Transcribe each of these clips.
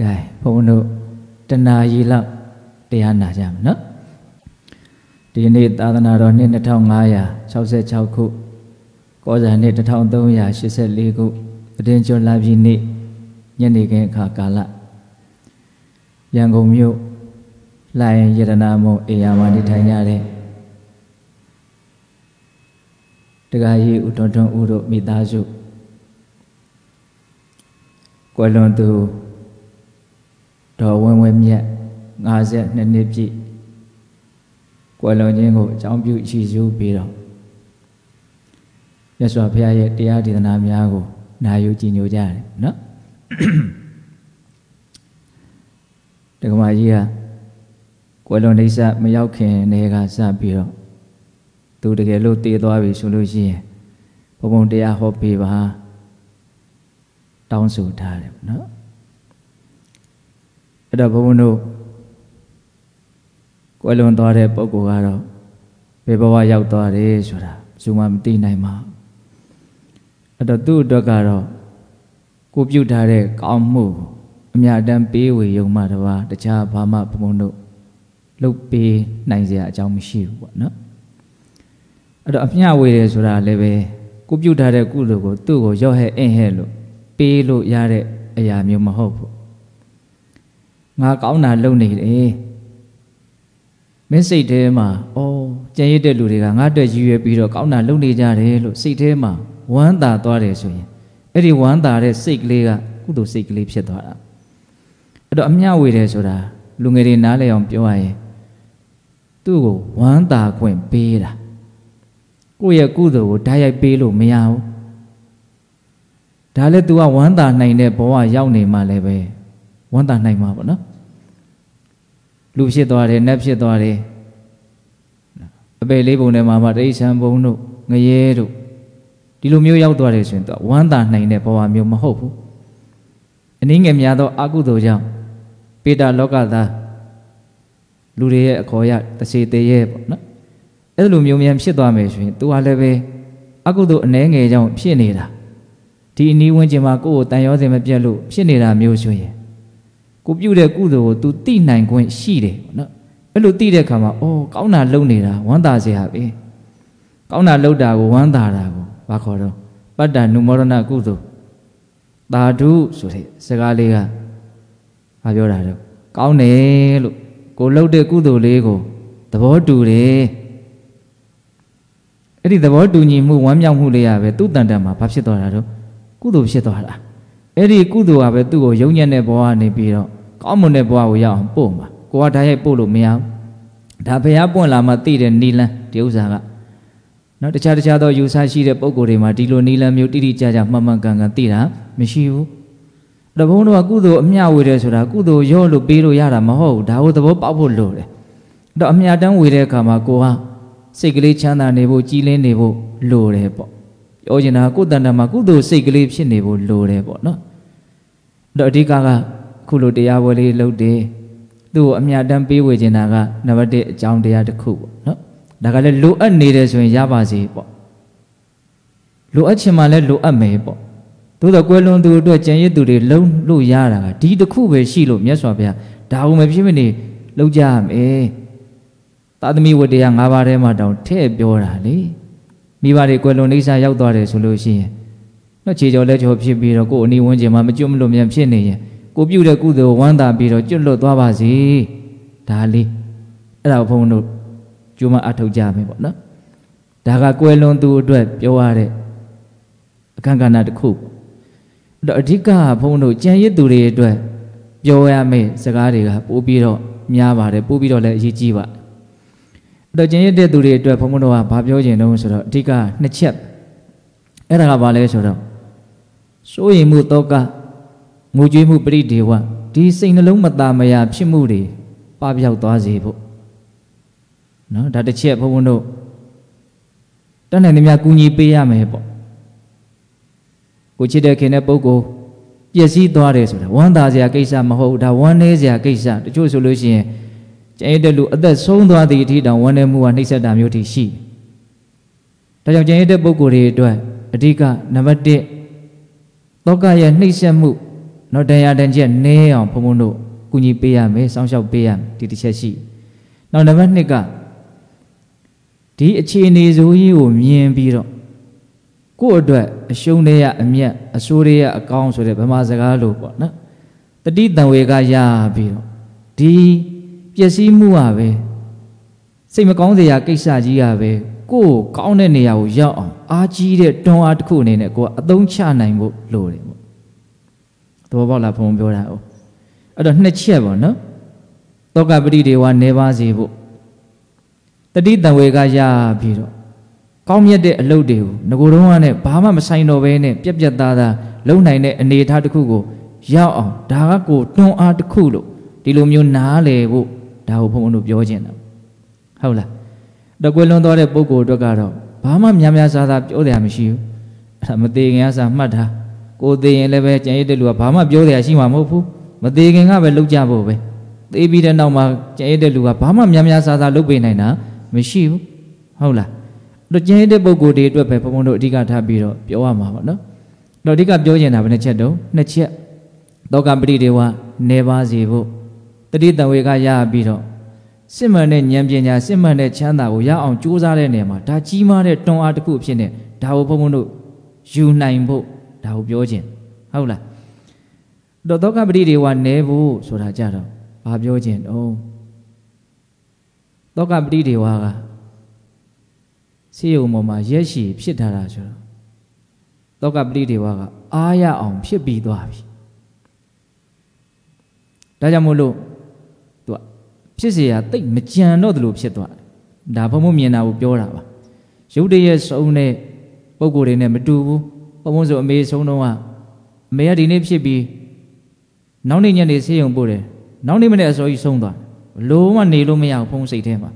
ကဲဘုန်းတို့တဏှာကြီးလောက်တရားနာကြမယ်နော်ဒီနေ့သာသနာတော်နှစ်2566ခုကောဇာနှစ်1384ခုတည်ကျွလာပြီနေ့ညနေခင်းအခါကာလရန်ကုန်မြို့လိုင်ရတနာမုံအေယာမှာနေထိုင်ကြတဲ့တက္ကရာဦးတော်ထွန်းဦးတို့မိသားစုကွယ်လွန်သူ တော်ဝင်းဝင်းမြတ်52နှစ်ပြည့်ကွယ်လွန်ခြင်းကိုအကြောင်းပြုချီးကျူးပြီးတော့မြတ်စွာဘုရားရဲ့တရားဒေသနာများကိုနာယူကြည်ညိုကြတယ်နော်တက္ကမကြီးကကွယ်လွန်နေစမရောက်ခင်နေကစပြီးတော့သူတကယ်လို့တည်သွားပြီဆိုလို့ရှိရင်ဘုံဘုံတရားဟောပေးပါတောင်းဆိုထားတယ်နော် အဲ့တော့ဘုံဘုံတို့ကွယ်လွန်သွားတဲ့ပုဂ္ဂိုလ်ကတော့ဘယ်ဘဝရောက်သွားတယ်ဆိုတာဘယ်သူမှမသိနိုင်ပါအဲ့တော့သူ့အတွက်ကတော့ကိုပြုတ်ထားတဲ့ကောင်းမှုအမြတ်တမ်းပေးဝေယုံမှတပါတခြားဘာမှဘုံဘုံတို့လုတ်ပေးနိုင်စရာအကြောင်းမရှိဘူးပေါ့နော်အဲ့တော့အမျှဝေတယ်ဆိုတာလည်းပဲကိုပြုတ်ထားတဲ့ကုသိုလ်ကိုသူ့ကိုရော့ဟဲ့အင်းဟဲ့လို့ပေးလို့ရတဲ့အရာမျိုးမဟုတ်ဘူး ငါကောင်းတာလုပ်နေတယ်မင်းစိတ်ထဲမှာအော်ကြံရစ်တဲ့လူတွေကငါအတွက်ရည်ရွယ်ပြီးတော့ကောင်းတာလုပ်နေကြတယ်လို့စိတ်ထဲမှာဝမ်းသာသွားတယ်ဆိုရင်အဲ့ဒီဝမ်းသာတဲ့စိတ်ကလေးကကုသိုလ်စိတ်ကလေးဖြစ်သွားတာအဲ့တော့အမျှဝေတယ်ဆိုတာလူငယ်တွေနားလည်အောင်ပြောရရင်သူ့ကိုဝမ်းသာခွင့်ပေးတာကိုယ့်ရဲ့ကုသိုလ်ကိုဓာတ်ရိုက်ပေးလို့မရဘူးဒါလည်း तू ကဝမ်းသာနိုင်တဲ့ဘဝရောက်နေမှလည်းပဲဝမ်းသာနိုင်မှာပေါ့နော် လူဖြစ်သွားတယ်နတ်ဖြစ်သွားတယ်အပေလေးပုံထဲမှာမှတိဋ္ဌံဘုံတို့ငရဲတို့ဒီလိုမျိုးရောက်သွားတယ်ဆိုရင် तू ဝမ်းသာနိုင်တဲ့ဘဝမျိုးမဟုတ်ဘူးအနည်းငယ်များသောအကုသိုလ်ကြောင့်ပေတာလောကသားလူတွေရဲ့အခေါ်ရတစေတရေပေါ့နော်အဲ့လိုမျိုးမြန်ဖြစ်သွားမယ်ဆိုရင် तू ဟာလည်းပဲအကုသိုလ်အ ਨੇ ငယ်ကြောင့်ဖြစ်နေတာဒီအနီးဝန်းကျင်မှာကိုယ့်ကိုတန်ရောစင်မပြတ်လို့ဖြစ်နေတာမျိုးဆိုရင် ကိုပြုတဲ့ကုသိုလ်ကို तू သိနိုင်ခွင့်ရှိတယ်ပေါ့နော်အဲ့လိုသိတဲ့အခါမှာအော်ကောင်းတာလုပ်နေတာဝမ်းသာစရာပဲကောင်းတာလုပ်တာကိုဝမ်းသာတာကိုဘာခေါ်တော့ပတ္တနုမောရဏကုသိုလ်သာဓုဆိုတဲ့စကားလေးကဘာပြောတာတော့ကောင်းတယ်လို့ကိုလှုပ်တဲ့ကုသိုလ်လေးကိုသဘောတူတယ်အဲ့ဒီသဘောတူညီမှုဝမ်းမြောက်မှုလေးရပဲသူ့တန်တန်မှာဘာဖြစ်သွားတာတော့ကုသိုလ်ဖြစ်သွားတာအဲ့ဒီကုသိုလ်ကပဲသူ့ကိုယုံညံ့တဲ့ဘဝနေပြီးတော့ ကောင်းမွန်တဲ့ဘဝကိုရောက်အောင်ပို့မှာကိုကဓာတ်ရိုက်ပို့လို့မရဘူးဒါဘုရားပွင့်လာမှသိတဲ့နီလန်းဒီဥစ္စာကနော်တခြားတခြားသောယူဆရှိတဲ့ပုံကိုယ်တွေမှာဒီလိုနီလန်းမျိုးတိတိကျကျမှန်မှန်ကန်ကန်သိတာမရှိဘူးအဲ့တော့ဘုန်းတော်ကကုသိုလ်အမျှဝေတယ်ဆိုတာကုသိုလ်ရော့လို့ပေးလို့ရတာမဟုတ်ဘူးဒါကိုသဘောပေါက်ဖို့လိုတယ်အဲ့တော့အမျှတန်းဝေတဲ့အခါမှာကိုကစိတ်ကလေးချမ်းသာနေဖို့ကြည်လင်းနေဖို့လိုတယ်ပေါ့ပြောချင်တာကိုယ်တန်တမှာကုသိုလ်စိတ်ကလေးဖြစ်နေဖို့လိုတယ်ပေါ့နော်အဲ့တော့အဓိကက ခုလိုတရားပွဲလေးလုပ်တယ်သူ့ကိုအမြတ်တမ်းပေးဝေချင်တာကနံပါတ်1အကြောင်းတရားတစ်ခုပေါ့နော်ဒါကလည်းလိုအပ်နေတယ်ဆိုရင်ရပါစေပေါ့လိုအပ်ချင်မှလည်းလိုအပ်မယ်ပေါ့သို့တော့ကွယ်လွန်သူအတွက်ကြံရစ်သူတွေလုံလို့ရတာကဒီတစ်ခုပဲရှိလို့မြတ်စွာဘုရားဒါဟုမဖြစ်မနေလောက်ကြရမယ်သာသမီဝတ္တရား၅ပါးထဲမှာတောင်ထည့်ပြောတာလေမိဘတွေကွယ်လွန်နေစားရောက်သွားတယ်ဆိုလို့ရှိရင်တော့ခြေကြော်လက်ကြော်ဖြစ်ပြီးတော့ကိုယ်အနီးဝန်းကျင်မှာမကျွတ်မလို့မြန်ဖြစ်နေရင် ကိုပြုတဲ့ကုသိုလ်ဝမ်းသာပြီးတော့ကျွတ်လွတ်သွားပါစေဒါလေးအဲ့ဒါဘုန်းတို့ကျိုးမအထောက်ကြမယ်ပေါ့နော်ဒါကကွယ်လွန်သူအတွက်ပြောရတဲ့အခန့်ကဏ္ဍတစ်ခုအဲ့တော့အဓိကဘုန်းတို့ကြံရစ်သူတွေအတွက်ပြောရမယ့်စကားတွေကပို့ပြီးတော့များပါတယ်ပို့ပြီးတော့လည်းအရေးကြီးပါအဲ့တော့ကြံရစ်တဲ့သူတွေအတွက်ဘုန်းဘုန်းတို့ကဘာပြောချင်တော့ဆိုတော့အဓိကနှစ်ချက်အဲ့ဒါကဘာလဲဆိုတော့စိုးရိမ်မှုတော့က ငိုကြွေးမှုပရိဒေဝဒီစိတ်နှလုံးမသားမယာဖြစ်မှုတွေပပျောက်သွားစေဖို့နော်ဒါတစ်ချက်ဘုန်းဘုန်းတို့တတ်နိုင်သမျှကူညီပေးရမယ်ပေါ့ကိုချစ်တဲ့ခင်တဲ့ပုဂ္ဂိုလ်ပျက်စီးသွားတယ်ဆိုတာဝမ်းသာစရာကိစ္စမဟုတ်ဒါဝမ်းနည်းစရာကိစ္စတချို့ဆိုလို့ရှိရင်ကျန်ရတဲ့လူအသက်ဆုံးသွားသည့်အထိတောင်ဝမ်းနည်းမှုကနှိမ့်ဆက်တာမျိုးထိရှိဒါကြောင့်ကျန်ရတဲ့ပုဂ္ဂိုလ်တွေအတွက်အဓိကနံပါတ်1တောကရဲ့နှိမ့်ဆက်မှု နော်ဒဏ်ရာဒဏ်ချက်နည်းအောင်ဘုံဘုံတို့ကူညီပေးရမယ်စောင့်ရှောက်ပေးရမယ်ဒီတစ်ချက်ရှိနောက်နံပါတ်2ကဒီအခြေအနေဆိုကြီးကိုမြင်ပြီးတော့ကိုယ့်အတွက်အရှုံးတွေရအမြတ်အဆိုးတွေရအကောင်းဆိုတဲ့ဗမာစကားလိုပေါ့နော်တတိတံဝေကရပြီးတော့ဒီပျက်စီးမှုဟာပဲစိတ်မကောင်းစရာကိစ္စကြီးဟာပဲကိုယ့်ကောင်းတဲ့နေရာကိုရောက်အောင်အားကြီးတဲ့တွန်းအားတစ်ခုအနေနဲ့ကိုယ်ကအသုံးချနိုင်ဖို့လိုတယ် သဘောပေါက်လားဘုံပြောတာဟုတ်အဲ့တော့နှစ်ချက်ပေါ့နော်တောကပတိတွေကနေပါစေဖို့တတိတံဝေကရပြီးတော့ကောင်းမြတ်တဲ့အလုပ်တွေကိုငကိုယ်တော့ကနဲ့ဘာမှမဆိုင်တော့ဘဲနဲ့ပြက်ပြက်သားသားလုံနိုင်တဲ့အနေအထားတစ်ခုကိုရောက်အောင်ဒါကကိုတွန်းအားတစ်ခုလို့ဒီလိုမျိုးနားလေဖို့ဒါကိုဘုံဘုံတို့ပြောခြင်းတာဟုတ်လားတော့ကွယ်လွန်သွားတဲ့ပုဂ္ဂိုလ်အတွက်ကတော့ဘာမှများများစားစားပြောတယ်မရှိဘူးအဲ့ဒါမသေးခင်ကစားမှတ်ထား ကိုသေးရင်လည်းပဲကြံရည်တဲ့လူကဘာမှပြောတယ်ရှိမှာမဟုတ်ဘူးမသေးခင်ကပဲလှုပ်ကြဖို့ပဲသေးပြီးတဲ့နောက်မှာကြံရည်တဲ့လူကဘာမှများများစားစားလှုပ်ပေးနိုင်တာမရှိဘူးဟုတ်လားတော့ကျင်းတဲ့ပုံကိုယ်တွေအတွက်ပဲဘုံဘုံတို့အဓိကထားပြီးတော့ပြောရမှာပေါ့နော်တော့အဓိကပြောချင်တာဘယ်နှချက်တုံးနှစ်ချက်တောကပရိဒေဝနေပါစေဖို့တတိတံဝေကရပြီးတော့စစ်မှန်တဲ့ဉာဏ်ပညာစစ်မှန်တဲ့ချမ်းသာကိုရအောင်ကြိုးစားတဲ့နေရာမှာဒါကြီးမားတဲ့တွန်းအားတစ်ခုဖြစ်နေဒါကိုဘုံဘုံတို့ယူနိုင်ဖို့ ဒါကိုပြောခြင်းဟုတ်လားတော့တောကပရိဒေဝနေဖို့ဆိုတာကြတော့ဘာပြောခြင်းတုံးတောကပရိဒေဝကဆေးရုံပေါ်မှာရက်ရှည်ဖြစ်ထားတာဆိုတော့တောကပရိဒေဝကအားရအောင်ဖြစ်ပြီးသွားပြီဒါကြောင့်မို့လို့သူကဖြစ်เสียတိတ်မကြံတော့တယ်လို့ဖြစ်သွားတယ်ဒါဘုံဘုံမြင်တာကိုပြောတာပါရုပ်တရက်ဆုံးတဲ့ပုံကိုယ်တွေနဲ့မတူဘူး ဘုံဘုံဆိုအမေဆုံးတော့ကအမေကဒီနေ့ဖြစ်ပြီးနောက်နေ့ညနေဆေးရုံပို့တယ်နောက်နေ့မနေ့အစောကြီးဆုံးသွားလုံးဝနေလို့မရဘူးဖုံးစိတ်ထဲမှာ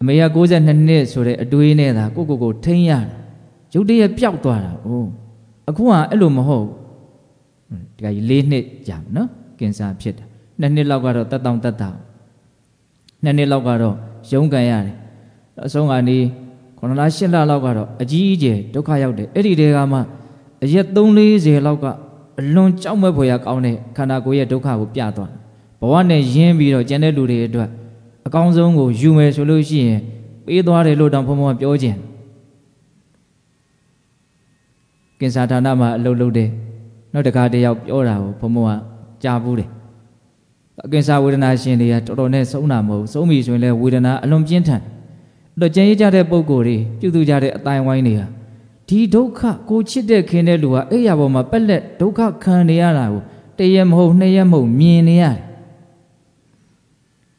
အမေက62နှစ်ဆိုတဲ့အတွေးနဲ့သာကိုကိုကိုထိန်းရတယ်ရုပ်တရက်ပျောက်သွားတာအိုးအခုကအဲ့လိုမဟုတ်ဒီကကြီး၄နှစ်ကြာနော်ကင်ဆာဖြစ်တာနှစ်နှစ်လောက်ကတော့တက်တောင်တက်တာနှစ်နှစ်လောက်ကတော့ရုန်းကန်ရတယ်အဆုံးကနေ 9လ10လလောက်ကတော့အကြီးအကျယ်ဒုက္ခရောက်တယ်အဲ့ဒီတဲကမှအရက်340လောက်ကအလွန်ကြောက်မက်ဖွယ်ရကောင်းတဲ့ခန္ဓာကိုယ်ရဲ့ဒုက္ခကိုပြသွားဘဝနဲ့ရင်းပြီးတော့ကျန်တဲ့လူတွေအတွက်အကောင်းဆုံးကိုယူမယ်ဆိုလို့ရှိရင်ပေးသွားတယ်လို့တောင်ဘုံဘုံပြောခြင်းကင်ဆာဌာနမှာအလုပ်လုပ်တယ်နောက်တခါတယောက်ပြောတာကိုဘုံဘုံကကြားဘူးတယ်အကင်ဆာဝေဒနာရှင်တွေကတော်တော်နဲ့ဆုံးတာမဟုတ်ဆုံးပြီဆိုရင်လည်းဝေဒနာအလွန်ပြင်းထန်အဲ့ တော့ကျန်ရကြတဲ့ပုံကိုယ်တွေပြုသူကြတဲ့အတိုင်းဝိုင်းတွေဟာဒီဒုက္ခကိုချစ်တဲ့ခင်တဲ့လူဟာအဲ့ရပေါ်မှာပက်လက်ဒုက္ခခံနေရတာကိုတရက်မဟုတ်နှစ်ရက်မဟုတ်မြင်နေရတယ်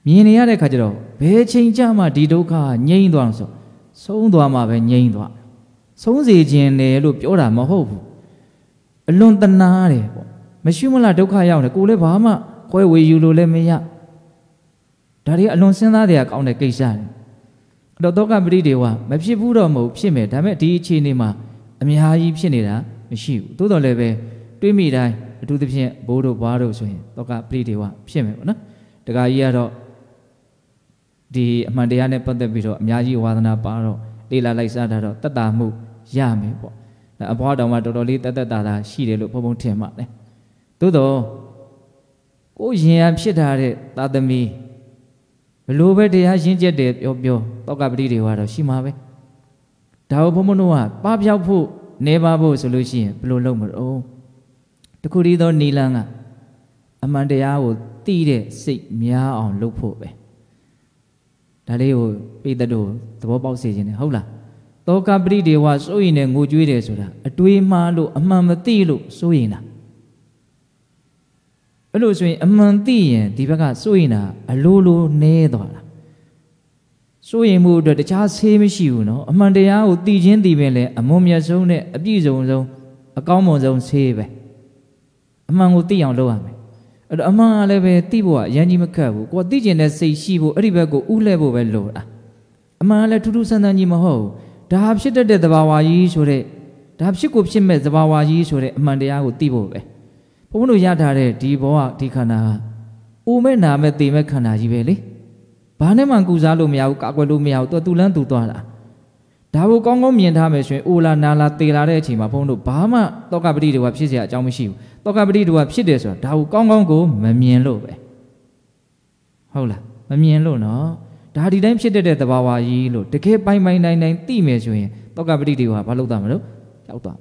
မြင်နေရတဲ့ခါကျတော့ဘယ်ချိန်ကြမှဒီဒုက္ခငြိမ့်သွားဆိုဆုံးသွားမှပဲငြိမ့်သွားဆုံးစေခြင်းလေလို့ပြောတာမဟုတ်ဘူးအလွန်တနာတယ်ပေါ့မရှိမလားဒုက္ခရောက်တယ်ကိုလည်းဘာမှခွဲဝေယူလို့လည်းမရဒါတွေအလွန်စဉ်းစားတဲ့အကောင်းတဲ့ကိစ္စတွေ အဲ့တော့တောကပရိဒေဝမဖြစ်ဘူးတော့မဟုတ်ဖြစ်မယ်ဒါပေမဲ့ဒီအခြေအနေမှာအများကြီးဖြစ်နေတာမရှိဘူးသို့တော်လည်းပဲတွေးမိတိုင်းအထူးသဖြင့်ဘိုးတို့ဘွားတို့ဆိုရင်တောကပရိဒေဝဖြစ်မယ်ပေါ့နော်တခါကြီးကတော့ဒီအမှန်တရားနဲ့ပတ်သက်ပြီးတော့အများကြီးဝါသနာပါတော့လေ့လာလိုက်စားတာတော့တတ်တာမှုရမယ်ပေါ့ဒါအဘွားတော်မှတော်တော်လေးတတ်တတ်တာတာရှိတယ်လို့ဘုံဘုံထင်ပါတယ်သို့တော့ကိုရင်ရဖြစ်ထားတဲ့သာသမီ ဘလို့ပဲတရားရှင်းချက်တယ်ပြောပြောတောကပတိတွေကတော့ရှိမှာပဲဒါကိုဘုံဘုံတို့ကပပျောက်ဖို့နေပါဖို့ဆိုလို့ရှိရင်ဘလို့လုပ်မလို့တခုတည်းသောနီလန်းကအမှန်တရားကိုသိတဲ့စိတ်များအောင်လုပ်ဖို့ပဲဒါလေးကိုပိသက်တို့သဘောပေါက်စေခြင်းနဲ့ဟုတ်လားတောကပရိဒေဝစိုးရင်နဲ့ငိုကြွေးတယ်ဆိုတာအတွေးမှားလို့အမှန်မသိလို့စိုးရင်တာ အဲ့လိုဆိုရင်အမှန်သိရင်ဒီဘက်ကစိုးရင်တာအလိုလိုနှဲသွားတာစိုးရင်မှုအတွက်တခြားဆေးမရှိဘူးနော်အမှန်တရားကိုသိချင်းသိပင်လည်းအမွန်မြတ်ဆုံးနဲ့အပြည့်စုံဆုံးအကောင်းမွန်ဆုံးဆေးပဲအမှန်ကိုသိအောင်လုပ်ရမယ်အဲ့တော့အမှန်ကလည်းပဲသိဖို့ကအရင်ကြီးမခက်ဘူးကိုကသိကျင်တဲ့စိတ်ရှိဖို့အဲ့ဒီဘက်ကိုဥလှဲ့ဖို့ပဲလိုတာအမှန်ကလည်းထူးထူးဆန်းဆန်းကြီးမဟုတ်ဘူးဒါဖြစ်တတ်တဲ့သဘာဝကြီးဆိုတဲ့ဒါဖြစ်ကိုဖြစ်မဲ့သဘာဝကြီးဆိုတဲ့အမှန်တရားကိုသိဖို့ပဲ။ ဘုန်းဘုန်းတို့ရထားတဲ့ဒီဘဝဒီခန္ဓာဟာအိုမဲ့နာမဲ့တေမဲ့ခန္ဓာကြီးပဲလေဘာနဲ့မှကူစားလို့မရဘူးကာကွယ်လို့မရဘူးသူသူလန်းသူသွားတာဒါ ဒါကိုကောင်းကောင်းမြင်ထားမယ်ဆိုရင်အိုလာနာလာတေလာတဲ့အချိန်မှာဘုန်းတို့ဘာမှတောကပတိတွေကဖြစ်เสียအကြောင်းမရှိဘူးတောကပတိတွေကဖြစ်တယ်ဆိုတာဒါကိုကောင်းကောင်းကိုမမြင်လို့ပဲဟုတ်လားမမြင်လို့နော်ဒါဒီတိုင်းဖြစ်တတ်တဲ့သဘာဝကြီးလို့တကယ်ပိုင်ပိုင်နိုင်နိုင်သိမယ်ဆိုရင်တောကပတိတွေကဘာလုပ်တာမလို့ရောက်သွား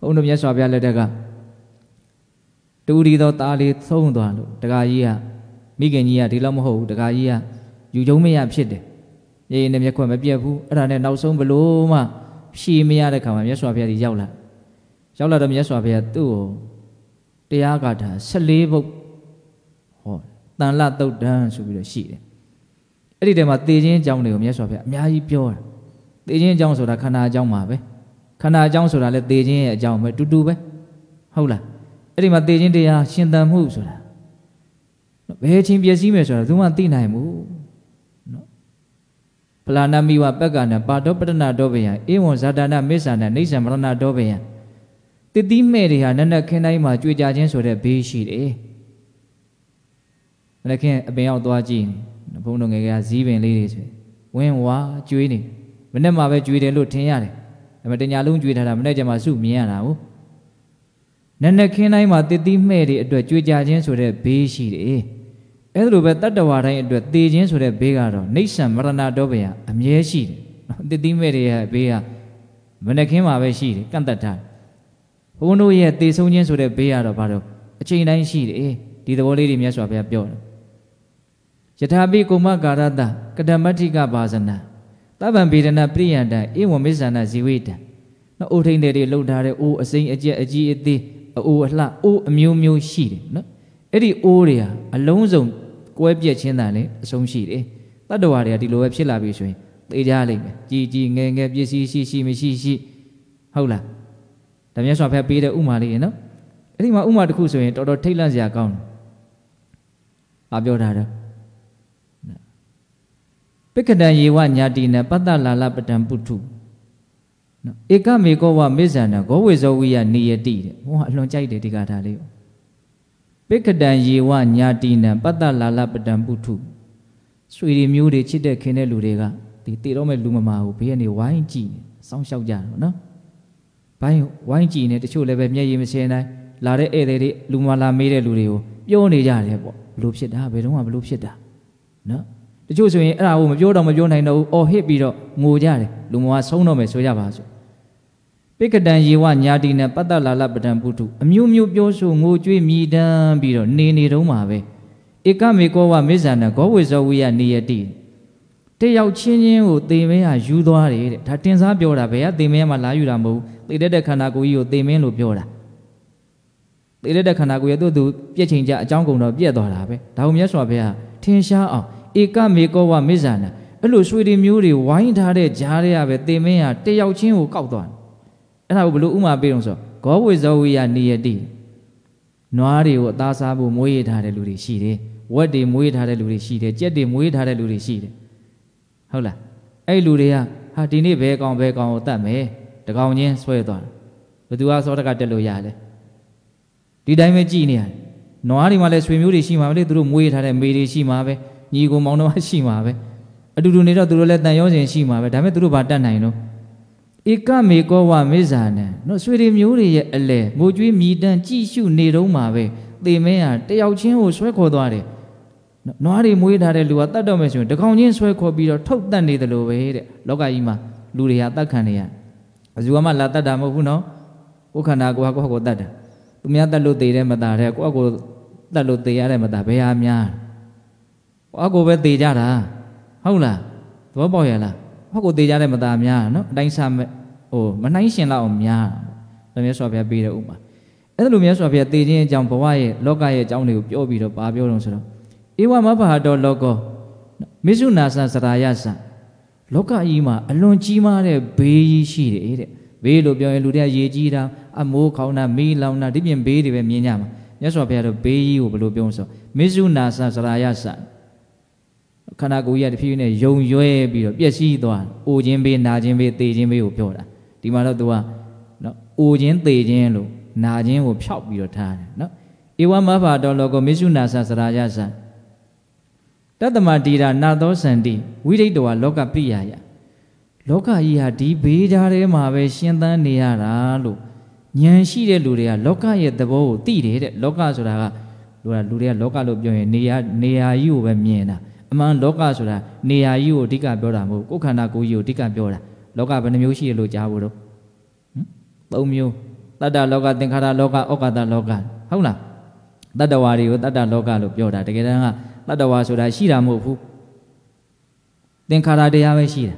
ဘုန်းတို့မြတ်စွာဘုရားလက်ထက်က တူဒီသောသားလေးသုံးသွားလို့တခါကြီးကမိခင်ကြီးကဒီလောက်မဟုတ်ဘူးတခါကြီးကယူကျုံမရဖြစ်တယ်ရေရင်နဲ့မျက်ခွက်မပြတ်ဘူးအဲ့ဒါနဲ့နောက်ဆုံးဘလို့မှဖြေမရတဲ့ခါမှာမြတ်စွာဘုရားကြီးရောက်လာရောက်လာတော့မြတ်စွာဘုရားသူ့ကိုတရားဂါထာ14ဘုတ်ဟောတန်လတုတ်တန်းဆိုပြီးတော့ရှိတယ်အဲ့ဒီတည်းမှာသေခြင်းအကြောင်းတွေကိုမြတ်စွာဘုရားအများကြီးပြောတာသေခြင်းအကြောင်းဆိုတာခန္ဓာအကြောင်းပါပဲခန္ဓာအကြောင်းဆိုတာလည်းသေခြင်းရဲ့အကြောင်းပဲတူတူပဲဟုတ်လား အဲ့ဒီမှာသေခြင်းတရားရှင်သန်မှုဆိုတာဘယ်ချင်းပျက်စီးမယ်ဆိုတာသူမှသိနိုင်ဘူးနော်ပလာဏမိဝပက္ကနာပါတောပတနာတောဘယံဧဝံဇာတာနာမစ္ဆာနာနေဆံမရဏတောဘယံတတိမဲ့တွေဟာနက်နက်ခင်းတိုင်းမှာကြွေကြခြင်းဆိုတဲ့ဘေးရှိတယ်နက်ခင်းအပင်ရောက်သွားကြည့်ဘုန်းတော်ငယ်ကဇီးပင်လေးတွေဆိုဝင်းဝါကြွေးနေမနေ့မှပဲကြွေးတယ်လို့ထင်ရတယ်ဒါပေမဲ့တညာလုံးကြွေးထားတာမနေ့ကျမှစုမြင်ရတာဟုတ် နက်နက်ခင်းတိုင်းမှာတတိမဲ့တွေအတွက်ကြွေကြခြင်းဆိုတဲ့ဘေးရှိတယ်အဲ့ဒါလိုပဲတတ္တဝါတိုင်းအတွက်သေခြင်းဆိုတဲ့ဘေးကတော့နေဆံမရဏတောဘယအမြဲရှိတယ်နော်တတိမဲ့တွေရဲ့ဘေးကမနေ့ခင်းမှာပဲရှိတယ်ကန့်တတ်ထားဘုန်းတို့ရဲ့သေဆုံးခြင်းဆိုတဲ့ဘေးကတော့ဘာလို့အချိန်တိုင်းရှိတယ်ဒီသဘောလေးတွေမြတ်စွာဘုရားပြောတယ်ယထာပိကုမကာရတကတမတ္ထိကဘာဇနာတဗ္ဗံဗေဒနာပရိယန္တဧဝံမစ္ဆန္ဒဇီဝိတံနော်အိုထိန်တွေလှုပ်ထားတဲ့အိုးအစိမ့်အကျက်အကြီးအသေး အိုးအလှအိုးအမျိုးမျိုးရှိတယ်နော်အဲ့ဒီအိုးတွေဟာအလုံးစုံကွဲပြက်ခြင်းတန်လေအဆုံးရှိတယ်တတ္တဝါတွေကဒီလိုပဲဖြစ်လာပြီဆိုရင်သိကြလိမ့်မယ်ကြီးကြီးငယ်ငယ်ပစ္စည်းရှိရှိမရှိရှိဟုတ်လားဒါမြတ်စွာဘုရားပေးတဲ့ဥမာလေးရနော်အဲ့ဒီမှာဥမာတစ်ခုဆိုရင်တော်တော်ထိတ်လန့်စရာကောင်းတယ်။ဘာပြောတာတော့ပိက္ခတံယေဝညာတိနပတ္တလာလပတံပုထု နော်ဧကမေကောဝမေဇာနဂောဝေဇောဝိယနေယတိတဲ့ဘုန်းကအလွန်ကြိုက်တယ်ဒီကထာလေးပိက္ခတံယေဝညာတိနပတ္တလာလပတံပုထုဆွေတွေမျိုးတွေချစ်တဲ့ခင်တဲ့လူတွေကဒီတည်တော့မဲ့လူမမာကိုဘေးကနေဝိုင်းကြည့်နေစောင်းလျှောက်ကြတယ်နော်ဘိုင်းဝိုင်းကြည့်နေတချို့လည်းပဲမျက်ရည်မစင်တိုင်းလာတဲ့ဧည့်သည်တွေလူမလာမေးတဲ့လူတွေကိုပြောနေကြတယ်ပေါ့ဘလို့ဖြစ်တာဘယ်တော့မှဘလို့ဖြစ်တာနော်တချို့ဆိုရင်အဲ့ဒါကိုမပြောတော့မပြောနိုင်တော့ဘူးအော်ဟစ်ပြီးတော့ငိုကြတယ်လူမဝဆုံးတော့မယ်ဆိုကြပါစို့ ပိကတံယေဝညာတိနဲ့ပတ္တလာလပတံပုထုအမျိုးမျိုးပြောဆိုငိုကြွေးမြည်တမ်းပြီးတော့နေနေတုံးပါပဲဧကမေကောဝမေဇာနဂောဝေဇောဝိယနေယတိတယောက်ချင်းချင်းကိုသေမင်းဟာယူသွားတယ်တဲ့ဒါတင်စားပြောတာဘယ်ကသေမင်းမှလာယူတာမဟုတ်သေတတ်တဲ့ခန္ဓာကိုယ်ကြီးကိုသေမင်းလို့ပြောတာသေတတ်တဲ့ခန္ဓာကိုယ်ရဲ့သူ့သူပြက်ချိန်ကြအကြောင်းကုန်တော့ပြက်သွားတာပဲဒါကိုမြတ်စွာဘုရားထင်ရှားအောင်ဧကမေကောဝမေဇာနာအဲ့လိုရွှေတွေမျိုးတွေဝိုင်းထားတဲ့ကြားတွေကပဲသေမင်းဟာတယောက်ချင်းကိုကောက်သွားတယ် အဲ့ဒါကိုဘလို့ဥမာပေးတော့ဆိုဂောဝေဇောဝိယနေယတိနွားတွေကိုအသားစားဖို့မွေးရထားတဲ့လူတွေရှိတယ်ဝက်တွေမွေးထားတဲ့လူတွေရှိတယ်ကြက်တွေမွေးထားတဲ့လူတွေရှိတယ်ဟုတ်လားအဲ့လူတွေကဟာဒီနေ့ဘဲကောင်ဘဲကောင်ကိုတတ်မယ်တကောင်ချင်းဆွဲသွားတယ်ဘသူကစောတကတက်လို့ရလဲဒီတိုင်းပဲကြည်နေရတယ်နွားတွေမှာလည်းဆွေမျိုးတွေရှိမှာပဲလေသူတို့မွေးထားတဲ့မေတွေရှိမှာပဲညီကိုမောင်နှမရှိမှာပဲအတူတူနေတော့သူတို့လည်းတန်ရောစဉ်ရှိမှာပဲဒါပေမဲ့သူတို့ဘာတတ်နိုင်တော့ ဧကမေကောဝမေဇာနံနော်ဆွေတွေမျိုးတွေရဲ့အလဲမိုးကျွေးမြည်တမ်းကြည်ရှုနေတော့မှာပဲသေမင်းဟာတယောက်ချင်းကိုဆွဲခေါ်သွားတယ်နွားတွေမွေးထားတဲ့လူကတတ်တော့မယ်ဆိုရင်တကောင်ချင်းဆွဲခေါ်ပြီးတော့ထုတ်တတ်နေတယ်လို့ပဲတဲ့လောကကြီးမှာလူတွေဟာတတ်ခံနေရဘယ်သူမှလာတတ်တာမဟုတ်ဘူးနော်ကိုယ်ခန္ဓာကိုယ်ဟာကိုယ့်ကိုယ်တတ်တာသူများတတ်လို့သေတယ်မသားတဲ့ကိုယ့်ကိုယ်တတ်လို့သေရတဲ့မသားဘယ်ဟာများကိုယ့်ကိုယ်ပဲသေကြတာဟုတ်လားသဘောပေါက်ရလား ဟောကိုယ်သေကြတဲ့မသားများနော်အတိုင်းစားမဲ့ဟိုမနှိုင်းရှင်လောက်အောင်များတာမြတ်စွာဘုရားပေးတဲ့ဥပမာအဲ့လိုမြတ်စွာဘုရားသေခြင်းအကြောင်းဘဝရဲ့လောကရဲ့အကြောင်းတွေကိုပြောပြီးတော့ပါပြောတော့ဆိုတော့ဧဝမဘဟာတောလောကောမိစုနာဆစရာယဆလောကကြီးမှာအလွန်ကြီးမားတဲ့ဘေးကြီးရှိတယ်တဲ့ဘေးလို့ပြောရင်လူတွေကရေကြီးတာအမိုးခေါင်းတာမီးလောင်တာဒီပြင်ဘေးတွေပဲမြင်ကြမှာမြတ်စွာဘုရားတို့ဘေးကြီးကိုဘယ်လိုပြောဆိုမိစုနာဆစရာယဆ ခန္ဓာကိုယ်ကြီးကတဖြည်းဖြည်းနဲ့ယုံရွဲပြီးတော့ပျက်စီးသွားအိုခြင်းဘေးနာခြင်းဘေးသေခြင်းဘေးကိုပြောတာဒီမှာတော့ तू ကနော်အိုခြင်းသေခြင်းလို့နာခြင်းကိုဖျောက်ပြီးတော့ထားတယ်နော်ဧဝမဘာတော်လောကမိစုနာဆစရာယဆတတ္တမတိရာနာသောစန္တိဝိရိတဝါလောကပိယယလောကကြီးဟာဒီဘေးကြားထဲမှာပဲရှင်သန်နေရတာလို့ဉာဏ်ရှိတဲ့လူတွေကလောကရဲ့သဘောကိုသိတယ်တဲ့လောကဆိုတာကလူကလူတွေကလောကလို့ပြောရင်နေရာနေရာကြီးကိုပဲမြင်တာ အမှန်လောကဆိုတာနေရာကြီးကိုအဓိကပြောတာမဟုတ်ကိုယ်ခန္ဓာကိုယ်ကြီးကိုအဓိကပြောတာလောကဘယ်နှမျိုးရှိရလို့ကြားဖို့တော့ဟမ်သုံးမျိုးတတ္တလောကသင်္ခါရလောကဩကာသလောကဟုတ်လားတတ္တဝါတွေကိုတတ္တလောကလို့ပြောတာတကယ်တမ်းကတတ္တဝါဆိုတာရှိတာမဟုတ်ဘူးသင်္ခါရတရားပဲရှိတာ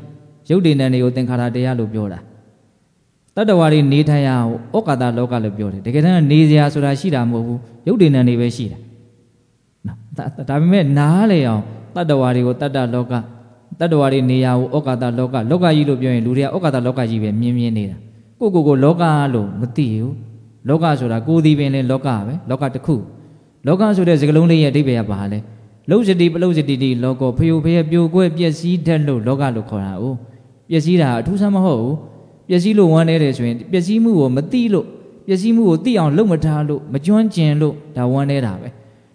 ရုပ်တည်နေတွေကိုသင်္ခါရတရားလို့ပြောတာတတ္တဝါတွေနေထိုင်ရဩကာသလောကလို့ပြောတယ်တကယ်တမ်းနေစရာဆိုတာရှိတာမဟုတ်ဘူးရုပ်တည်နေနေပဲရှိတာနော်ဒါပေမဲ့နားလေအောင် တတ္တဝါတွေကိုတတ္တလောကတတ္တဝါတွေနေရာကိုဩကာသလောကလောကကြီးလို့ပြောရင်လူတွေကဩကာသလောကကြီးပဲမြင်မြင်နေတာကိုကိုကိုလောကလို့မသိဘူးလောကဆိုတာကိုယ်ဒီပင်လဲလောကပဲလောကတစ်ခုလောကဆိုတဲ့စကားလုံးလေးရဲ့အဓိပ္ပာယ်ကဘာလဲလုံစတိပလုံစတိတိလောကောဖယုဖယပြိုကွဲပျက်စီးတတ်လို့လောကလို့ခေါ်တာ哦ပျက်စီးတာအထူးဆန်းမဟုတ်ဘူးပျက်စီးလို့ဝမ်းနေတယ်ဆိုရင်ပျက်စီးမှုကိုမသိလို့ပျက်စီးမှုကိုသိအောင်လုပ်မထားလို့မကျွမ်းကျင်လို့ဒါဝမ်းနေတာပဲ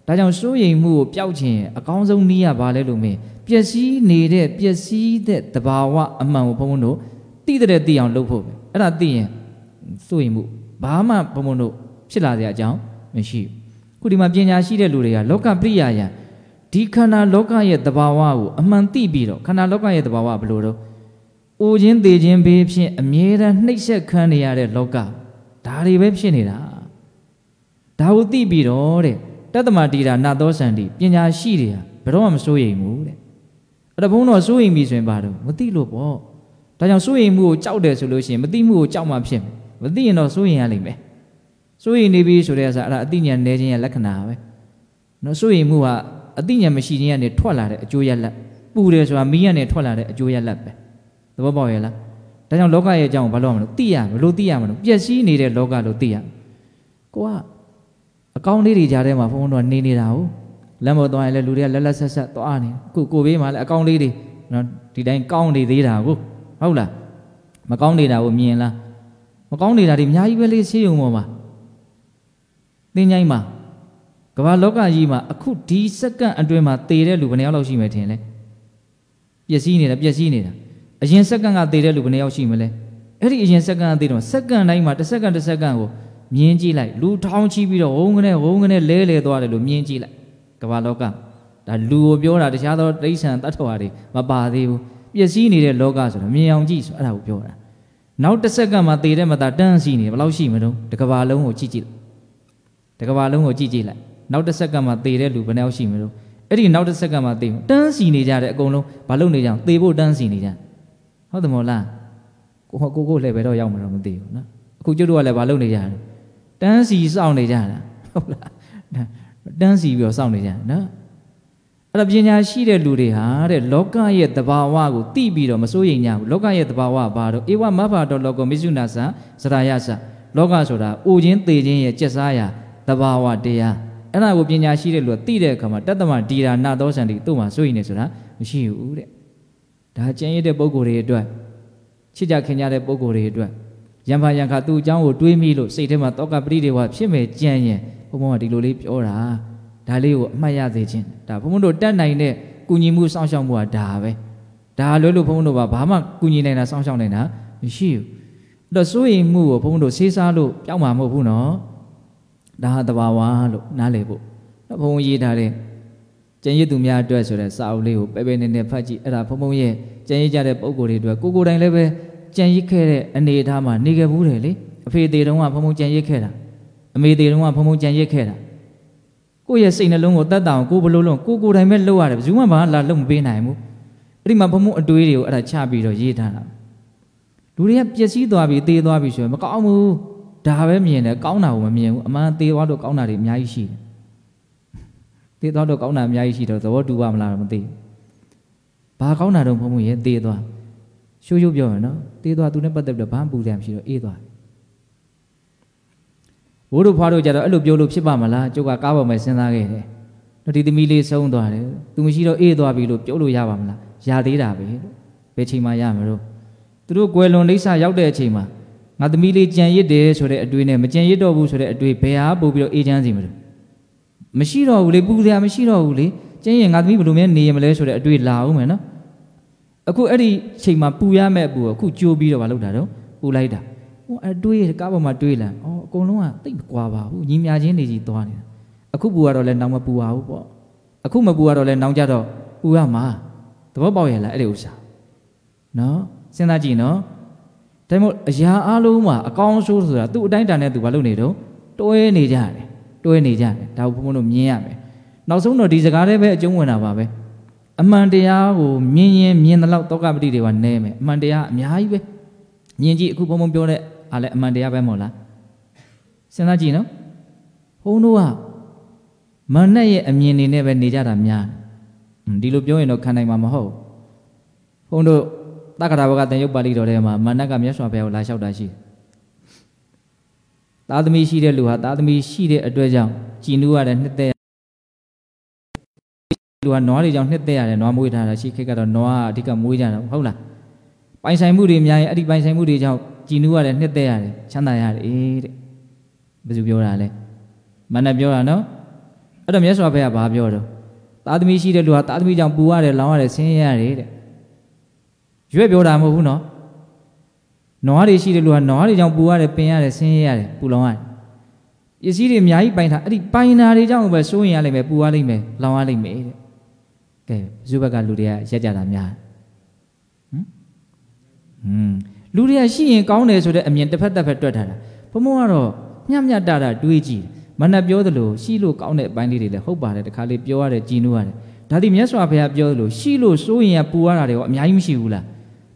ဒါကြောင့်စိုးရိမ်မှုကိုပျောက်ခြင်းအကောင်းဆုံးနည်းကဘာလဲလို့မင်းပျက်စီးနေတဲ့ပျက်စီးတဲ့တဘာဝအမှန်ကိုဘုံဘုံတို့သိတဲ့သိအောင်လုပ်ဖို့ပဲအဲ့ဒါသိရင်စိုးရိမ်မှုဘာမှဘုံဘုံတို့ဖြစ်လာစရာအကြောင်းမရှိဘူးခုဒီမှာပညာရှိတဲ့လူတွေကလောကပရိယာယံဒီခန္ဓာလောကရဲ့တဘာဝကိုအမှန်သိပြီးတော့ခန္ဓာလောကရဲ့တဘာဝဘယ်လိုတော့အိုခြင်းသေးခြင်းဘေးဖြင့်အမြဲတမ်းနှိပ်စက်ခံနေရတဲ့လောကဒါတွေပဲဖြစ်နေတာဒါကိုသိပြီးတော့တဲ့ တတ္တမတီတာနတ်သောစံတိပညာရှိတွေဟာဘယ်တော့မှမစိုးရိမ်ဘူးတဲ့အဲ့ဒါဘုန်းတော်စိုးရိမ်ပြီဆိုရင်ဘာလို့မသိလို့ပေါ့ဒါကြောင့်စိုးရိမ်မှုကိုကြောက်တယ်ဆိုလို့ရှိရင်မသိမှုကိုကြောက်မှဖြစ်မယ်မသိရင်တော့စိုးရိမ်ရလိမ့်မယ်စိုးရိမ်နေပြီဆိုတဲ့အစားအဲ့ဒါအသိဉာဏ်နေခြင်းရဲ့လက္ခဏာပဲနော်စိုးရိမ်မှုကအသိဉာဏ်မရှိခြင်းကနေထွက်လာတဲ့အကျိုးရလတ်ပူတယ်ဆိုတာမီးကနေထွက်လာတဲ့အကျိုးရလတ်ပဲသဘောပေါက်ရဲ့လားဒါကြောင့်လောကရဲ့အကြောင်းကိုဘာလို့မလို့သိရမလို့သိရမလို့ပျက်စီးနေတဲ့လောကလို့သိရကိုက အကောင်းလေးတွေကြားထဲမှာဘုန်းဘုန်းတို့နေနေတာဟုတ်လမ်းပေါ်သွားရင်လည်းလူတွေကလက်လက်ဆက်ဆက်သွားနေခုကိုဘေးမှာလည်းအကောင်းလေးတွေနော်ဒီတိုင်းကောင်းနေသေးတာကိုဟုတ်လားမကောင်းနေတာကိုမြင်လားမကောင်းနေတာတွေအများကြီးပဲလေးဆေးရုံပေါ်မှာသင်ချိုင်းမှာကမ္ဘာလောကကြီးမှာအခုဒီစက္ကန့်အတွင်းမှာတည်တဲ့လူဘယ်နှယောက်လောက်ရှိမယ်ထင်လဲပျက်စီးနေတာပျက်စီးနေတာအရင်စက္ကန့်ကတည်တဲ့လူဘယ်နှယောက်ရှိမလဲအဲ့ဒီအရင်စက္ကန့်ကတည်တော့စက္ကန့်တိုင်းမှာတစ်စက္ကန့်တစ်စက္ကန့်ကို မြင်ကြည့်လိုက်လူထောင်းချီပြီးတော့ဝုန်းကနေဝုန်းကနေလဲလဲသွားတယ်လို့မြင်ကြည့်လိုက်ကမ္ဘာလောကဒါလူကိုပြောတာတခြားသောတိဋ္ဌံတတ်တော်တွေမပါသေးဘူးပျက်စီးနေတဲ့လောကဆိုတော့မြင်အောင်ကြည့်ဆိုအဲ့ဒါကိုပြောတာနောက်တစ်စက္ကန့်မှာတည်တဲ့မသားတန်းစီနေဘယ်လောက်ရှိမလို့တကဘာလုံးကိုကြည့်ကြည့်တကဘာလုံးကိုကြည့်ကြည့်လိုက်နောက်တစ်စက္ကန့်မှာသေတဲ့လူဘယ်နှယောက်ရှိမလို့အဲ့ဒီနောက်တစ်စက္ကန့်မှာသေတန်းစီနေကြတဲ့အကုန်လုံးဘာလုပ်နေကြအောင်သေဖို့တန်းစီနေကြဟုတ်တယ်မို့လားကိုကိုကိုလည်းဘယ်တော့ရောက်မှာတော့မသိဘူးနော်အခုကျုပ်တို့ကလည်းဘာလုပ်နေကြလဲ တန်းစီစောင့်နေကြတာဟုတ်လားတန်းစီပြီးတော့စောင့်နေကြနော်အဲ့ဒါပညာရှိတဲ့လူတွေဟာတဲ့လောကရဲ့တဘာဝကိုသိပြီးတော့မစိုးရိမ်ကြဘူးလောကရဲ့တဘာဝဘာတော့ဧဝမဘတော်လောကမိစုနာသစရာယသလောကဆိုတာအိုခြင်းသေခြင်းရဲ့ကျက်စားရာတဘာဝတရားအဲ့ဒါကိုပညာရှိတဲ့လူကသိတဲ့အခါမှာတတ္တမဒီရာနာသောစံတိသူ့မှာစိုးရိမ်နေဆိုတာမရှိဘူးတဲ့ဒါကျန်ရတဲ့ပုံကိုယ်တွေအတွက်ချစ်ကြခင်ကြတဲ့ပုံကိုယ်တွေအတွက် ရံဖာရံခါသူ့အကြောင်းကိုတွေးမိလို့စိတ်ထဲမှာတောကပရိဒေဝဖြစ်မဲ့ကြံရင်ဘုံဘုံကဒီလိုလေးပြောတာဒါလေးကိုအမှတ်ရစေခြင်းဒါဘုံဘုံတို့တတ်နိုင်တဲ့ကုညီမှုစောင့်ရှောက်မှုကဒါပဲဒါလွဲလို့ဘုံဘုံတို့ကဘာမှကုညီနိုင်တာစောင့်ရှောက်နိုင်တာမရှိဘူးအဲ့တော့စိုးရိမ်မှုကိုဘုံဘုံတို့ဆေးစားလို့ပြောင်းမှာမဟုတ်ဘူးနော်ဒါဟာတဘာဝလို့နားလည်ဖို့ဘုံဘုံရေးထားတဲ့ကျန်ရည်သူများအတွက်ဆိုတဲ့စာအုပ်လေးကိုပဲပဲနေနေဖတ်ကြည့်အဲ့ဒါဘုံဘုံရဲ့ကျန်ရည်ကြတဲ့ပုံကိုယ်တွေအတွက်ကိုကိုယ်တိုင်လည်းပဲ ကြံရစ်ခဲ့တဲ့အနေအထားမှာနေခဲ့ဘူးတယ်လေအဖေသေးတုန်းကဘုံဘုံကြံရစ်ခဲ့တာအမေသေးတုန်းကဘုံဘုံကြံရစ်ခဲ့တာကိုယ့်ရဲ့စိတ်နှလုံးကိုတတ်တာအောင်ကိုဘလို့လုံးကိုကိုယ်တိုင်ပဲလှုပ်ရတယ်ဘယ်သူမှဘာလာလှုပ်မပေးနိုင်ဘူးအဲ့ဒီမှာဘုံဘုံအတွေးတွေကိုအဲ့ဒါချပြီးတော့ရေးထားတာလူတွေကပျက်စီးသွားပြီသေသွားပြီဆိုရင်မကောင်းဘူးဒါပဲမြင်တယ်ကောင်းတာကိုမမြင်ဘူးအမှန်သေသွားတော့ကောင်းတာတွေအများကြီးရှိတယ်သေသွားတော့ကောင်းတာအများကြီးရှိတော့သဘောတူပါမလားမသိဘူးဘာကောင်းတာတော့ဘုံဘုံရဲ့သေသွား ရှိုးရှိုးပြောမယ်နော်သေသွားသူနဲ့ပတ်သက်ပြီးတော့ဘာမှပူစရာမရှိတော့အေးသွားဘိုးတို့ဖွားတို့ကြတော့အဲ့လိုပြောလို့ဖြစ်ပါမလားကျုပ်ကကားပေါ်မှာစဉ်းစားခဲ့တယ်တော့ဒီသမီးလေးဆုံးသွားတယ်သူမရှိတော့အေးသွားပြီလို့ပြောလို့ရပါမလားရသေးတာပဲလို့ဘယ်ချိန်မှရမလို့သူတို့ကွယ်လွန်လိမ့်စာရောက်တဲ့အချိန်မှာငါသမီးလေးကြံရစ်တယ်ဆိုတဲ့အတွေ့နဲ့မကြံရစ်တော့ဘူးဆိုတဲ့အတွေ့ဘယ်ဟာပို့ပြီးတော့အေးချမ်းစီမလို့မရှိတော့ဘူးလေပူစရာမရှိတော့ဘူးလေကျင်းရင်ငါသမီးဘယ်လိုများနေရမလဲဆိုတဲ့အတွေ့လာအောင်မယ်နော် အခုအဲ့ဒီချိန်မှာပူရမဲ့အပူကိုအခုကြိုးပြီးတော့မလုပ်တာတော့ပူလိုက်တာဟိုအတွေးကားပေါ်မှာတွေးလာအော်အကုန်လုံးကတိတ်မကွာပါဘူးညီမြချင်းနေကြီးသွားနေတာအခုပူရတော့လဲနောင်မပူပါဘူးပေါ့အခုမပူရတော့လဲနောင်ကြတော့ပူရမှာသဘောပေါက်ရဲ့လားအဲ့ဒီဥစ္စာနော်စဉ်းစားကြည့်နော်ဒါမှမဟုတ်အရာအလုံးမှာအကောင်းဆိုးဆိုတာသူ့အတိုင်းတန်နဲ့သူဘာလုပ်နေတော့တွဲနေကြတယ်တွဲနေကြတယ်ဒါကိုဘုံဘုံတို့မြင်ရမယ်နောက်ဆုံးတော့ဒီစကားလေးပဲအကျုံးဝင်တာပါပဲ အမှန်တရားကိုမြင်ရင်မြင်တဲ့လောက်တောကပတိတွေကနဲမယ်အမှန်တရားအများကြီးပဲမြင်ကြည့်အခုဘုံဘုံပြောတဲ့အားလည်းအမှန်တရားပဲမဟုတ်လားစဉ်းစားကြည့်နော်ဘုံတို့ကမနဲ့ရဲ့အမြင်နေနဲ့ပဲနေကြတာများဒီလိုပြောရင်တော့ခံနိုင်မှာမဟုတ်ဘုံတို့တက္ကရာဘကတန်ရုပ်ပါဠိတော်ထဲမှာမာနကမြတ်စွာဘုရားကိုလာလျှောက်တာရှိတယ်သားသမီးရှိတဲ့လူဟာသားသမီးရှိတဲ့အတွက်ကြောင့်ကြည်နူးရတဲ့နှစ်သက် လူကနွားတွေကြောင့်နှစ်သက်ရတယ်နွားမွေးထားတာရှိခေတ်ကတော့နွားကအဓိကမွေးကြတာဟုတ်လားပိုင်ဆိုင်မှုတွေအများကြီးအဲ့ဒီပိုင်ဆိုင်မှုတွေကြောင့်ကြည်နူးရတယ်နှစ်သက်ရတယ်ချမ်းသာရတယ်တဲ့ဘယ်သူပြောတာလဲမနက်ပြောတာနော်အဲ့တော့မြတ်စွာဘုရားဘာပြောတော့သားသမီးရှိတဲ့လူဟာသားသမီးကြောင့်ပူရတယ်လောင်ရတယ်ဆင်းရဲရတယ်တဲ့ရွက်ပြောတာမဟုတ်ဘူးနော်နွားတွေရှိတဲ့လူကနွားတွေကြောင့်ပူရတယ်ပင်ရတယ်ဆင်းရဲရတယ်ပူလောင်ရတယ်ပစ္စည်းတွေအများကြီးပိုင်ထားအဲ့ဒီပိုင်နာတွေကြောင့်ပဲစိုးရင်ရလိမ့်မယ်ပူရလိမ့်မယ်လောင်ရလိမ့်မယ်တဲ့ ကဲဘုဘက်ကလူတွေကရက်ကြတာများဟမ်ဟွန်းလူတွေကရှိရင်ကောင်းတယ်ဆိုတဲ့အမြင်တစ်ဖက်တစ်ဖက်တွက်ထားတာဘုံဘုံကတော့ညံ့ညံ့တတာတွေးကြည့်မနှက်ပြောသလိုရှိလို့ကောင်းတဲ့အပိုင်းလေးတွေလည်းဟုတ်ပါတယ်တခါလေးပြောရတယ်ကြည်နူးရတယ်ဒါဒီမြတ်စွာဘုရားပြောသလိုရှိလို့စိုးရင်ရပူရတာတွေရောအများကြီးမရှိဘူးလား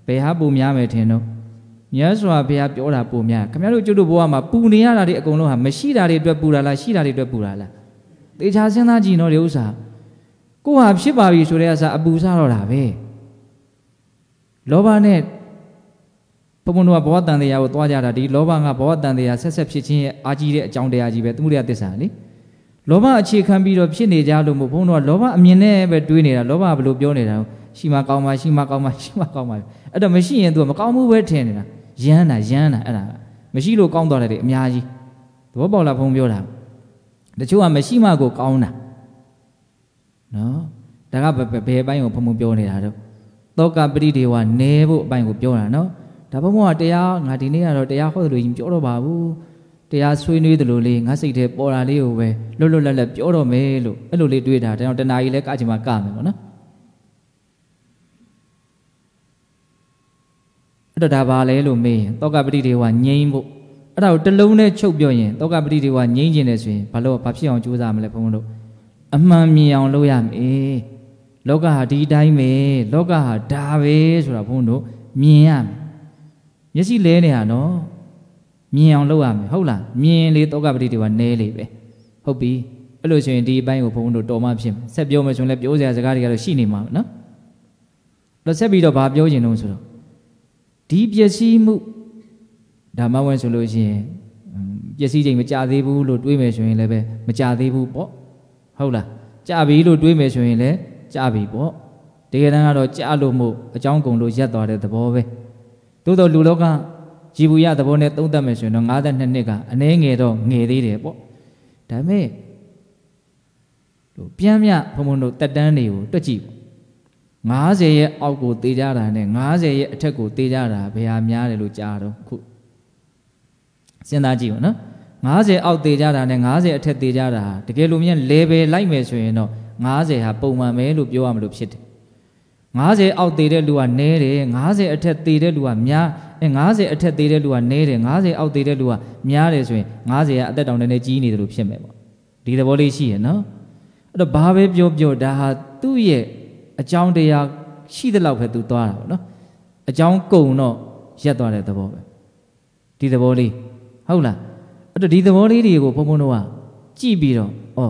ဘယ်ဟာပူများမယ်ထင်တော့မြတ်စွာဘုရားပြောတာပူများခင်ဗျားတို့ကျွတ်တို့ဘဝမှာပူနေရတာတွေအကုန်လုံးဟာမရှိတာတွေအတွက်ပူတာလားရှိတာတွေအတွက်ပူတာလားတေချာစဉ်းစားကြည့်တော့ဒီဥစ္စာ ကိုဟာဖြစ်ပါပြီဆိုတဲ့အစားအပူစားတော့တာပဲလောဘနဲ့ဘုံဘုံတို့ကဘဝတန်တရားကိုသွားကြတာဒီလောဘကဘဝတန်တရားဆက်ဆက်ဖြစ်ခြင်းရဲ့အာကြီးတဲ့အကြောင်းတရားကြီးပဲသူတို့ရဲ့သစ္စာလေလောဘအခြေခံပြီးတော့ဖြစ်နေကြလို့မို့ဘုန်းတော်ကလောဘအမြင်နဲ့ပဲတွေးနေတာလောဘကဘယ်လိုပြောနေတာရှိမှကောင်းမှရှိမှကောင်းမှရှိမှကောင်းမှအဲ့တော့မရှိရင် तू မကောင်းဘူးပဲထင်နေတာရမ်းတာရမ်းတာအဲ့ဒါမရှိလို့ကောင်းသွားတယ်အများကြီးသဘောပေါက်လားဘုံပြောတာတချို့ကမရှိမှကိုကောင်းတာ နော်ဒါကဘယ်အပိုင်းကိုဘုံဘုံပြောနေတာတော့သောကပရိဒေဝနဲဖို့အပိုင်းကိုပြောတာနော်ဒါဘုံဘုံကတရားငါဒီနေ့ကတော့တရားဟောတယ်လို့ရင်ပြောတော့ပါဘူးတရားဆွေးနွေးတယ်လို့လေးငါစိတ်ထဲပေါ်တာလေးကိုပဲလွတ်လွတ်လပ်လပ်ပြောတော့မယ်လို့အဲ့လိုလေးတွေးတာဒါကြောင့်တဏှာကြီးလဲကချင်မှာကမယ်ပေါ့နော်အဲ့တော့ဒါပါလဲလို့မေးရင်တောကပတိတွေဝငြိမ်းဖို့အဲ့ဒါကိုတလုံးနဲ့ချုပ်ပြောရင်တောကပတိတွေဝငြိမ်းခြင်းတယ်ဆိုရင်ဘာလို့ဘာဖြစ်အောင်ကြိုးစားမလဲဘုန်းဘုန်းတို့ အမှန်မြင်အောင်လုပ်ရမယ်လောကဟာဒီတိုင်းပဲလောကဟာဒါပဲဆိုတာဘုန်းတို့မြင်ရမယ်မျက်စိလဲနေတာနော်မြင်အောင်လုပ်ရမယ်ဟုတ်လားမြင်လေတောကပတိတွေကနဲလေပဲဟုတ်ပြီအဲ့လိုဆိုရင်ဒီအပိုင်းကိုဘုန်းဘုန်းတို့တော်မှဖြစ်မယ်ဆက်ပြောမယ်ဆိုရင်လည်းပြောစရာစကားတွေကတော့ရှိနေမှာနော်တော့ဆက်ပြီးတော့ဘာပြောချင်လို့ဆိုတော့ဒီပျက်စီးမှုဓမ္မဝင်ဆိုလို့ရှိရင်ပျက်စီးချိန်မကြသေးဘူးလို့တွေးမယ်ဆိုရင်လည်းပဲမကြသေးဘူးပေါ့ ဟုတ်လားကြပြီလို့တွေးမယ်ဆိုရင်လည်းကြပြီပေါ့တကယ်တမ်းကတော့ကြလို့မို့အကြောင်းကုန်လို့ရက်သွားတဲ့သဘောပဲသို့တော့လူလောကကြည်ဘူးရသဘောနဲ့သုံးသပ်မယ်ဆိုရင်တော့52နှစ်ကအနည်းငယ်တော့ငယ်သေးတယ်ပေါ့ဒါပေမဲ့လို့ပြန်မြဘုံဘုံတို့တက်တန်းတွေကိုတွက်ကြည့်90ရဲ့အောက်ကိုသေးကြတာနဲ့90ရဲ့အထက်ကိုသေးကြတာဘယ်ဟာများတယ်လို့ကြားတော့ခုစဉ်းစားကြည့်ပါနော် 90အောက်သေးကြတာနဲ့90အထက်သေးကြတာတကယ်လို့မြန် level လိုက်မယ်ဆိုရင်တော့90ဟာပုံမှန်ပဲလို့ပြောရမလို့ဖြစ်တယ်90အောက်သေးတဲ့လူကနည်းတယ်90အထက်သေးတဲ့လူကများအဲ90အထက်သေးတဲ့လူကနည်းတယ်90အောက်သေးတဲ့လူကများတယ်ဆိုရင်90ကအသက်တောင်တည်းနဲ့ကြီးနေတယ်လို့ဖြစ်မယ်ပေါ့ဒီသဘောလေးရှိရနော်အဲ့တော့ဘာပဲပြောပြောဒါဟာသူ့ရဲ့အကြောင်းတရားရှိတဲ့လောက်ပဲသူသွားတာပေါ့နော်အကြောင်းကုံတော့ရက်သွားတဲ့သဘောပဲဒီသဘောလေးဟုတ်လားအဲ့ တော့ဒီသဘောလေးတွေကိုဘုံဘုံတို့ကကြည့်ပြီးတော့ဩ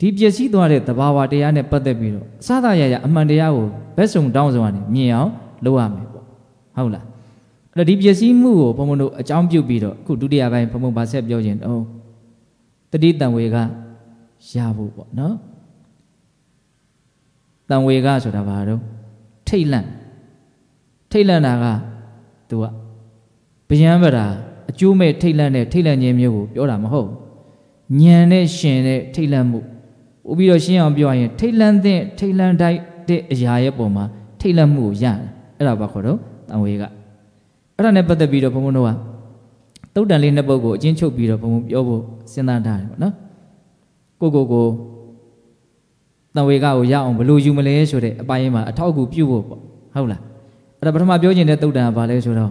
ဒီပျက်စီးသွားတဲ့သဘာဝတရားနဲ့ပတ်သက်ပြီးတော့အစသာရရအမှန်တရားကိုဘက်စုံတောင်းဆိုရတယ်မြင်အောင်လုပ်ရမယ်ပေါ့ဟုတ်လားအဲ့တော့ဒီပျက်စီးမှုကိုဘုံဘုံတို့အကြောင်းပြုပြီးတော့အခုဒုတိယပိုင်းဘုံဘုံဗာဆက်ပြောခြင်းတော့တတိတံဝေကရဖို့ပေါ့နော်တံဝေကဆိုတာဘာတော့ထိတ်လန့်ထိတ်လန့်တာကသူကဗျံပရာ အကျိုးမဲ့ထိတ်လန့်တဲ့ထိတ်လန့်ခြင်းမျိုးကိုပြောတာမဟုတ်ညံနဲ့ရှင်တဲ့ထိတ်လန့်မှုပို့ပြီးတော့ရှင်းအောင်ပြောရရင်ထိတ်လန့်တဲ့ထိတ်လန့်တိုက်တဲ့အရာရဲ့ပုံမှာထိတ်လန့်မှုကိုရတယ်အဲ့ဒါဘာခေါ်တော့တန်ဝေကအဲ့ဒါနဲ့ပတ်သက်ပြီးတော့ဘုံဘုံတို့ကတုတ်တန်လေးနှစ်ပုဒ်ကိုအချင်းချုပ်ပြီးတော့ဘုံဘုံပြောဖို့စဉ်းစားထားတယ်ပေါ့နော်ကိုကိုကိုတန်ဝေကကိုရအောင်ဘယ်လိုယူမလဲဆိုတဲ့အပိုင်းမှာအထောက်အကူပြုဖို့ပေါ့ဟုတ်လားအဲ့ဒါပထမပြောချင်တဲ့တုတ်တန်ကဘာလဲဆိုတော့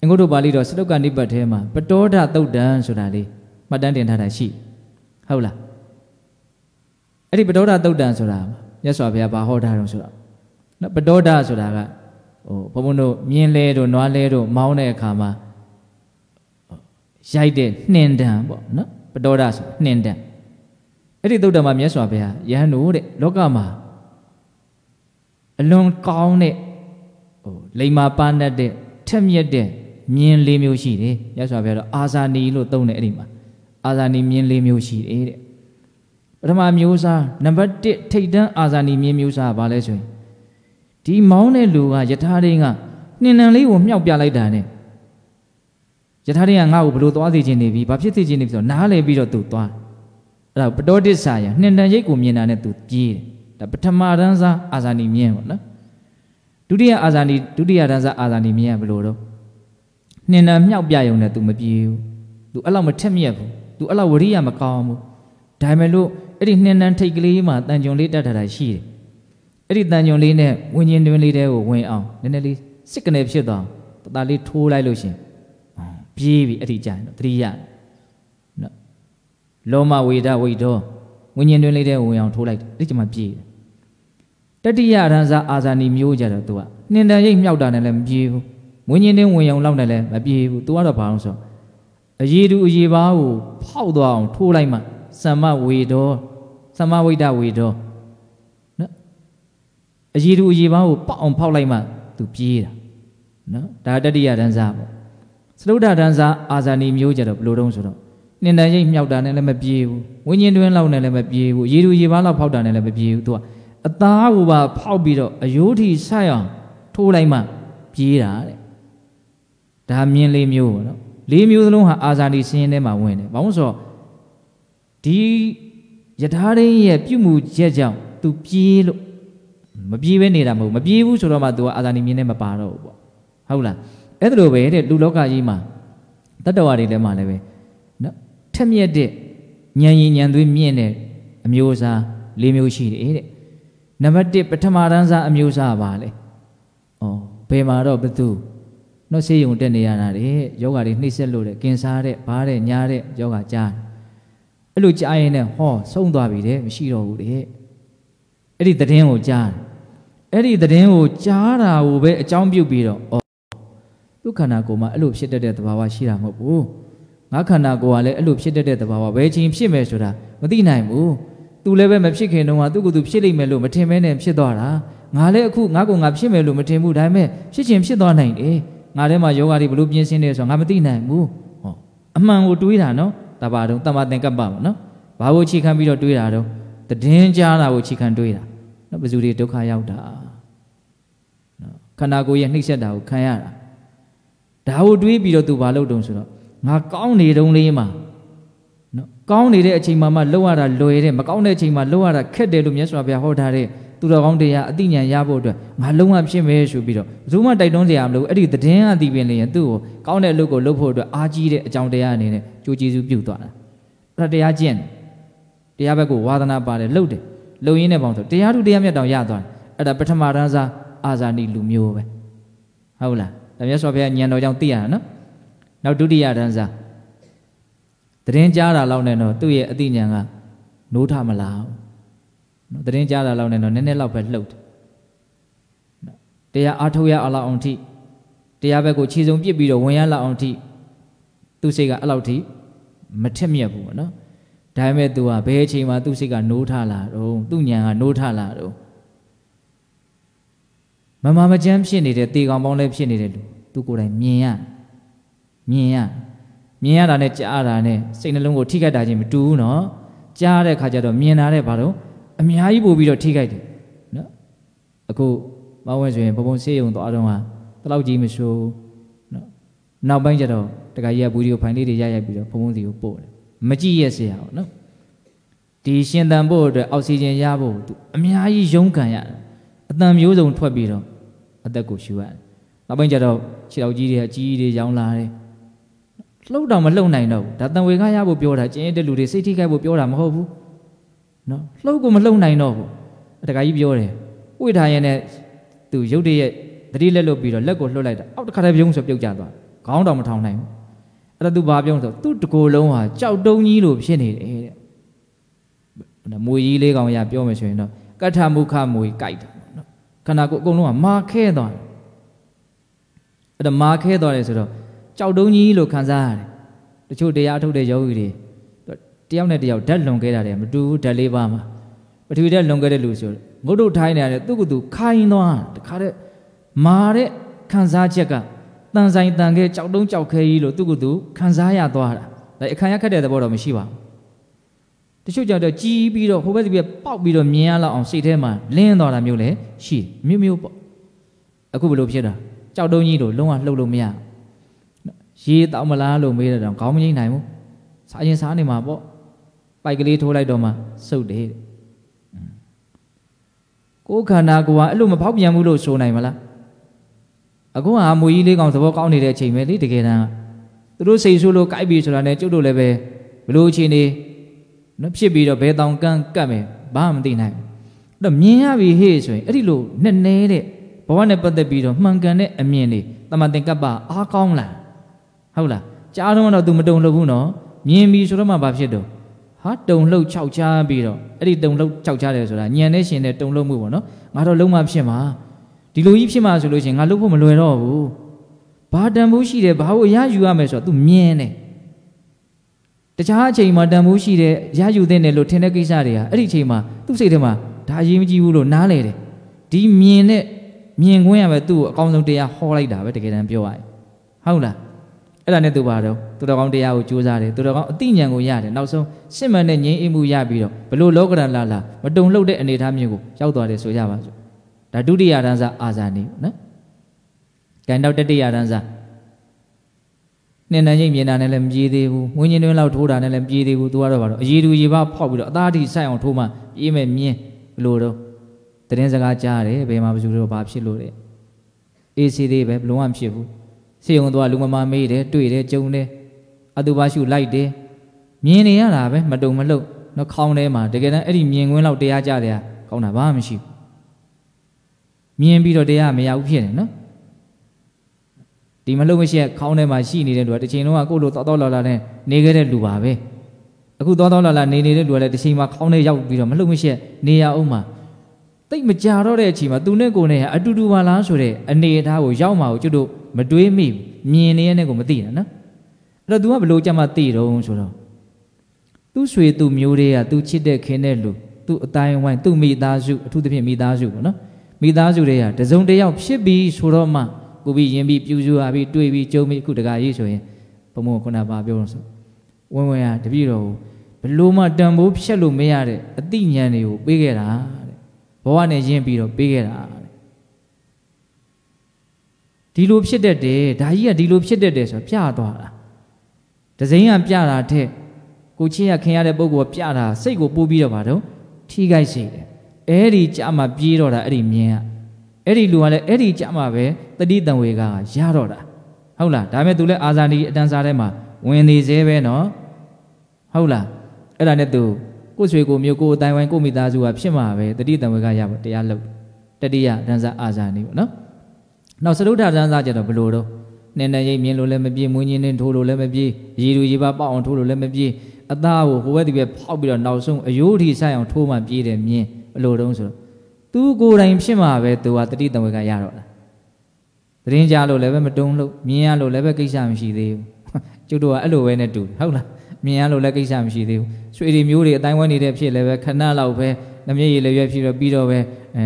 အင်္ဂုတ္တပါဠိတော်စတုကနိပတ်ထဲမှာပတောဒတုတ်တန်ဆိုတာလေးမှတ်တမ်းတင်ထားတာရှိဟုတ်လားအဲ့ဒီပတောဒတုတ်တန်ဆိုတာမြတ်စွာဘုရားဘာဟောထားတော့ဆိုတော့နော်ပတောဒဆိုတာကဟိုဘုံဘုံတို့မြင်းလဲတို့နွားလဲတို့မောင်းတဲ့အခါမှာရိုက်တဲ့နှင်တံပေါ့နော်ပတောဒဆိုနှင်တံအဲ့ဒီတုတ်တံမှာမြတ်စွာဘုရားယဟန်တို့တဲ့လောကမှာအလွန်ကောင်းတဲ့ဟိုလိမ္မာပါနတ်တဲ့ထက်မြက်တဲ့ မြင်းလေးမျိုးရှိတယ်မြတ်စွာဘုရားတော့အာဇာနီလို့သုံးတယ်အဲ့ဒီမှာအာဇာနီမြင်းလေးမျိုးရှိတယ်တဲ့ပထမမျိုးစားနံပါတ်1ထိတ်တန်းအာဇာနီမြင်းမျိုးစားကဘာလဲဆိုရင်ဒီမောင်းတဲ့လူကယထာရင်းကနှင်နံလေးကိုမြှောက်ပြလိုက်တာနဲ့ယထာရင်းကငါ့ကိုဘယ်လိုသွားစီခြင်းနေပြီဘာဖြစ်စီခြင်းနေပြီဆိုတော့နားလဲပြီးတော့သူသွားအဲ့ဒါပတောတိဆာယနှင်တန်ရိတ်ကိုမြင်တာနဲ့သူပြေးတယ်ဒါပထမတန်းစားအာဇာနီမြင်းပေါ့နော်ဒုတိယအာဇာနီဒုတိယတန်းစားအာဇာနီမြင်းကဘယ်လိုတော့ နှင်တန်မြှောက်ပြယုံနဲ့သူမပြေးဘူးသူအဲ့လောက်မထက်မြက်ဘူးသူအဲ့လောက်ဝရိယမကောင်းဘူးဒါပေမဲ့လို့အဲ့ဒီနှင်တန်ထိတ်ကလေးမှာတန်ကြုံလေးတက်ထတာရှိတယ်အဲ့ဒီတန်ကြုံလေးနဲ့ဝิญဉ်တွင်လေးတဲကိုဝင်အောင်နည်းနည်းလေးစစ်ကနေဖြစ်သွားတတလေးထိုးလိုက်လို့ရှင်ပြေးပြီအဲ့ဒီကြရင်တော့တတိယနော်လောမဝေဒဝိဒောဝิญဉ်တွင်လေးတဲကိုဝင်အောင်ထိုးလိုက်တယ်အဲ့ဒီကျမှပြေးတယ်တတိယရန်စာအာဇာနီမျိုးကြတော့ तू ကနှင်တန်ရိတ်မြောက်တာနဲ့လည်းမပြေးဘူး မွေးညင်းတင်းဝင်ရုံလောက်နဲ့လည်းမပြေဘူးသူကတော့ဘာလို့ဆိုအရေတူအရေပါကိုဖောက်သွားအောင်ထိုးလိုက်မှသမ္မဝေတော်သမ္မဝိဒဝေတော်နော်အရေတူအရေပါကိုပေါက်အောင်ဖောက်လိုက်မှသူပြေးတာနော်ဒါတတိယဒန်းစားပေါ့စတုဒ္ဓဒန်းစားအာဇာနည်မျိုးကြတော့ဘယ်လိုတုံးဆိုတော့နှင်တန်ရိပ်မြောက်တာနဲ့လည်းမပြေးဘူးဝိညာဉ်တွင်းလောက်နဲ့လည်းမပြေးဘူးရေတူရေပါလောက်ဖောက်တာနဲ့လည်းမပြေးဘူးသူကအသားကိုပါဖောက်ပြီးတော့အယိုးထီဆိုက်အောင်ထိုးလိုက်မှပြေးတာတဲ့ ဒါမြင်းလေးမျိုးပေါ့နော်လေးမျိုးစလုံးဟာအာဇာနီစင်းရင်ထဲမှာဝင်တယ်ဘာလို့ဆိုတော့ဒီယထာရင်းရဲ့ပြုမှုချက်ကြောင့် तू ပြေးလို့မပြေးပဲနေတာမဟုတ်မပြေးဘူးဆိုတော့မှ तू ကအာဇာနီမြင်းထဲမပါတော့ဘူးပေါ့ဟုတ်လားအဲ့ဒါလိုပဲတဲ့လူလောကကြီးမှာတတ္တဝါတွေထဲမှာလည်းပဲနော်ထက်မြက်တဲ့ဉာဏ်ရည်ဉာဏ်သွေးမြင့်တဲ့အမျိုးအစား၄မျိုးရှိတယ်တဲ့နံပါတ်1ပထမတန်းစားအမျိုးအစားပါလေဩဘယ်မှာတော့ဘသူ နော်ဆေးရုံတက်နေရတာတဲ့ယောဂါတွေနှိမ့်ဆက်လို့တဲ့ကင်ဆာတဲ့ဘားတဲ့ညားတဲ့ယောဂါကြားအဲ့လိုကြားရင်လည်းဟောဆုံးသွားပြီတဲ့မရှိတော့ဘူးတဲ့အဲ့ဒီသတင်းကိုကြားအဲ့ဒီသတင်းကိုကြားတာကိုပဲအကြောင်းပြုပြီးတော့ဩဒုက္ခနာကိုယ်မှာအဲ့လိုဖြစ်တတ်တဲ့သဘာဝရှိတာမဟုတ်ဘူးငါခန္ဓာကိုယ်ကလည်းအဲ့လိုဖြစ်တတ်တဲ့သဘာဝဘယ်ချင်းဖြစ်မယ်ဆိုတာမသိနိုင်ဘူးသူလည်းပဲမဖြစ်ခင်တုန်းကသူ့ကိုယ်သူဖြစ်လိမ့်မယ်လို့မထင်မဲနဲ့ဖြစ်သွားတာငါလည်းအခုငါကငါဖြစ်မယ်လို့မထင်ဘူးဒါပေမဲ့ဖြစ်ချင်းဖြစ်သွားနိုင်တယ် ငါထဲမှာယောဂါတွေဘလို့ပြင်းစင်းနေဆိုတော့ငါမသိနိုင်ဘူးဟောအမှန်ကိုတွေးတာနော်တပါတော့တမသင်္ကပ္ပပေါ့နော်ဘာကိုခြေခံပြီးတော့တွေးတာတော့တည်င်းကြားတာကိုခြေခံတွေးတာနော်ဘယ်သူတွေဒုက္ခရောက်တာနော်ခန္ဓာကိုယ်ရဲ့နှိမ့်ဆက်တာကိုခံရတာဒါကိုတွေးပြီးတော့သူဘာလုပ်တုံဆိုတော့ငါကောင်းနေတုံးလေးမှာနော်ကောင်းနေတဲ့အချိန်မှာမှလှုပ်ရတာလွယ်တယ်မကောင်းတဲ့အချိန်မှာလှုပ်ရတာခက်တယ်လို့မြတ်စွာဘုရားဟောထားတဲ့ သူတော်ကောင်းတရားအတိညာရဖို့အတွက်ငါလုံးဝဖြစ်မယ်ဆိုပြီးတော့ဘယ်သူမှတိုက်တွန်းစရာမလိုအဲ့ဒီသတင်းအသိပင်လျင်သူ့ကိုကောင်းတဲ့အလုပ်ကိုလုပ်ဖို့အတွက်အားကြီးတဲ့အကြောင်းတရားအနေနဲ့ကြိုးကျေးဇူးပြုသွားတာအဲ့ဒါတရားကျင့်တယ်တရားဘက်ကိုဝါသနာပါတယ်လှုပ်တယ်လှုပ်ရင်းနဲ့ပေါင်းဆိုတရားသူတရားမြတ်တောင်ရသွားတယ်အဲ့ဒါပထမတန်းစားအာဇာနိလူမျိုးပဲဟုတ်လားဒါမြတ်စွာဘုရားဉာဏ်တော်ကြောင့်သိရတာနော်နောက်ဒုတိယတန်းစားသတင်းကြားတာလောက်နဲ့တော့သူ့ရဲ့အသိဉာဏ်ကနိုးထမလား နော်သတင်းကြားတာလောက်နဲ့တော့နည်းနည်းလောက်ပဲလှုပ်တယ်တရားအားထုတ်ရအောင်အောင်ထိတရားဘက်ကိုခြေစုံပြစ်ပြီးတော့ဝင်ရလောက်အောင်ထိသူ့စိတ်ကအဲ့လောက်ထိမထက်မြက်ဘူးပေါ့နော်ဒါပေမဲ့ तू ကဘယ်အချိန်မှာသူ့စိတ်ကနိုးထလာတော့သူ့ဉာဏ်ကနိုးထလာတော့မမမချမ်းဖြစ်နေတဲ့တေကောင်ပေါင်းလည်းဖြစ်နေတဲ့လူသူကိုယ်တိုင်မြင်ရမြင်ရမြင်ရတာနဲ့ကြားတာနဲ့စိတ်နှလုံးကိုထိခိုက်တာချင်းမတူဘူးနော်ကြားတဲ့ခါကျတော့မြင်တာတဲ့ဘာလို့ အများကြီးပို့ပြီးတော့ထိခိုက်တယ်နော်အခုမဝဲဆိုရင်ဘုံဘုံဆေးရုံသွားတော့ဟာတလောက်ကြီးမဆိုးနော်နောက်ပိုင်းကျတော့တခါကြီးကဘူးဒီကိုဖိုင်လေးတွေရရိုက်ပြီးတော့ဘုံဘုံစီကိုပို့တယ်မကြည့်ရစရာဘူးနော်ဒီရှင်သန်ဖို့အတွက်အောက်ဆီဂျင်ရဖို့သူအများကြီးရုန်းကန်ရတယ်တန်မျိုးစုံထွက်ပြီးတော့အသက်ကိုရှူရတယ်နောက်ပိုင်းကျတော့ခြေတော်ကြီးတွေအကြီးကြီးတွေရောင်းလာတယ်လှုပ်တော့မလှုပ်နိုင်တော့ဘူးဒါတန်ဝေခရဖို့ပြောတာကျင်းတဲ့လူတွေစိတ်ထိခိုက်ဖို့ပြောတာမဟုတ်ဘူး နော်လှုပ်ကိုမလှုပ်နိုင်တော့ဘူးတခါကြီးပြောတယ်ဝိထားရင်နဲ့သူရုတ်တရက်တတိလက်လွတ်ပြီးတော့လက်ကိုလှုပ်လိုက်တာအောက်တစ်ခါတည်းပြုံးဆိုပြုတ်ကျသွားခေါင်းတော်မထောင်နိုင်ဘူးအဲ့ဒါသူဘာပြောဆိုသူ့တကိုယ်လုံးဟာကြောက်တုံးကြီးလိုဖြစ်နေတယ်တဲ့မွေကြီးလေးကောင်ရပြောမယ်ဆိုရင်တော့ကထမုခမွေကြိုက်တာနော်ခန္ဓာကိုယ်အကုန်လုံးကမာခဲသွားတယ်အဲ့ဒါမာခဲသွားတယ်ဆိုတော့ကြောက်တုံးကြီးလို့ခံစားရတယ်တချို့တရားထုတ်တဲ့ယောဂီတွေ တယောက်နဲ့တယောက်ဓာတ်လွန်ခဲ့တာတယ်မတူဘူးဓာတ်လေးပါမှာပထဝီဓာတ်လွန်ခဲ့တဲ့လူဆိုငုတ်တုတ်ထိုင်းနေရတယ်သူ့ကသူခိုင်းသွားတခါတည်းမာတဲ့ခံစားချက်ကတန်ဆိုင်တန်ခဲကြောက်တုံးကြောက်ခဲကြီးလို့သူ့ကသူခံစားရသွားတာဒါအခါရခက်တဲ့သဘောတော့မရှိပါဘူးတချို့ကြောင့်တော့ကြီးပြီးတော့ဟိုဘက်ဒီဘက်ပေါက်ပြီးတော့မြင်ရလောက်အောင်စိတ်ထဲမှာလင်းသွားတာမျိုးလည်းရှိတယ်မျိုးမျိုးပေါ့အခုဘယ်လိုဖြစ်တာကြောက်တုံးကြီးလို့လုံးဝလှုပ်လို့မရရေတောက်မလားလို့မေးတဲ့တော့ခေါင်းမငိမ့်နိုင်ဘူးစားရင်စားနေမှာပေါ့ ပိုက်ကလေးထိုးလိုက်တော့မှစုပ်တယ်ကိုယ်ခန္ဓာကိုယ်ကအဲ့လိုမဖောက်ပြန်ဘူးလို့ဆိုနိုင်မလားအခုဟာမွေကြီးလေးကောင်သဘောကောင်းနေတဲ့အချိန်ပဲလေတကယ်တမ်းသူတို့စိတ်ဆိုးလို့ကြိုက်ပြီဆိုတာနဲ့ကျုပ်တို့လည်းပဲဘလို့အချိန်နေနော်ဖြစ်ပြီးတော့ဘယ်တောင်ကန်းကတ်မယ်ဘာမှမသိနိုင်အဲ့တော့မြင်ရပြီဟေ့ဆိုရင်အဲ့ဒီလိုနဲ့နေတဲ့ဘဝနဲ့ပတ်သက်ပြီးတော့မှန်ကန်တဲ့အမြင်တွေတမန်တင်ကပ်ပါအားကောင်းလားဟုတ်လားကြားတော့တော့ तू မတုံလို့ဘူးနော်မြင်ပြီဆိုတော့မှဘာဖြစ်တော့ ဟာတုံလှုပ်ခြောက်ချားပြီးတော့အဲ့ဒီတုံလှုပ်ခြောက်ချားတယ်ဆိုတာညံနေရှင်တဲ့တုံလှုပ်မှုပေါ့နော်ငါတော့လုံးမဖြစ်မှာဒီလိုကြီးဖြစ်မှာဆိုလို့ရှိရင်ငါလှုပ်ဖို့မလွယ်တော့ဘူးဘာတန်ဖိုးရှိတယ်ဘာလို့ရယူရမယ်ဆိုတော့ तू မြင်တယ်တခြားအချိန်မှာတန်ဖိုးရှိတယ်ရယူတဲ့တယ်လို့ထင်တဲ့ကိစ္စတွေဟာအဲ့ဒီအချိန်မှာသူ့စိတ်ထဲမှာဒါအရေးမကြီးဘူးလို့နားလေတယ်ဒီမြင်တဲ့မြင်ခွင့်ရပဲသူ့ကိုအကောင်းဆုံးတရားဟောလိုက်တာပဲတကယ်တမ်းပြောရရင်ဟုတ်လားအဲ့ဒါနဲ့သူပါတော့ သူတော်ကောင်းတရားကိုကြိုးစားတယ်သူတော်ကောင်းအသိဉာဏ်ကိုရတယ်နောက်ဆုံးစစ်မှန်တဲ့ငြိမ်းအေးမှုရပြီးတော့ဘလို့လောကရန်လာလာမတုံလှုပ်တဲ့အနေအထားမျိုးကိုရောက်သွားတယ်ဆိုကြပါစို့ဒါဒုတိယတန်းစားအာဇာနည်နော်ကံတော့တတိယတန်းစားနင်းနေချင်းမြင်တာနဲ့လည်းမပြေးသေးဘူးငွေညင်းတွင်းလောက်ထိုးတာနဲ့လည်းမပြေးသေးဘူးသူကတော့ဘာလို့အည်သူရေပါဖောက်ပြီးတော့အသားထိဆိုင်အောင်ထိုးမှပြေးမယ်မြင်းဘလို့တော့တရင်စကားကြားတယ်ဘယ်မှာမစုတော့ဘာဖြစ်လို့လဲအေးစီသေးပဲဘလုံးဝမဖြစ်ဘူးစေုံသွားလူမမမေးတယ်တွေ့တယ်ကြုံတယ် အတူပါရှုလိုက်တယ်မြင်နေရတာပဲမတုံမလှုပ်နော်ခေါင်းထဲမှာတကယ်တမ်းအဲ့ဒီမြင်ကွင်းလောက်တရားကြတယ်ကောင်းတာဘာမှမရှိဘူးမြင်ပြီးတော့တရားမရဘူးဖြစ်နေနော်ဒီမလှုပ်မရှိခေါင်းထဲမှာရှိနေတဲ့လူကတစ်ချိန်လုံးကကိုယ့်လိုတောက်တောက်လာလာနဲ့နေခဲ့တဲ့လူပါပဲအခုတောက်တောက်လာလာနေနေတဲ့လူကလည်းတစ်ချိန်မှာခေါင်းထဲရောက်ပြီးတော့မလှုပ်မရှိနေရအောင်မှာတိတ်မကြတော့တဲ့အချိန်မှာသူနဲ့ကိုယ်နဲ့အတူတူပါလားဆိုတဲ့အနေအထားကိုရောက်မှာကိုကျွတ်တို့မတွေးမိမြင်နေရတဲ့ကိုမသိတာနော် အဲ့တော့ तू ကဘလို့ကြမှာသိတော့ဆိုတော့သူ့ဆွေသူ့မျိုးတွေကသူချစ်တဲ့ခင်တဲ့လူသူ့အတိုင်းဝိုင်းသူ့မိသားစုအထူးသဖြင့်မိသားစုပေါ့နော်မိသားစုတွေကတစုံတယောက်ဖြစ်ပြီးဆိုတော့မှကိုပြီးရင်ပြီးပြူစုရပြီးတွေ့ပြီးကြုံပြီးအခုတကကြီးဆိုရင်ဘုံဘုံခုနပါပြောလို့ဆိုဝင်းဝင်းကတပည့်တော်ဘလို့မှတန်ဖိုးဖြတ်လို့မရတဲ့အသိဉာဏ်တွေကိုပေးခဲ့တာတဲ့ဘဝနဲ့ရင်းပြီးတော့ပေးခဲ့တာဒီလိုဖြစ်တတ်တယ်ဒါကြီးကဒီလိုဖြစ်တတ်တယ်ဆိုပြသွားတာ ဒဇိန်ကပြတာတဲ့ကိုချင်းရခင်ရတဲ့ပုံကိုပြတာစိတ်ကိုပိုးပြီးတော့ပါတော့ထိခိုက်စေတယ်အဲ့ဒီကြမှာပြေးတော့တာအဲ့ဒီမြင်ကအဲ့ဒီလူကလည်းအဲ့ဒီကြမှာပဲတတိတံဝေကရတော့တာဟုတ်လားဒါပေမဲ့သူလည်းအာဇာနီအတန်းစားထဲမှာဝင်နေသေးပဲနော်ဟုတ်လားအဲ့ဒါနဲ့သူကိုယ်ဆွေကိုမျိုးကိုယ်အတိုင်းဝိုင်းကိုမိသားစုကဖြစ်မှာပဲတတိတံဝေကရပါတရားလုပ်တတိယတန်းစားအာဇာနီပေါ့နော်နောက်စရုဒ္ဓတန်းစားကြတော့ဘလို့တော့ နင်းနေရိပ်မြင်လို့လည်းမပြေမွေးညင်းနေထိုးလို့လည်းမပြေရေလူရေပါပေါက်အောင်ထိုးလို့လည်းမပြေအသားကိုဟိုဘက်ဒီဘက်ဖောက်ပြီးတော့နောက်ဆုံးအယိုးထီဆိုင်အောင်ထိုးမှပြေးတယ်မြင်ဘလို့တော့ဆိုတော့သူကိုယ်တိုင်ဖြစ်မှာပဲသူကတတိတံဝေကရတော့တာသတင်းကြလို့လည်းပဲမတုံးလို့မြင်ရလို့လည်းပဲကိစ္စမရှိသေးဘူးကျုပ်တို့ကအဲ့လိုပဲနဲ့တူဟုတ်လားမြင်ရလို့လည်းကိစ္စမရှိသေးဘူးရွှေတွေမျိုးတွေအတိုင်းဝဲနေတဲ့ဖြစ်လည်းပဲခဏလောက်ပဲနှမျက်ရည်လည်းရွက်ဖြစ်တော့ပြီးတော့ပဲအဲ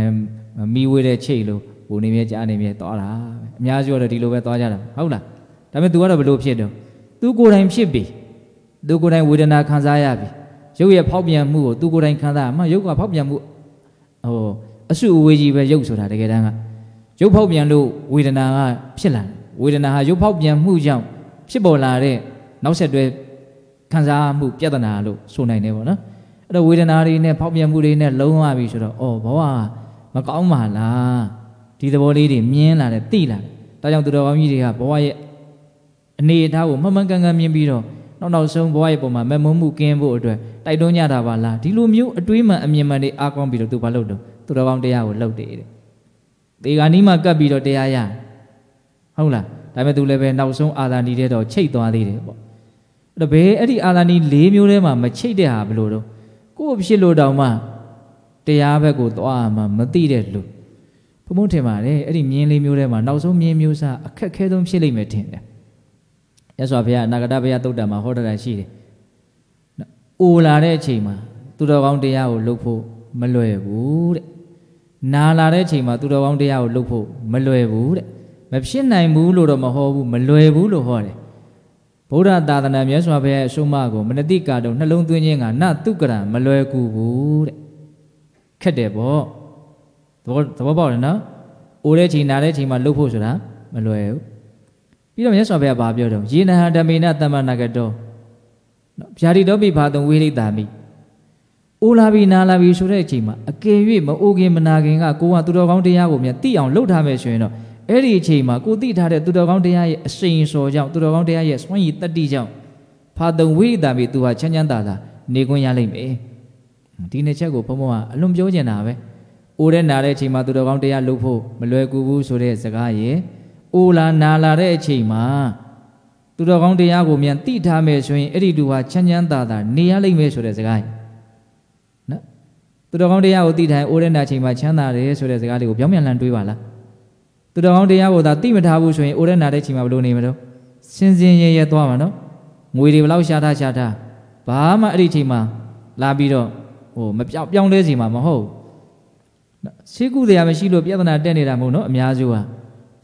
မီးဝေးတဲ့ချိတ်လို့ ဟိုနေမြဲကြားနေမြဲသွားတာပဲအများစုကတော့ဒီလိုပဲသွားကြတာဟုတ်လားဒါပေမဲ့ तू ကတော့ဘလို့ဖြစ်တော့ तू ကိုယ်တိုင်ဖြစ်ပြီ तू ကိုယ်တိုင်ဝေဒနာခံစားရပြီရုပ်ရဲ့ဖောက်ပြန်မှုကို तू ကိုယ်တိုင်ခံစားအမှရုပ်ကဖောက်ပြန်မှုဟိုအစုအဝေးကြီးပဲရုပ်ဆိုတာတကယ်တမ်းကရုပ်ဖောက်ပြန်လို့ဝေဒနာကဖြစ်လာဝေဒနာဟာရုပ်ဖောက်ပြန်မှုကြောင့်ဖြစ်ပေါ်လာတဲ့နောက်ဆက်တွဲခံစားမှုပြဿနာလို့ဆိုနိုင်တယ်ပေါ့နော်အဲ့တော့ဝေဒနာတွေနဲ့ဖောက်ပြန်မှုတွေနဲ့လုံးဝပြီဆိုတော့အော်ဘဝ မကောင်းပါလား ဒီသဘောလေးတွေမြင်လာတယ်သိလာတယ်ဒါကြောင့်သူတော်ကောင်းကြီးတွေကဘဝရဲ့အနေအထားကိုမှန်မှန်ကန်ကန်မြင်ပြီးတော့နောက်နောက်ဆုံးဘဝရဲ့ပုံမှာမမုံမှုကင်းဖို့အတွက်တိုက်တွန်းကြတာပါလားဒီလိုမျိုးအတွေးမှန်အမြင်မှန်တွေအားကောင်းပြီးတော့သူဘာလုပ်တော့သူတော်ကောင်းတရားကိုလှုပ်တယ်တဲ့ဒီကနီးမှကပ်ပြီးတော့တရားရဟုတ်လားဒါပေမဲ့သူလည်းပဲနောက်ဆုံးအာသာနီတဲ့တော့ချိတ်သွားသေးတယ်ပေါ့အဲ့တော့ဘယ်အဲ့ဒီအာသာနီ၄မျိုးထဲမှာမချိတ်တဲ့ဟာဘယ်လိုတော့ကိုယ့်ဖြစ်လို့တောင်မှတရားဘက်ကိုသွားမှမသိတဲ့လူ ဘုံဘုံထင်ပါတယ်အဲ့ဒီမြင်းလေးမျိုးထဲမှာနောက်ဆုံးမြင်းမျိုးစားအခက်ခဲဆုံးဖြစ်လိမ့်မယ်ထင်တယ်ရသော်ဘုရားအနာဂတဘုရားတုတ်တံမှာဟောတာရှိတယ်။အိုလာတဲ့အချိန်မှာသူတော်ကောင်းတရားကိုလုပ်ဖို့မလွယ်ဘူးတဲ့။နာလာတဲ့အချိန်မှာသူတော်ကောင်းတရားကိုလုပ်ဖို့မလွယ်ဘူးတဲ့။မဖြစ်နိုင်ဘူးလို့တော့မဟောဘူးမလွယ်ဘူးလို့ဟောတယ်။ဗုဒ္ဓသာသနာမြတ်စွာဘုရားရဲ့အဆုံးအမကိုမနတိကာတုံနှလုံးသွင်းခြင်းကနတုကရံမလွယ်ကူဘူးတဲ့။ခက်တယ်ပေါ့။ သဘောသဘောပေါက်တယ်နော်။အိုတဲ့ချိန်နာတဲ့ချိန်မှာလုပ်ဖို့ဆိုတာမလွယ်ဘူး။ပြီးတော့မြတ်စွာဘုရားဗာပြောတော့ယေနဟဓမေနတမ္မနာကတောနော်ဗျာတိတောပိဘာတုံဝိလိတာမိအိုလာပြီနာလာပြီဆိုတဲ့အချိန်မှာအကယ်၍မအိုခင်မနာခင်ကကိုကသူတော်ကောင်းတရားကိုမြတ်သိအောင်လှုပ်ထားမယ်ဆိုရင်တော့အဲ့ဒီအချိန်မှာကိုသိထားတဲ့သူတော်ကောင်းတရားရဲ့အရှိန်စော်ကြောင့်သူတော်ကောင်းတရားရဲ့စွန့်ရည်တတ္တိကြောင့်ဖာတုံဝိလိတာမိသူဟာချမ်းချမ်းသာသာနေခွင့်ရလိမ့်မယ်ဒီနှစ်ချက်ကိုဘုံဘုံကအလွန်ပြောချင်တာပဲ အိုတဲ့နာတဲ့အချိန်မှာသူတော်ကောင်းတရားလှုပ်ဖို့မလွယ်ကူဘူးဆိုတဲ့စကားရဲ့အိုလာနာလာတဲ့အချိန်မှာသူတော်ကောင်းတရားကိုမြန်သိထားမယ်ဆိုရင်အဲ့ဒီလူဟာချမ်းချမ်းသာသာနေရလိမ့်မယ်ဆိုတဲ့စကားနော်သူတော်ကောင်းတရားကိုသိထားရင်အိုတဲ့နာချိန်မှာချမ်းသာတယ်ဆိုတဲ့စကားလေးကိုပြောင်းပြန်လှန်တွေးပါလားသူတော်ကောင်းတရားကိုသာသိမထားဘူးဆိုရင်အိုတဲ့နာတဲ့ချိန်မှာဘယ်လိုနေမလို့စင်စင်ရဲရဲသွားမှာနော်ငွေတွေဘယ်လောက်ရှာထားရှာထားဘာမှအဲ့ဒီချိန်မှာလာပြီးတော့ဟိုမပြောင်းပြောင်းလဲစီမှာမဟုတ် ဆေးကုတရားမရှိလို့ပြဿနာတက်နေတာမဟုတ်နော်အများစုက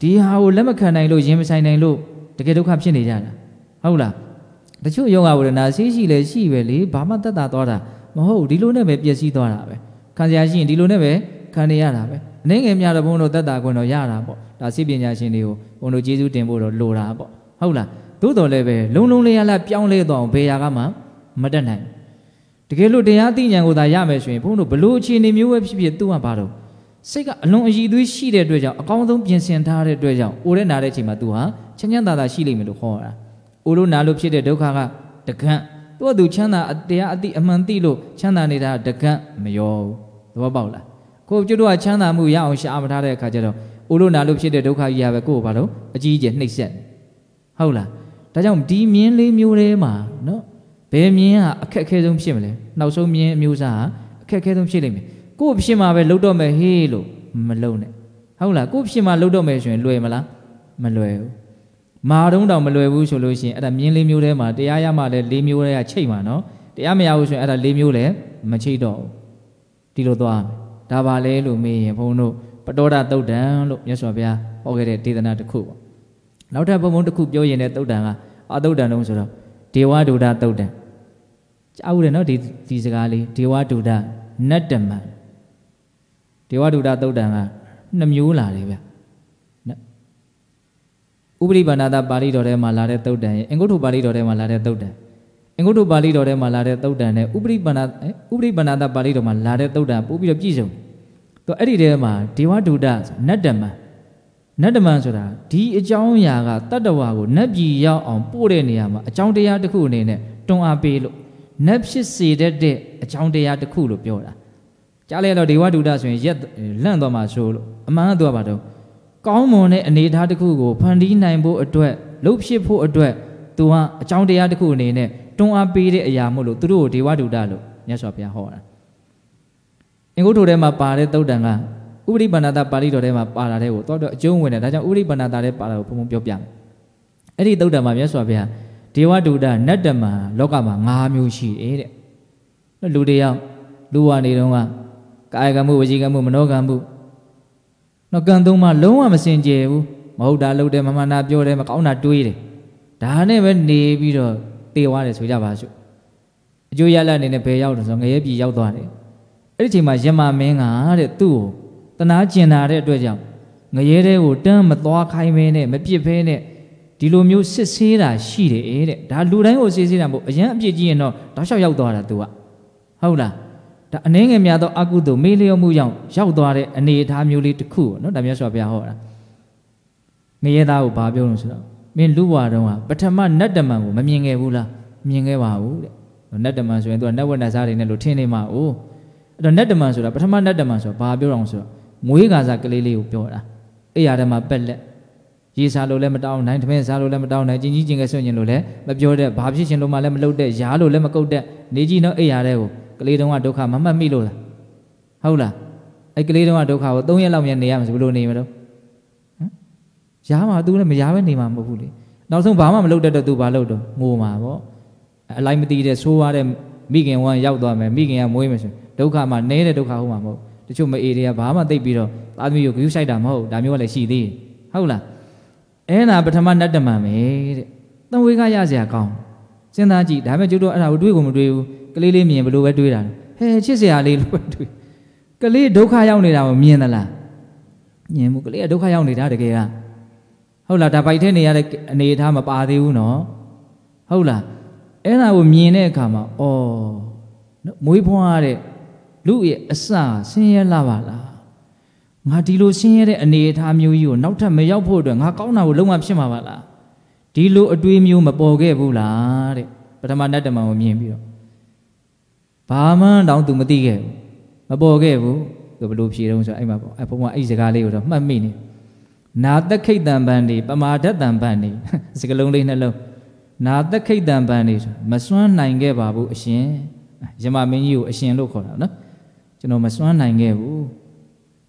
ဒီဟာကိုလက်မခံနိုင်လို့ရင်မဆိုင်နိုင်လို့တကယ်ဒုက္ခဖြစ်နေကြတာဟုတ်လားတချို့ယောဂဝေဒနာရှိရှိလဲရှိပဲလေဘာမှတက်တာသွားတာမဟုတ်ဒီလိုနဲ့ပဲပျက်စီးသွားတာပဲခံစရာရှိရင်ဒီလိုနဲ့ပဲခံနေရတာပဲအနေငယ်များတော့ဘုန်းတို့တက်တာခွင့်တော့ရတာပေါ့ဒါစိပညာရှင်တွေကိုဘုန်းတို့ကျေးဇူးတင်ဖို့တော့လိုတာပေါ့ဟုတ်လားသို့တော်လည်းပဲလုံလုံလေးရလာပြောင်းလဲတော့ဘယ်ရာကမှမတက်နိုင် တကယ်လို့တရားသိဉာဏ်ကိုသာရမယ်ဆိုရင်ဘုန်းတို့ဘလို့အခြေအနေမျိုးပဲဖြစ်ဖြစ်သူ့မှာပါတော့စိတ်ကအလွန်အည်သွေးရှိတဲ့အတွက်ကြောင့်အကောင်းဆုံးပြင်ဆင်ထားတဲ့အတွက်ကြောင့်အိုးတဲ့နာတဲ့ချိန်မှာ तू ဟာချမ်းချမ်းသာသာရှိလိမ့်မယ်လို့ခေါ်တာအိုးလို့နာလို့ဖြစ်တဲ့ဒုက္ခကတကန့်သူကသူချမ်းသာတရားအတိအမှန်သိလို့ချမ်းသာနေတာတကန့်မရောဘူးသဘောပေါက်လားကိုကျွတ်တို့ကချမ်းသာမှုရအောင်ရှာမထားတဲ့အခါကျတော့အိုးလို့နာလို့ဖြစ်တဲ့ဒုက္ခကြီးရပဲကိုယ်ကဘာလို့အကြီးအကျယ်နှိပ်စက်ဟုတ်လားဒါကြောင့်ဒီမြင်းလေးမျိုးထဲမှာနော် ဘယ်မြင်းကအခက်အခဲဆုံးဖြစ်မလဲနောက်ဆုံးမြင်းအမျိုးအစားကအခက်အခဲဆုံးဖြစ်လိမ့်မယ်ကို့ဖြစ်မှာပဲလှုပ်တော့မယ်ဟေးလို့မလှုပ်နဲ့ဟုတ်လားကို့ဖြစ်မှာလှုပ်တော့မယ်ဆိုရင်လွယ်မလားမလွယ်ဘူးမာတုံးတောင်မလွယ်ဘူးဆိုလို့ရှိရင်အဲ့ဒါမြင်းလေးမျိုးထဲမှာတရားရမှလည်းလေးမျိုးထဲကချိတ်မှာနော်တရားမရဘူးဆိုရင်အဲ့ဒါလေးမျိုးလည်းမချိတ်တော့ဘူးဒီလိုသွားမယ်ဒါပါလေလို့မေးရင်ဘုန်းတို့ပတောဒတုတ်တံလို့မြတ်စွာဘုရားဟောခဲ့တဲ့ဒေသနာတစ်ခုပေါ့နောက်ထပ်ဘုံဘုံတစ်ခုပြောရင်လည်းတုတ်တံကအတုတ်တံလုံးဆိုတော့ ဒေဝဒုဒတုတ်တံကြားဦးတယ်နော်ဒီဒီစကားလေးဒေဝဒုဒနတ္တမံဒေဝဒုဒသုတ်တံကနှစ်မျိုးလာတယ်ဗျဥပရိပါဏာတပါဠိတော်ထဲမှာလာတဲ့သုတ်တံရဲ့အင်္ဂုတ္တပါဠိတော်ထဲမှာလာတဲ့သုတ်တံအင်္ဂုတ္တပါဠိတော်ထဲမှာလာတဲ့သုတ်တံနဲ့ဥပရိပါဏာဥပရိပါဏာတပါဠိတော်မှာလာတဲ့သုတ်တံပို့ပြီးတော့ပြည့်စုံသူအဲ့ဒီထဲမှာဒေဝဒုဒနတ္တမံန တ္တမံဆိုတာဒီအကြောင်းအရာကတတ္တဝါကိုနတ်ပြည်ရောက်အောင်ပို့တဲ့နေရာမှာအကြောင်းတရားတစ်ခုအနေနဲ့တွန်းအားပေးလို့နတ်ဖြစ်စေတတ်တဲ့အကြောင်းတရားတစ်ခုလို့ပြောတာကြားလဲတော့ဒေဝဒုဒဆိုရင်ရက်လန့်သွားမှာဆိုလို့အမှန်ကတော့ပါတော့ကောင်းမွန်တဲ့အနေအထားတစ်ခုကိုဖန်တီးနိုင်ဖို့အတွက်လှုပ်ဖြစ်ဖို့အတွက်သူကအကြောင်းတရားတစ်ခုအနေနဲ့တွန်းအားပေးတဲ့အရာမို့လို့သူတို့ကိုဒေဝဒုဒလို့မြတ်စွာဘုရားဟောတာအင်္ဂုတ္တထဲမှာပါတဲ့သုတ်တန်က ဥပရိပန္နတာပါဠိတော်ထဲမှာပါတာတဲ့ကိုတော့တော့အကျုံးဝင်တယ်ဒါကြောင့်ဥပရိပန္နတာထဲပါတာကိုဘုံဘုံပြောပြမယ်အဲ့ဒီသုတ်တန်မှာမြတ်စွာဘုရားဒေဝဒုဒနတ္တမလောကမှာ၅မျိုးရှိတယ်တဲ့လူတွေရောက်လူဝနေတော့ကကာယကမှုဝစီကမှုမနောကမှုနော်ကံသုံးပါလုံးဝမစင်ကြယ်ဘူးမဟုတ်တာလုပ်တယ်မမှန်တာပြောတယ်မကောင်းတာတွေးတယ်ဒါနဲ့ပဲနေပြီးတော့တေသွားတယ်ဆိုကြပါစို့အကျိုးရလအနေနဲ့ဘယ်ရောက်တယ်ဆိုငရဲပြည်ရောက်သွားတယ်အဲ့ဒီချိန်မှာယမမင်းကတဲ့သူ့ကို တနာကျင်တာတဲ့အတွက်ကြောင့်ငရဲတဲ့ကိုတန်းမသွားခိုင်းမဲနဲ့မပြစ်ဖဲနဲ့ဒီလိုမျိုးစစ်ဆေးတာရှိတယ်တဲ့ဒါလူတိုင်းကိုစစ်ဆေးတာမဟုတ်အရန်အပြစ်ကြီးရင်တော့တောက်လျှောက်ရောက်သွားတာ तू ကဟုတ်လားဒါအနှင်းငယ်များသောအကုသို့မေးလျော့မှုကြောင့်ရောက်သွားတဲ့အနေအထားမျိုးလေးတစ်ခုပေါ့နော်ဒါမြတ်စွာဘုရားဟောတာငရဲသားကိုဘာပြောလို့ဆိုတော့မင်းလူဘွားတုန်းကပထမနတ်တမန်ကိုမမြင်ခဲ့ဘူးလားမြင်ခဲ့ပါဘူးတဲ့နတ်တမန်ဆိုရင်သူကနတ်ဝက်နတ်စားတွေနဲ့လို့ထင်နေမှာ哦အဲ့တော့နတ်တမန်ဆိုတာပထမနတ်တမန်ဆိုတာဘာပြောအောင်ဆိုတော့ မွေးကာစားကလေးလေးကိုပြောတာအဲ့ရတဲ့မှာပက်လက်ရေစားလို့လည်းမတောင်းနိုင်တမင်စားလို့လည်းမတောင်းနိုင်ကျင်ကြီးကျင်ကဲဆွညင်လို့လည်းမပြောတဲ့ဘာဖြစ်ရှင်လို့မှလည်းမလုပ်တဲ့ရားလို့လည်းမကုတ်တဲ့နေကြီးတော့အဲ့ရတဲ့ကိုကလေးတုံးကဒုက္ခမမှတ်မိလို့လားဟုတ်လားအဲ့ကလေးတုံးကဒုက္ခကို၃ရက်လောက်မြန်နေရမှာဆိုဘယ်လိုနေမလို့ဟမ်ရားမှာ तू လည်းမရားပဲနေမှာမဟုတ်ဘူးလေနောက်ဆုံးဘာမှမလုပ်တတ်တော့ तू ဘာလုပ်တော့ငိုမှာပေါ့အလိုက်မတီးတဲ့ဆိုးရတဲ့မိခင်ဝမ်းရောက်သွားမယ်မိခင်ကမွေးမယ်ဆိုဒုက္ခမှာနဲတဲ့ဒုက္ခဟုတ်မှာမဟုတ် တချို့မအေတွေကဘာမှသိပ်ပြီးတော့သားသမီးကိုဂရုစိုက်တာမဟုတ်ဒါမျိုးကလည်းရှိသေးတယ်ဟုတ်လားအဲ့ဒါပထမနတ်တမန်ပဲတဲ့သံဝေကရစရာကောင်းစဉ်းစားကြည့်ဒါပေမဲ့ကျုပ်တို့အဲ့ဒါကိုတွေးကိုမတွေးဘူးကလေးလေးမြင်ဘလို့ပဲတွေးတာဟဲချစ်စရာလေးလို့ပဲတွေးကလေးဒုက္ခရောက်နေတာကိုမြင်သလားမြင်မှုကလေးကဒုက္ခရောက်နေတာတကယ်ကဟုတ်လားဒါပိုက်ထဲနေရတဲ့အနေအထားမပါသေးဘူးနော်ဟုတ်လားအဲ့ဒါကိုမြင်တဲ့အခါမှာအော်မွေးဖွားတဲ့ လူရဲ့အစဆင်းရဲလာပါလားငါဒီလိုဆင်းရဲတဲ့အနေအထားမျိုးကြီးကိုနောက်ထပ်မရောက်ဖို့အတွက်ငါကောင်းတာကိုလုံးဝဖြစ်မှာပါလားဒီလိုအတွေးမျိုးမပေါ်ခဲ့ဘူးလားတဲ့ပထမနတ်တမန်ကိုမြင်ပြီးတော့ဘာမှတောင်သူမသိခဲ့ဘူးမပေါ်ခဲ့ဘူးသူဘလို့ဖြေတော့ဆိုအဲ့မှာပေါ့အဲ့ဘုံကအဲ့စကားလေးကိုတော့မှတ်မိနေနာသက်ခိတ်တံပန်နေပမာဒတ်တံပန်နေစကလုံးလေးနှလုံးနာသက်ခိတ်တံပန်နေဆိုမစွမ်းနိုင်ခဲ့ပါဘူးအရှင်ယမမင်းကြီးကိုအရှင်လို့ခေါ်တာနော် ကျွန်တော်မစွမ်းနိုင်ခဲ့ဘူး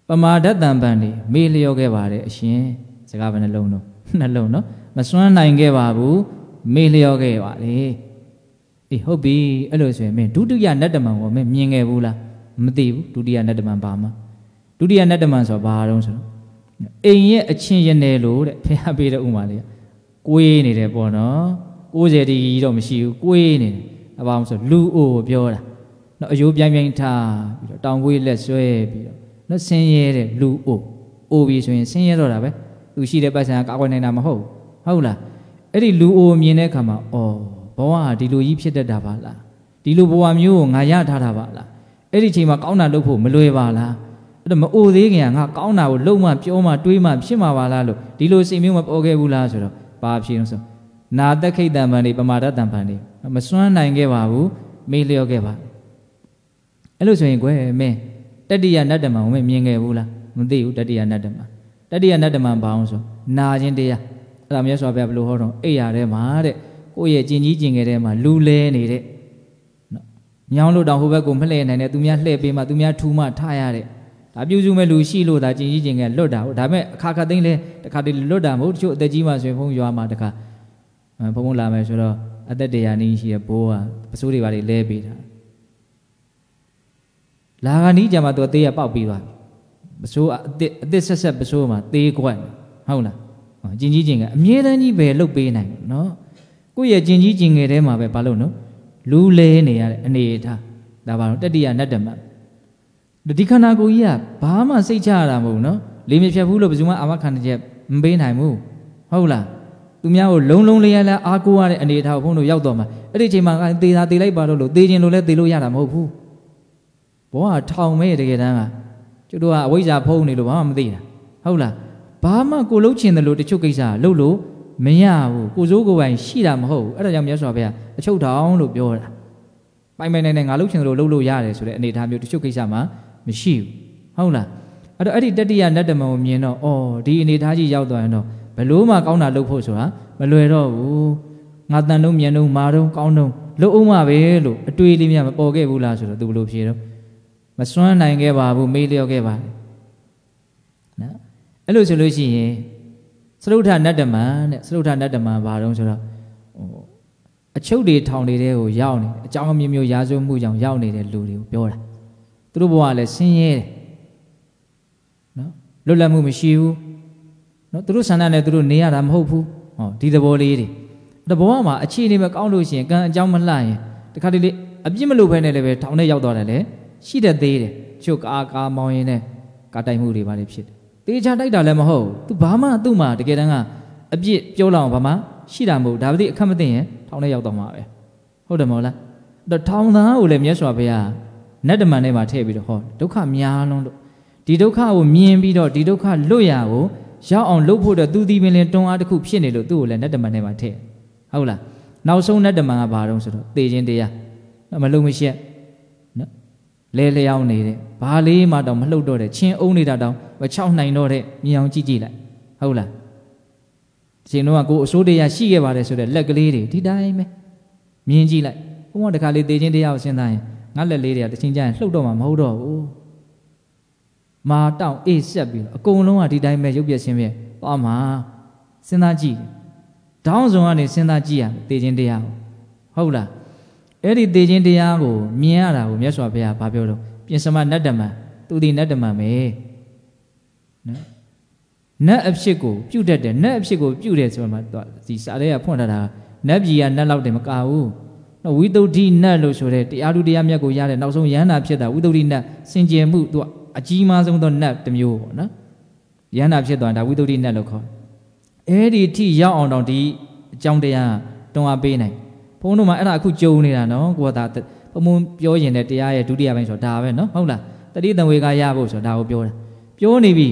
ပမာဒတ်တံပန်နေမေးလျော့ခဲ့ပါတယ်အရှင်စကားဘယ်နှလုံးတော့နှလုံးနော်မစွမ်းနိုင်ခဲ့ပါဘူးမေးလျော့ခဲ့ပါလေအေးဟုတ်ပြီအဲ့လိုဆိုရင်မင်းဒုတိယနတ်တမန်ကိုမင်းမြင်ခဲ့ဘူးလားမသိဘူးဒုတိယနတ်တမန်ပါမှာဒုတိယနတ်တမန်ဆိုဘာတုံးဆိုတော့အိမ်ရဲ့အချင်းရနယ်လို့တဲ့ဖះပေးတဲ့ဥမာလေးကိုွေးနေတယ်ပေါ့နော်60ဒီကြီးတော့မရှိဘူးကိုွေးနေတယ်အပါမဆိုလူအိုပြောတာ နော်အယိုးပြိုင်ပြိုင်ထားပြီးတော့တောင်ကိုးလက်ဆွဲပြီးတော့နော်ဆင်းရဲတဲ့လူအိုအိုပြီးဆိုရင်ဆင်းရဲတော့တာပဲသူရှိတဲ့ပတ်စံကာကွယ်နိုင်တာမဟုတ်ဟုတ်လားအဲ့ဒီလူအိုမြင်တဲ့အခါမှာအော်ဘဝဟာဒီလိုကြီးဖြစ်တတ်တာပါလားဒီလိုဘဝမျိုးကိုငါရထားတာပါလားအဲ့ဒီချိန်မှာကောင်းတာလုပ်ဖို့မလွယ်ပါလားအဲ့တော့မအိုသေးခင်ကငါကောင်းတာကိုလုံမှပြောမှတွေးမှဖြစ်မှာပါလားလို့ဒီလိုစိတ်မျိုးမပေါ်ခဲ့ဘူးလားဆိုတော့ဘာဖြစ်လို့ဆိုနာသက်ခိတ်တံပန်နေပမာဒတံပန်နေမစွမ်းနိုင်ခဲ့ပါဘူးမေးလျော့ခဲ့ပါ အဲ့လိုဆိုရင်ကွယ်မင်းတတိယနတ်တမန်ကိုမမြင်ခဲ့ဘူးလားမသိဘူးတတိယနတ်တမန်တတိယနတ်တမန်ဘာအောင်ဆိုနာခြင်းတရားအဲ့ဒါမြတ်စွာဘုရားဘယ်လိုဟောတော့အိယာထဲမှာတဲ့ကိုယ့်ရဲ့ကျင်ကြီးကျင်ငယ်ထဲမှာလူလဲနေတဲ့နော်ညောင်းလို့တောင်ဟိုဘက်ကိုမလှည့်နိုင်တဲ့သူများလှည့်ပေးမှသူများထူမှထားရတဲ့ဒါပြုစုမဲ့လူရှိလို့ဒါကျင်ကြီးကျင်ငယ်လွတ်တာဟုတ်ဒါပေမဲ့အခါခါသိမ့်လဲတခါတည်းလွတ်တာမဟုတ်တချို့အသက်ကြီးမှဆိုရင်ဘုန်းရွာမှာတခါဘုံဘုံလာမယ်ဆိုတော့အသက်တရာနီးရှိတဲ့ဘိုးကပစိုးတွေပါလေလဲပေးတာ လာကနီးကြမှာသူသေးရပေါက်ပြီးသွားပစိုးအသက်အသက်ဆက်ဆက်ပစိုးမှာသေးကွက်ဟုတ်လားကျင်ကြီးကျင်ငယ်အမြဲတမ်းကြီးပဲလှုပ်ပေးနိုင်နော်ကိုယ့်ရဲ့ကျင်ကြီးကျင်ငယ်ထဲမှာပဲဘာလို့နော်လူလဲနေရတဲ့အနေအထားဒါပါတော့တတိယနတ်တမဒီခန္ဓာကိုယ်ကြီးကဘာမှစိတ်ချရတာမဟုတ်နော်လေးမဖြတ်ဘူးလို့ဘယ်သူမှအာမခံချက်မပေးနိုင်ဘူးဟုတ်လားသူများကိုလုံလုံလေးရလဲအားကိုးရတဲ့အနေအထားကိုဘုန်းတို့ရောက်တော့မှာအဲ့ဒီအချိန်မှာသေတာသေလိုက်ပါတော့လို့သေခြင်းလို့လဲသေလို့ရတာမဟုတ်ဘူး ဘောကထောင်မဲတကယ်တမ်းကကျတို့ကအဝိဇ္ဇာဖုံးနေလို့ဘာမှမသိတာဟုတ်လားဘာမှကိုလှုပ်ချင်တယ်လို့တချို့ကိစ္စလှုပ်လို့မရဘူးကိုစိုးကိုပိုင်ရှိတာမဟုတ်ဘူးအဲ့ဒါကြောင့်မြတ်စွာဘုရားအချုပ်ထောင်လို့ပြောတာပိုင်ပိုင်နိုင်နိုင်ငါလှုပ်ချင်တယ်လို့လှုပ်လို့ရတယ်ဆိုတဲ့အနေအထားမျိုးတချို့ကိစ္စမှာမရှိဘူးဟုတ်လားအဲ့တော့အဲ့ဒီတတိယနတ်တမန်ကိုမြင်တော့အော်ဒီအနေအထားကြီးရောက်သွားရင်တော့ဘလို့မှကောင်းတာလုပ်ဖို့ဆိုတာမလွယ်တော့ဘူးငါတန်တော့မြန်တော့မာတော့ကောင်းတော့လုပ်အောင်ပါပဲလို့အတွေ့အလေးများမပေါ်ခဲ့ဘူးလားဆိုတော့သူဘလို့ဖြေတော့ မစွမ်းနိုင်ခဲ့ပါဘူးမေးလျော့ခဲ့ပါနော်အဲ့လိုဆိုလို့ရှိရင်စရုထနတ်တမန်တဲ့စရုထနတ်တမန်ဘာတော့ဆိုတော့ဟိုအချုပ်တွေထောင်နေတဲ့ကိုရောက်နေအကြောင်းမျိုးမျိုးရာဇဝမှုကြောင့်ရောက်နေတဲ့လူတွေကိုပြောတာသူတို့ဘဝကလည်းဆင်းရဲတယ်နော်လွတ်လပ်မှုမရှိဘူးနော်သူတို့ဆန္ဒနဲ့သူတို့နေရတာမဟုတ်ဘူးဟောဒီသဘောလေးတွေတဘောမှာအခြေအနေမကောင်းလို့ရှိရင်ကံအကြောင်းမလှရင်တခါတလေအပြစ်မလို့ဘဲနဲ့လည်းပဲထောင်ထဲရောက်သွားတယ်လေ ရှိတဲ့သေးတယ်ချုပ်ကားကားမောင်းရင်လည်းကားတိုက်မှုတွေပါလေဖြစ်တယ်တေချာတိုက်တာလည်းမဟုတ်သူဘာမှသူ့မှာတကယ်တမ်းကအပြစ်ပြောလောက်ဘာမှရှိတာမဟုတ်ဒါပေမဲ့အခက်မသိရင်ထောင်ထဲရောက်တော့မှာပဲဟုတ်တယ်မဟုတ်လားတော့ထောင်သားကိုလည်းမြတ်စွာဘုရားနတ်တမန်ထဲမှာထည့်ပြီးတော့ဟောဒုက္ခများလုံးလို့ဒီဒုက္ခကိုမြင်ပြီးတော့ဒီဒုက္ခလွတ်ရကိုရောက်အောင်လုပ်ဖို့တော့သူဒီပင်လင်တွန်းအားတစ်ခုဖြစ်နေလို့သူ့ကိုလည်းနတ်တမန်ထဲမှာထည့်ဟုတ်လားနောက်ဆုံးနတ်တမန်ကဘာတော့ဆိုတော့သေခြင်းတရားမလုံးမရှက်နော် လဲလျောင်းနေတဲ့ဘာလေးမှတော့မလှုပ်တော့တဲ့ချင်းအုံနေတာတောင်မချောက်နိုင်တော့တဲ့မြင်အောင်ကြည့်ကြည့်လိုက်ဟုတ်လားရှင်တို့ကကိုအစိုးတရားရှိခဲ့ပါတယ်ဆိုတဲ့လက်ကလေးတွေဒီတိုင်းပဲမြင်ကြည့်လိုက်ဘုံကတခါလေးသေခြင်းတရားကိုစဉ်းစားရင်ငါလက်လေးတွေကတချင်းကြရင်လှုပ်တော့မှမဟုတ်တော့ဘူးမာတောင့်အေးဆက်ပြီးတော့အကုန်လုံးကဒီတိုင်းပဲရုပ်ပြခြင်းပဲသွားမှာစဉ်းစားကြည့်တောင်းဆောင်ကနေစဉ်းစားကြည့်ရသေခြင်းတရားကိုဟုတ်လား အဲ့ဒီသေခြင်းတရားကိုမြင်ရတာကိုမြတ်စွာဘုရားဗာပြောတော့ပြင်စမနတ်တမန်သူဒီနတ်တမန်ပဲနော်နတ်အဖြစ်ကိုပြုတ်တတ်တယ်နတ်အဖြစ်ကိုပြုတ်တယ်ဆိုမှဒီစာထဲကဖွင့်ထားတာနတ်ပြည်ကနတ်လောက်တယ်မကဘူးနော်ဝိသုဒ္ဓိနတ်လို့ဆိုတဲ့တရားလူတရားမြတ်ကိုရတဲ့နောက်ဆုံးယန္တာဖြစ်တာဝိသုဒ္ဓိနတ်စင်ကြယ်မှုသူအကြီးမားဆုံးသောနတ်တစ်မျိုးပေါ့နော်ယန္တာဖြစ်သွားတာဝိသုဒ္ဓိနတ်လို့ခေါ်အဲ့ဒီထိရောက်အောင်တော့ဒီအကြောင်းတရားတွန်းအားပေးနိုင် ဘုန်းတို့မှအဲ့ဒါအခုကြုံနေတာနော်ကိုကသာဘုံဘုံပြောရင်တဲ့တရားရဲ့ဒုတိယပိုင်းဆိုတာဒါပဲနော်ဟုတ်လားတတိတံဝေကရဖို့ဆိုတာဒါကိုပြောတာပြောနေပြီ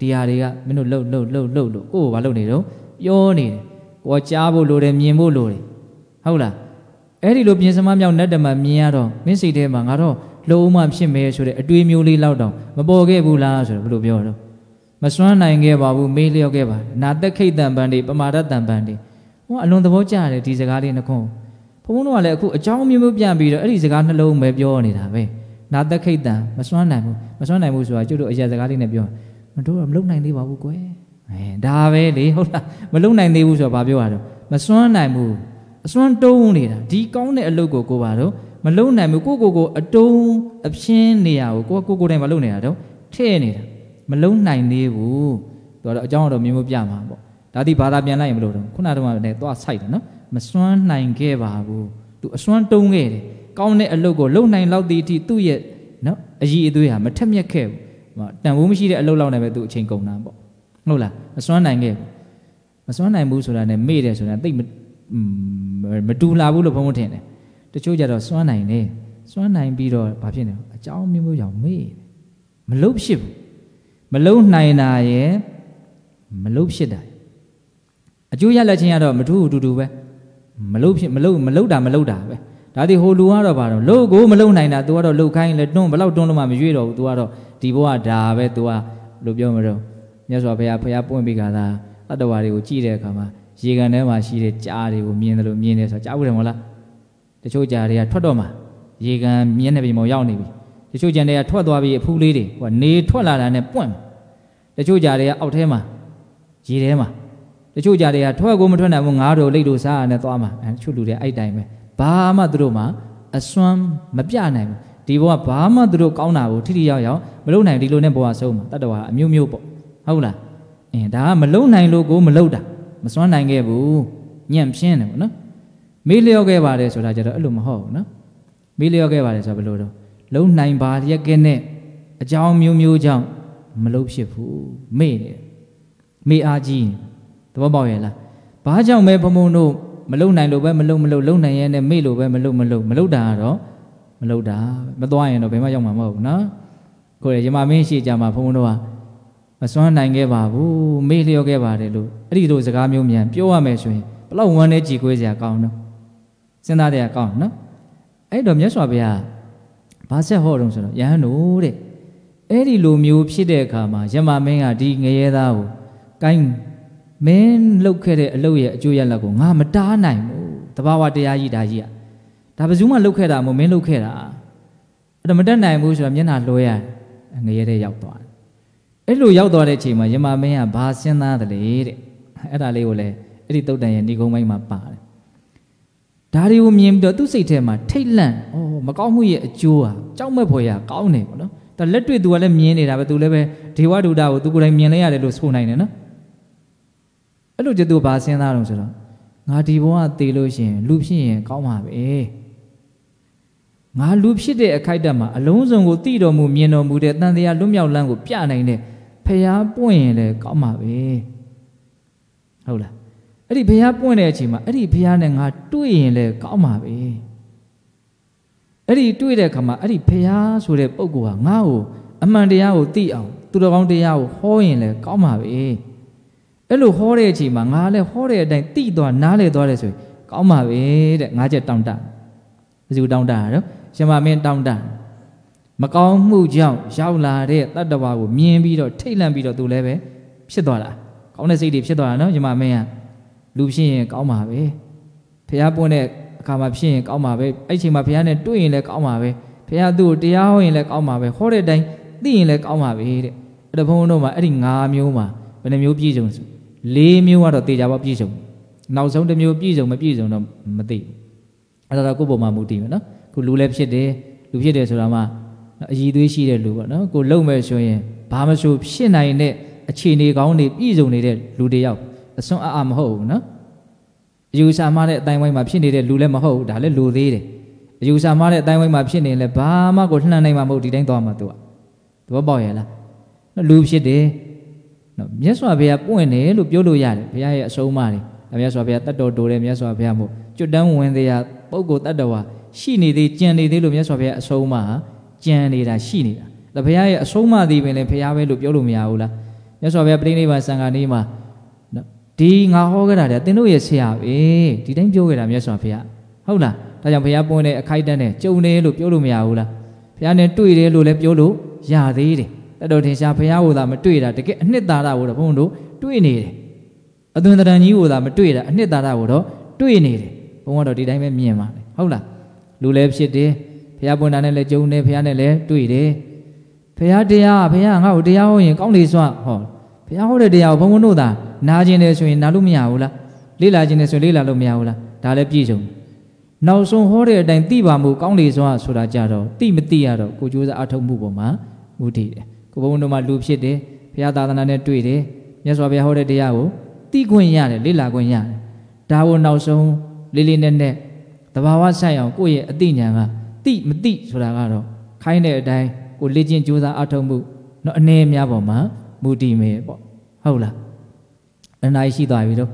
ဒီဟာတွေကမင်းတို့လှုပ်လှုပ်လှုပ်လှုပ်လို့ကိုယ်ကဘာလုပ်နေတော့ပြောနေတယ်ကိုကကြားဖို့လိုတယ်မြင်ဖို့လိုတယ်ဟုတ်လားအဲ့ဒီလိုပြင်စမမြောက်နတ်တမမြင်ရတော့မင်းစိတ်ထဲမှာငါတော့လုံးဝဖြစ်မယ်ဆိုတဲ့အတွေးမျိုးလေးလောက်တော့မပေါ်ခဲ့ဘူးလားဆိုတော့ဘယ်လိုပြောတော့မစွမ်းနိုင်ခဲ့ပါဘူးမေးလျော့ခဲ့ပါနာသက်ခိတ်တံပန်တွေပမာဒတံပန်တွေဟောအလွန်သဘောကျတယ်ဒီစကားလေးနှခု ဘုန်းဘုန်းတို့ကလည်းအခုအကြောင်းမျိုးမျိုးပြန်ပြီးတော့အဲ့ဒီစကားနှလုံးပဲပြောနေတာပဲနာသက်ခိတ်တံမစွမ်းနိုင်ဘူးမစွမ်းနိုင်ဘူးဆိုတာကျွတ်တို့အရာစကားလေးနဲ့ပြောမတို့ကမလုံနိုင်သေးပါဘူးကွယ်အဲဒါပဲလေဟုတ်လားမလုံနိုင်သေးဘူးဆိုတော့ဘာပြောရတော့မစွမ်းနိုင်ဘူးအစွမ်းတုံးနေတာဒီကောင်းတဲ့အလုပ်ကိုကိုပါတော့မလုံနိုင်ဘူးကိုကိုကိုအတုံးအပြင်းနေရကိုကိုကိုကိုတိုင်မလုံနေတာတော့ထဲ့နေတာမလုံနိုင်သေးဘူးသူကတော့အကြောင်းတော့မျိုးမျိုးပြမှာပေါ့ဒါတိဘာသာပြန်လိုက်ရင်မလို့တော့ခုနကတော့လည်းသွားဆိုင်တယ်နော် မစွမ်းနိုင်ခဲ့ပါဘူးသူအစွမ်းတုံးခဲ့တယ်ကောင်းတဲ့အလုပ်ကိုလုံနိုင်လောက်သည်အထိသူ့ရဲ့နော်အည်အသွေးဟာမထက်မြက်ခဲ့ဘူးတန်ဖိုးမရှိတဲ့အလုပ်လောက်နဲ့ပဲသူအချိန်ကုန်တာပေါ့ဟုတ်လားမစွမ်းနိုင်ခဲ့ဘူးမစွမ်းနိုင်ဘူးဆိုတာနဲ့မေ့တယ်ဆိုတာသိမတူလာဘူးလို့ဘုံဘုံထင်တယ်တချို့ကြတော့စွမ်းနိုင်တယ်စွမ်းနိုင်ပြီးတော့ဘာဖြစ်နေအကြောင်းမျိုးမျိုးကြောင့်မေ့တယ်မလုတ်ဖြစ်ဘူးမလုတ်နိုင်တာရဲ့မလုတ်ဖြစ်တာအကျိုးရလက်ချင်းကတော့မထူးအတူတူပဲ မလုတ်ဖြစ်မလုတ်မလုတ်တာမလုတ်တာပဲဒါဒီဟိုလူကတော့ဘာတော့လုတ်ကိုမလုတ်နိုင်တာ तू ကတော့လုတ်ခိုင်းလဲတွန်းဘလောက်တွန်းလို့မှမရွေ့တော့ဘူး तू ကတော့ဒီဘဝဒါပဲ तू ကလို့ပြောမလို့မြတ်စွာဘုရားဘုရားပွင့်ပြီးကသာတတ္တဝါတွေကိုကြည့်တဲ့အခါမှာရေကန်ထဲမှာရှိတဲ့ကြားတွေကိုမြင်တယ်လို့မြင်တယ်ဆိုတော့ကြားဘူးတယ်မဟုတ်လားတချို့ကြားတွေကထွက်တော့မှရေကန်မြင်းနေပြီမောရောက်နေပြီတချို့ကြံတွေကထွက်သွားပြီးအဖူးလေးတွေဟိုကနေထွက်လာတာနဲ့ပွင့်တချို့ကြားတွေကအောက်ထဲမှာရေထဲမှာ တချို့ကြားတွေကထွက်ကိုမထွက်နိုင်ဘူးငါးတို့လိတ်တို့စားရနဲ့သွားမှာအဲတချို့လူတွေအဲ့တိုင်းပဲဘာမှသူတို့မှအစွမ်းမပြနိုင်ဘူးဒီဘဝဘာမှသူတို့ကောင်းတာကိုထိထိရောက်ရောက်မလုပ်နိုင်ဒီလိုနဲ့ဘဝဆုံးမှာတတ္တဝါအမျိုးမျိုးပေါ့ဟုတ်လားအင်းဒါကမလုံနိုင်လို့ကိုမလုံတာမစွမ်းနိုင်ခဲ့ဘူးညံ့ဖြင်းတယ်ပေါ့နော်မေးလျော့ခဲ့ပါတယ်ဆိုတာကြတော့အဲ့လိုမဟုတ်ဘူးနော်မေးလျော့ခဲ့ပါတယ်ဆိုတော့ဘယ်လိုတော့လုံနိုင်ပါရက်ကဲနဲ့အကြောင်းမျိုးမျိုးကြောင့်မလုံဖြစ်ဘူးမေ့နေမေ့အားကြီး သဘောပေါက်ရဲ့လားဘာကြောင့်ပဲဘုံဘုံတို့မလုံနိုင်လို့ပဲမလုံမလုံလုံနိုင်ရဲ့နဲ့မေ့လို့ပဲမလုံမလုံမလုံတာကတော့မလုံတာမသွားရင်တော့ဘယ်မှရောက်မှာမဟုတ်ဘူးနော်ကိုယ်ရမမင်းရှိကြမှာဘုံဘုံတို့ကမစွမ်းနိုင်ခဲ့ပါဘူးမေ့လျော့ခဲ့ပါတယ်လို့အဲ့ဒီလိုစကားမျိုးမြန်ပြောရမယ်ဆိုရင်ဘလောက်ဝမ်းနဲ့ကြည်ကွေးစရာကောင်းတော့စဉ်းစားတဲ့အကောင်းနော်အဲ့တော့မြတ်စွာဘုရားဘာဆက်ဟောတော့ဆိုတော့ယဟန်တို့တဲ့အဲ့ဒီလိုမျိုးဖြစ်တဲ့အခါမှာယမမင်းကဒီငရဲသားကိုကိုင်း မင်းလှုပ်ခဲ့တဲ့အလုပ်ရဲ့အကျိုးရလဒ်ကိုငါမတားနိုင်ဘူးတဘာဝတရားကြီးဒါကြီးอ่ะဒါဘယ်သူမှလှုပ်ခဲ့တာမဟုတ်မင်းလှုပ်ခဲ့တာအဲ့ဒါမတက်နိုင်ဘူးဆိုတော့မျက်နှာလွှဲရငရဲတဲ့ရောက်သွားတယ်အဲ့လိုရောက်သွားတဲ့အချိန်မှာယမမင်းကဘာစဉ်းစားတယ်လေတဲ့အဲ့ဒါလေးကိုလည်းအဲ့ဒီတုတ်တန်ရဲ့ဏိကုံးပိုင်းမှာပါတယ်ဒါတွေကိုမြင်ပြီးတော့သူ့စိတ်ထဲမှာထိတ်လန့်ဩမကောင်းမှုရဲ့အကျိုးဟာကြောက်မဲ့ဖွယ်ရကောင်းတယ်ပေါ့နော်ဒါလက်တွေ့သူကလည်းမြင်နေတာပဲသူလည်းပဲဒေဝဒုဒကိုသူကိုယ်တိုင်မြင်လဲရတယ်လို့ဆိုနိုင်တယ်နော် အဲ့လိုကျသူဘာစဉ်းစားတော့ဆိုတော့ငါဒီဘဝသေလို့ရှိရင်လူဖြစ်ရင်ကောင်းမှာပဲငါလူဖြစ်တဲ့အခိုက်အတန့်မှာအလုံးစုံကိုသိတော်မူမြင်တော်မူတဲ့တန်တရားလွတ်မြောက်လန်းကိုပြနိုင်တဲ့ဖျားပွင့်ရင်လည်းကောင်းမှာပဲဟုတ်လားအဲ့ဒီဖျားပွင့်တဲ့အချိန်မှာအဲ့ဒီဖျားနဲ့ငါတွေ့ရင်လည်းကောင်းမှာပဲအဲ့အဲ့ဒီတွေ့တဲ့အခါမှာအဲ့ဒီဖះဆိုတဲ့ပုဂ္ဂိုလ်ဟာငါ့ကိုအမှန်တရားကိုသိအောင်သူတော်ကောင်းတရားကိုဟောရင်လည်းကောင်းပါပဲ အဲ့လိုဟောတဲ့အချိန်မှာငါလည်းဟောတဲ့အတိုင်းသိသွားနားလည်သွားတယ်ဆိုရင်ကောင်းပါပဲတဲ့ငါချက်တောင်းတဘယ်သူတောင်းတရတော့ရှင်မမင်းတောင်းတမကောင်းမှုကြောင့်ရောက်လာတဲ့တတ္တဝါကိုမြင်ပြီးတော့ထိတ်လန့်ပြီးတော့သူလည်းပဲဖြစ်သွားတာကောင်းတဲ့စိတ်တွေဖြစ်သွားတာနော်ရှင်မမင်းကလူဖြစ်ရင်ကောင်းပါပဲဖះပွင့်တဲ့အခါမှာဖြစ်ရင်ကောင်းပါပဲအဲ့ချိန်မှာဖះနဲ့တွေ့ရင်လည်းကောင်းပါပဲဖះသူ့ကိုတရားဟောရင်လည်းကောင်းပါပဲဟောတဲ့အတိုင်းသိရင်လည်းကောင်းပါပဲတဲ့အဲ့ဒါဘုန်းဘုန်းတို့မှာအဲ့ဒီ၅မျိုးမှာဘယ်နှမျိုးပြည့်စုံဆို ၄မျိုးကတော့တေချာပေါပြည့်စုံနောက်ဆုံးတစ်မျိုးပြည့်စုံမပြည့်စုံတော့မသိဘူးအဲ့ဒါတော့ကိုယ့်ပုံမှာမူတည်မယ်နော်ခုလူလည်းဖြစ်တယ်လူဖြစ်တယ်ဆိုတာမှအည်သွေးရှိတဲ့လူပေါ့နော်ကိုလုံမဲ့ဆိုရင်ဘာမဆိုဖြစ်နိုင်တဲ့အခြေအနေကောင်းတွေပြည့်စုံနေတဲ့လူတွေရောက်အစွန်းအအမဟုတ်ဘူးနော်အယူဆမှားတဲ့အတိုင်းဝိုင်းမှာဖြစ်နေတဲ့လူလည်းမဟုတ်ဘူးဒါလည်းလူသေးတယ်အယူဆမှားတဲ့အတိုင်းဝိုင်းမှာဖြစ်နေလဲဘာမှကိုလှမ်းနိုင်မှာမဟုတ်ဒီတိုင်းသွားမှာသူကသဘောပေါက်ရဲ့လားလူဖြစ်တယ် နော်မြတ်စွာဘုရားပွင့်တယ်လို့ပြောလို့ရတယ်ဘုရားရဲ့အဆုံးအမတွေမြတ်စွာဘုရားတတ်တော်တိုတယ်မြတ်စွာဘုရားမို့ကျွတ်တန်းဝင်သေးရပုဂ္ဂိုလ်တတ္တဝါရှိနေသေးကြံနေသေးလို့မြတ်စွာဘုရားအဆုံးအမဟာကြံနေတာရှိနေတာဒါဘုရားရဲ့အဆုံးအမသည်ပင်လည်းဘုရားပဲလို့ပြောလို့မရဘူးလားမြတ်စွာဘုရားပြိဋိဘံစံဃာနေမှာနော်ဒီငါဟောခဲ့တာတဲ့သင်တို့ရဲ့ဆရာပဲဒီတိုင်းပြောခဲ့တာမြတ်စွာဘုရားဟုတ်လားဒါကြောင့်ဘုရားပွင့်တဲ့အခိုက်တန်းနဲ့ကြုံတယ်လို့ပြောလို့မရဘူးလားဘုရားနဲ့တွေ့တယ်လို့လည်းပြောလို့ရသေးတယ် တတော်ထင်ရှားဘုရားဟောတာမတွေ့တာတကယ်အနှစ်သာရကိုတော့ဘုန်းတို့တွေ့နေတယ်အသွင်တရံကြီးဟောတာမတွေ့တာအနှစ်သာရကိုတော့တွေ့နေတယ်ဘုန်းကတော့ဒီတိုင်းပဲမြင်ပါတယ်ဟုတ်လားလူလည်းဖြစ်တယ်ဘုရားပွင့်တာနဲ့လည်းကြုံတယ်ဘုရားနဲ့လည်းတွေ့တယ်ဘုရားတရားဘုရားငါ့ကိုတရားဟောရင်ကောင်းလေစွာဟောဘုရားဟောတဲ့တရားကိုဘုန်းဘုန်းတို့သာနာကျင်တယ်ဆိုရင်နာလို့မရဘူးလားလေ့လာခြင်းတယ်ဆိုလေ့လာလို့မရဘူးလားဒါလည်းပြည့်စုံနောက်ဆုံးဟောတဲ့အတိုင်းသိပါမှုကောင်းလေစွာဆိုတာကြတော့သိမသိရတော့ကိုကြိုးစားအထောက်မှုပေါ်မှာမူတည်တယ် ကိုဘုန်းတို့မှာလူဖြစ်တယ်ဘုရားသာသနာနဲ့တွေ့တယ်မြတ်စွာဘုရားဟောတဲ့တရားကိုသိခွင့်ရတယ်လေ့လာခွင့်ရတယ်ဒါကိုနောက်ဆုံးလေးလေးနက်နက်တဘာဝဆိုင်အောင်ကိုယ့်ရဲ့အသိဉာဏ်ကသိမသိဆိုတာကတော့ခိုင်းတဲ့အတိုင်းကိုလေ့ကျင့်ကြိုးစားအထောက်မှုတော့အနေအများပေါ်မှာမူတည်မယ်ပေါ့ဟုတ်လားအနိုင်ရှိသွားပြီတော့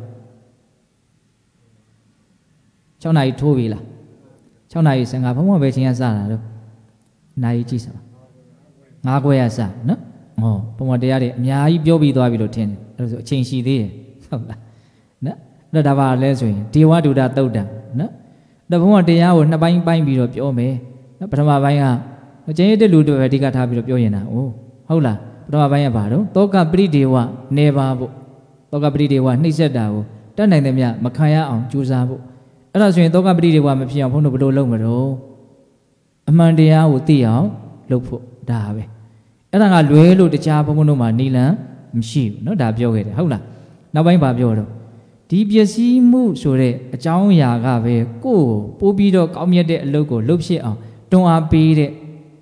6နာရီထိုးပြီလား6နာရီ15ဘုံဘပဲချင်းကစတာတော့နိုင်ကြည့်စမ်း ငါးခွဲရစနော်ဟောပုံမတရားတွေအများကြီးပြောပြီးသွားပြီလို့ထင်တယ်အဲ့ဒါဆိုအချိန်ရှိသေးတယ်ဟုတ်လားနော်အဲ့ဒါဒါပါလဲဆိုရင်ဒေဝဒုဒတုတ်တံနော်ဒါဘုံကတရားကိုနှစ်ပိုင်းပိုင်းပြီးတော့ပြောမယ်နော်ပထမပိုင်းကကျင်းရတဲ့လူတွေပဲအဓိကထားပြီးတော့ပြောရင်တာအိုးဟုတ်လားပထမပိုင်းကဘာတော့တောကပရိဒေဝနေပါဖို့တောကပရိဒေဝနှိမ့်ဆက်တာကိုတတ်နိုင်တယ်မြမခံရအောင်ကြိုးစားဖို့အဲ့ဒါဆိုရင်တောကပရိဒေဝမဖြစ်အောင်ဘုန်းတို့ဘယ်လိုလုပ်မလို့အမှန်တရားကိုသိအောင်လုပ်ဖို့ ဒါပဲအဲ့ဒါကလွဲလို့တခြားဘုံဘုံတို့မှာနီလန်မရှိဘူးเนาะဒါပြောခဲ့တယ်ဟုတ်လားနောက်ပိုင်းဘာပြောတော့ဒီပစ္စည်းမှုဆိုတဲ့အကြောင်းအရာကပဲကိုယ့်ကိုပိုးပြီးတော့ကောင်းမြတ်တဲ့အလုပ်ကိုလုပ်ဖြစ်အောင်တွန်းအားပေးတဲ့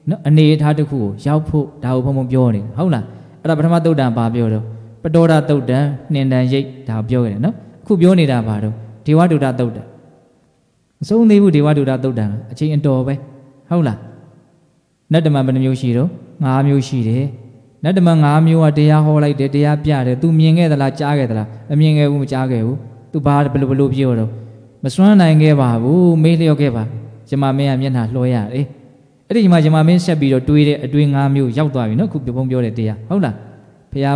เนาะအနေအထားတစ်ခုကိုရောက်ဖို့ဒါကိုဘုံဘုံပြောနေဟုတ်လားအဲ့ဒါပထမသုတ်တံဘာပြောတော့ပတောဒသုတ်တံနှင်တန်ရိတ်ဒါပြောခဲ့တယ်เนาะအခုပြောနေတာဘာတော့ဒေဝဒုဒသုတ်တံမဆုံးသေးဘူးဒေဝဒုဒသုတ်တံအချိန်အတော်ပဲဟုတ်လား နတ်တမန်ဘယ်နှမျိုးရှိတော့၅မျိုးရှိတယ်နတ်တမန်၅မျိုးကတရားဟောလိုက်တယ်တရားပြတယ် तू မြင်ခဲ့သလားကြားခဲ့သလားမမြင်ခဲ့ဘူးမကြားခဲ့ဘူး तू ဘာဘယ်လိုဘယ်လိုပြောတော့မစွမ်းနိုင်ခဲ့ပါဘူးမေးလျော့ခဲ့ပါကျမမင်းကမျက်နှာလွှဲရတယ်အဲ့ဒီမှာကျမမင်းဆက်ပြီးတော့တွေးတဲ့အတွေး၅မျိုးရောက်သွားပြီနော်ခုပြပုံပြောတဲ့တရားဟုတ်လားဖះ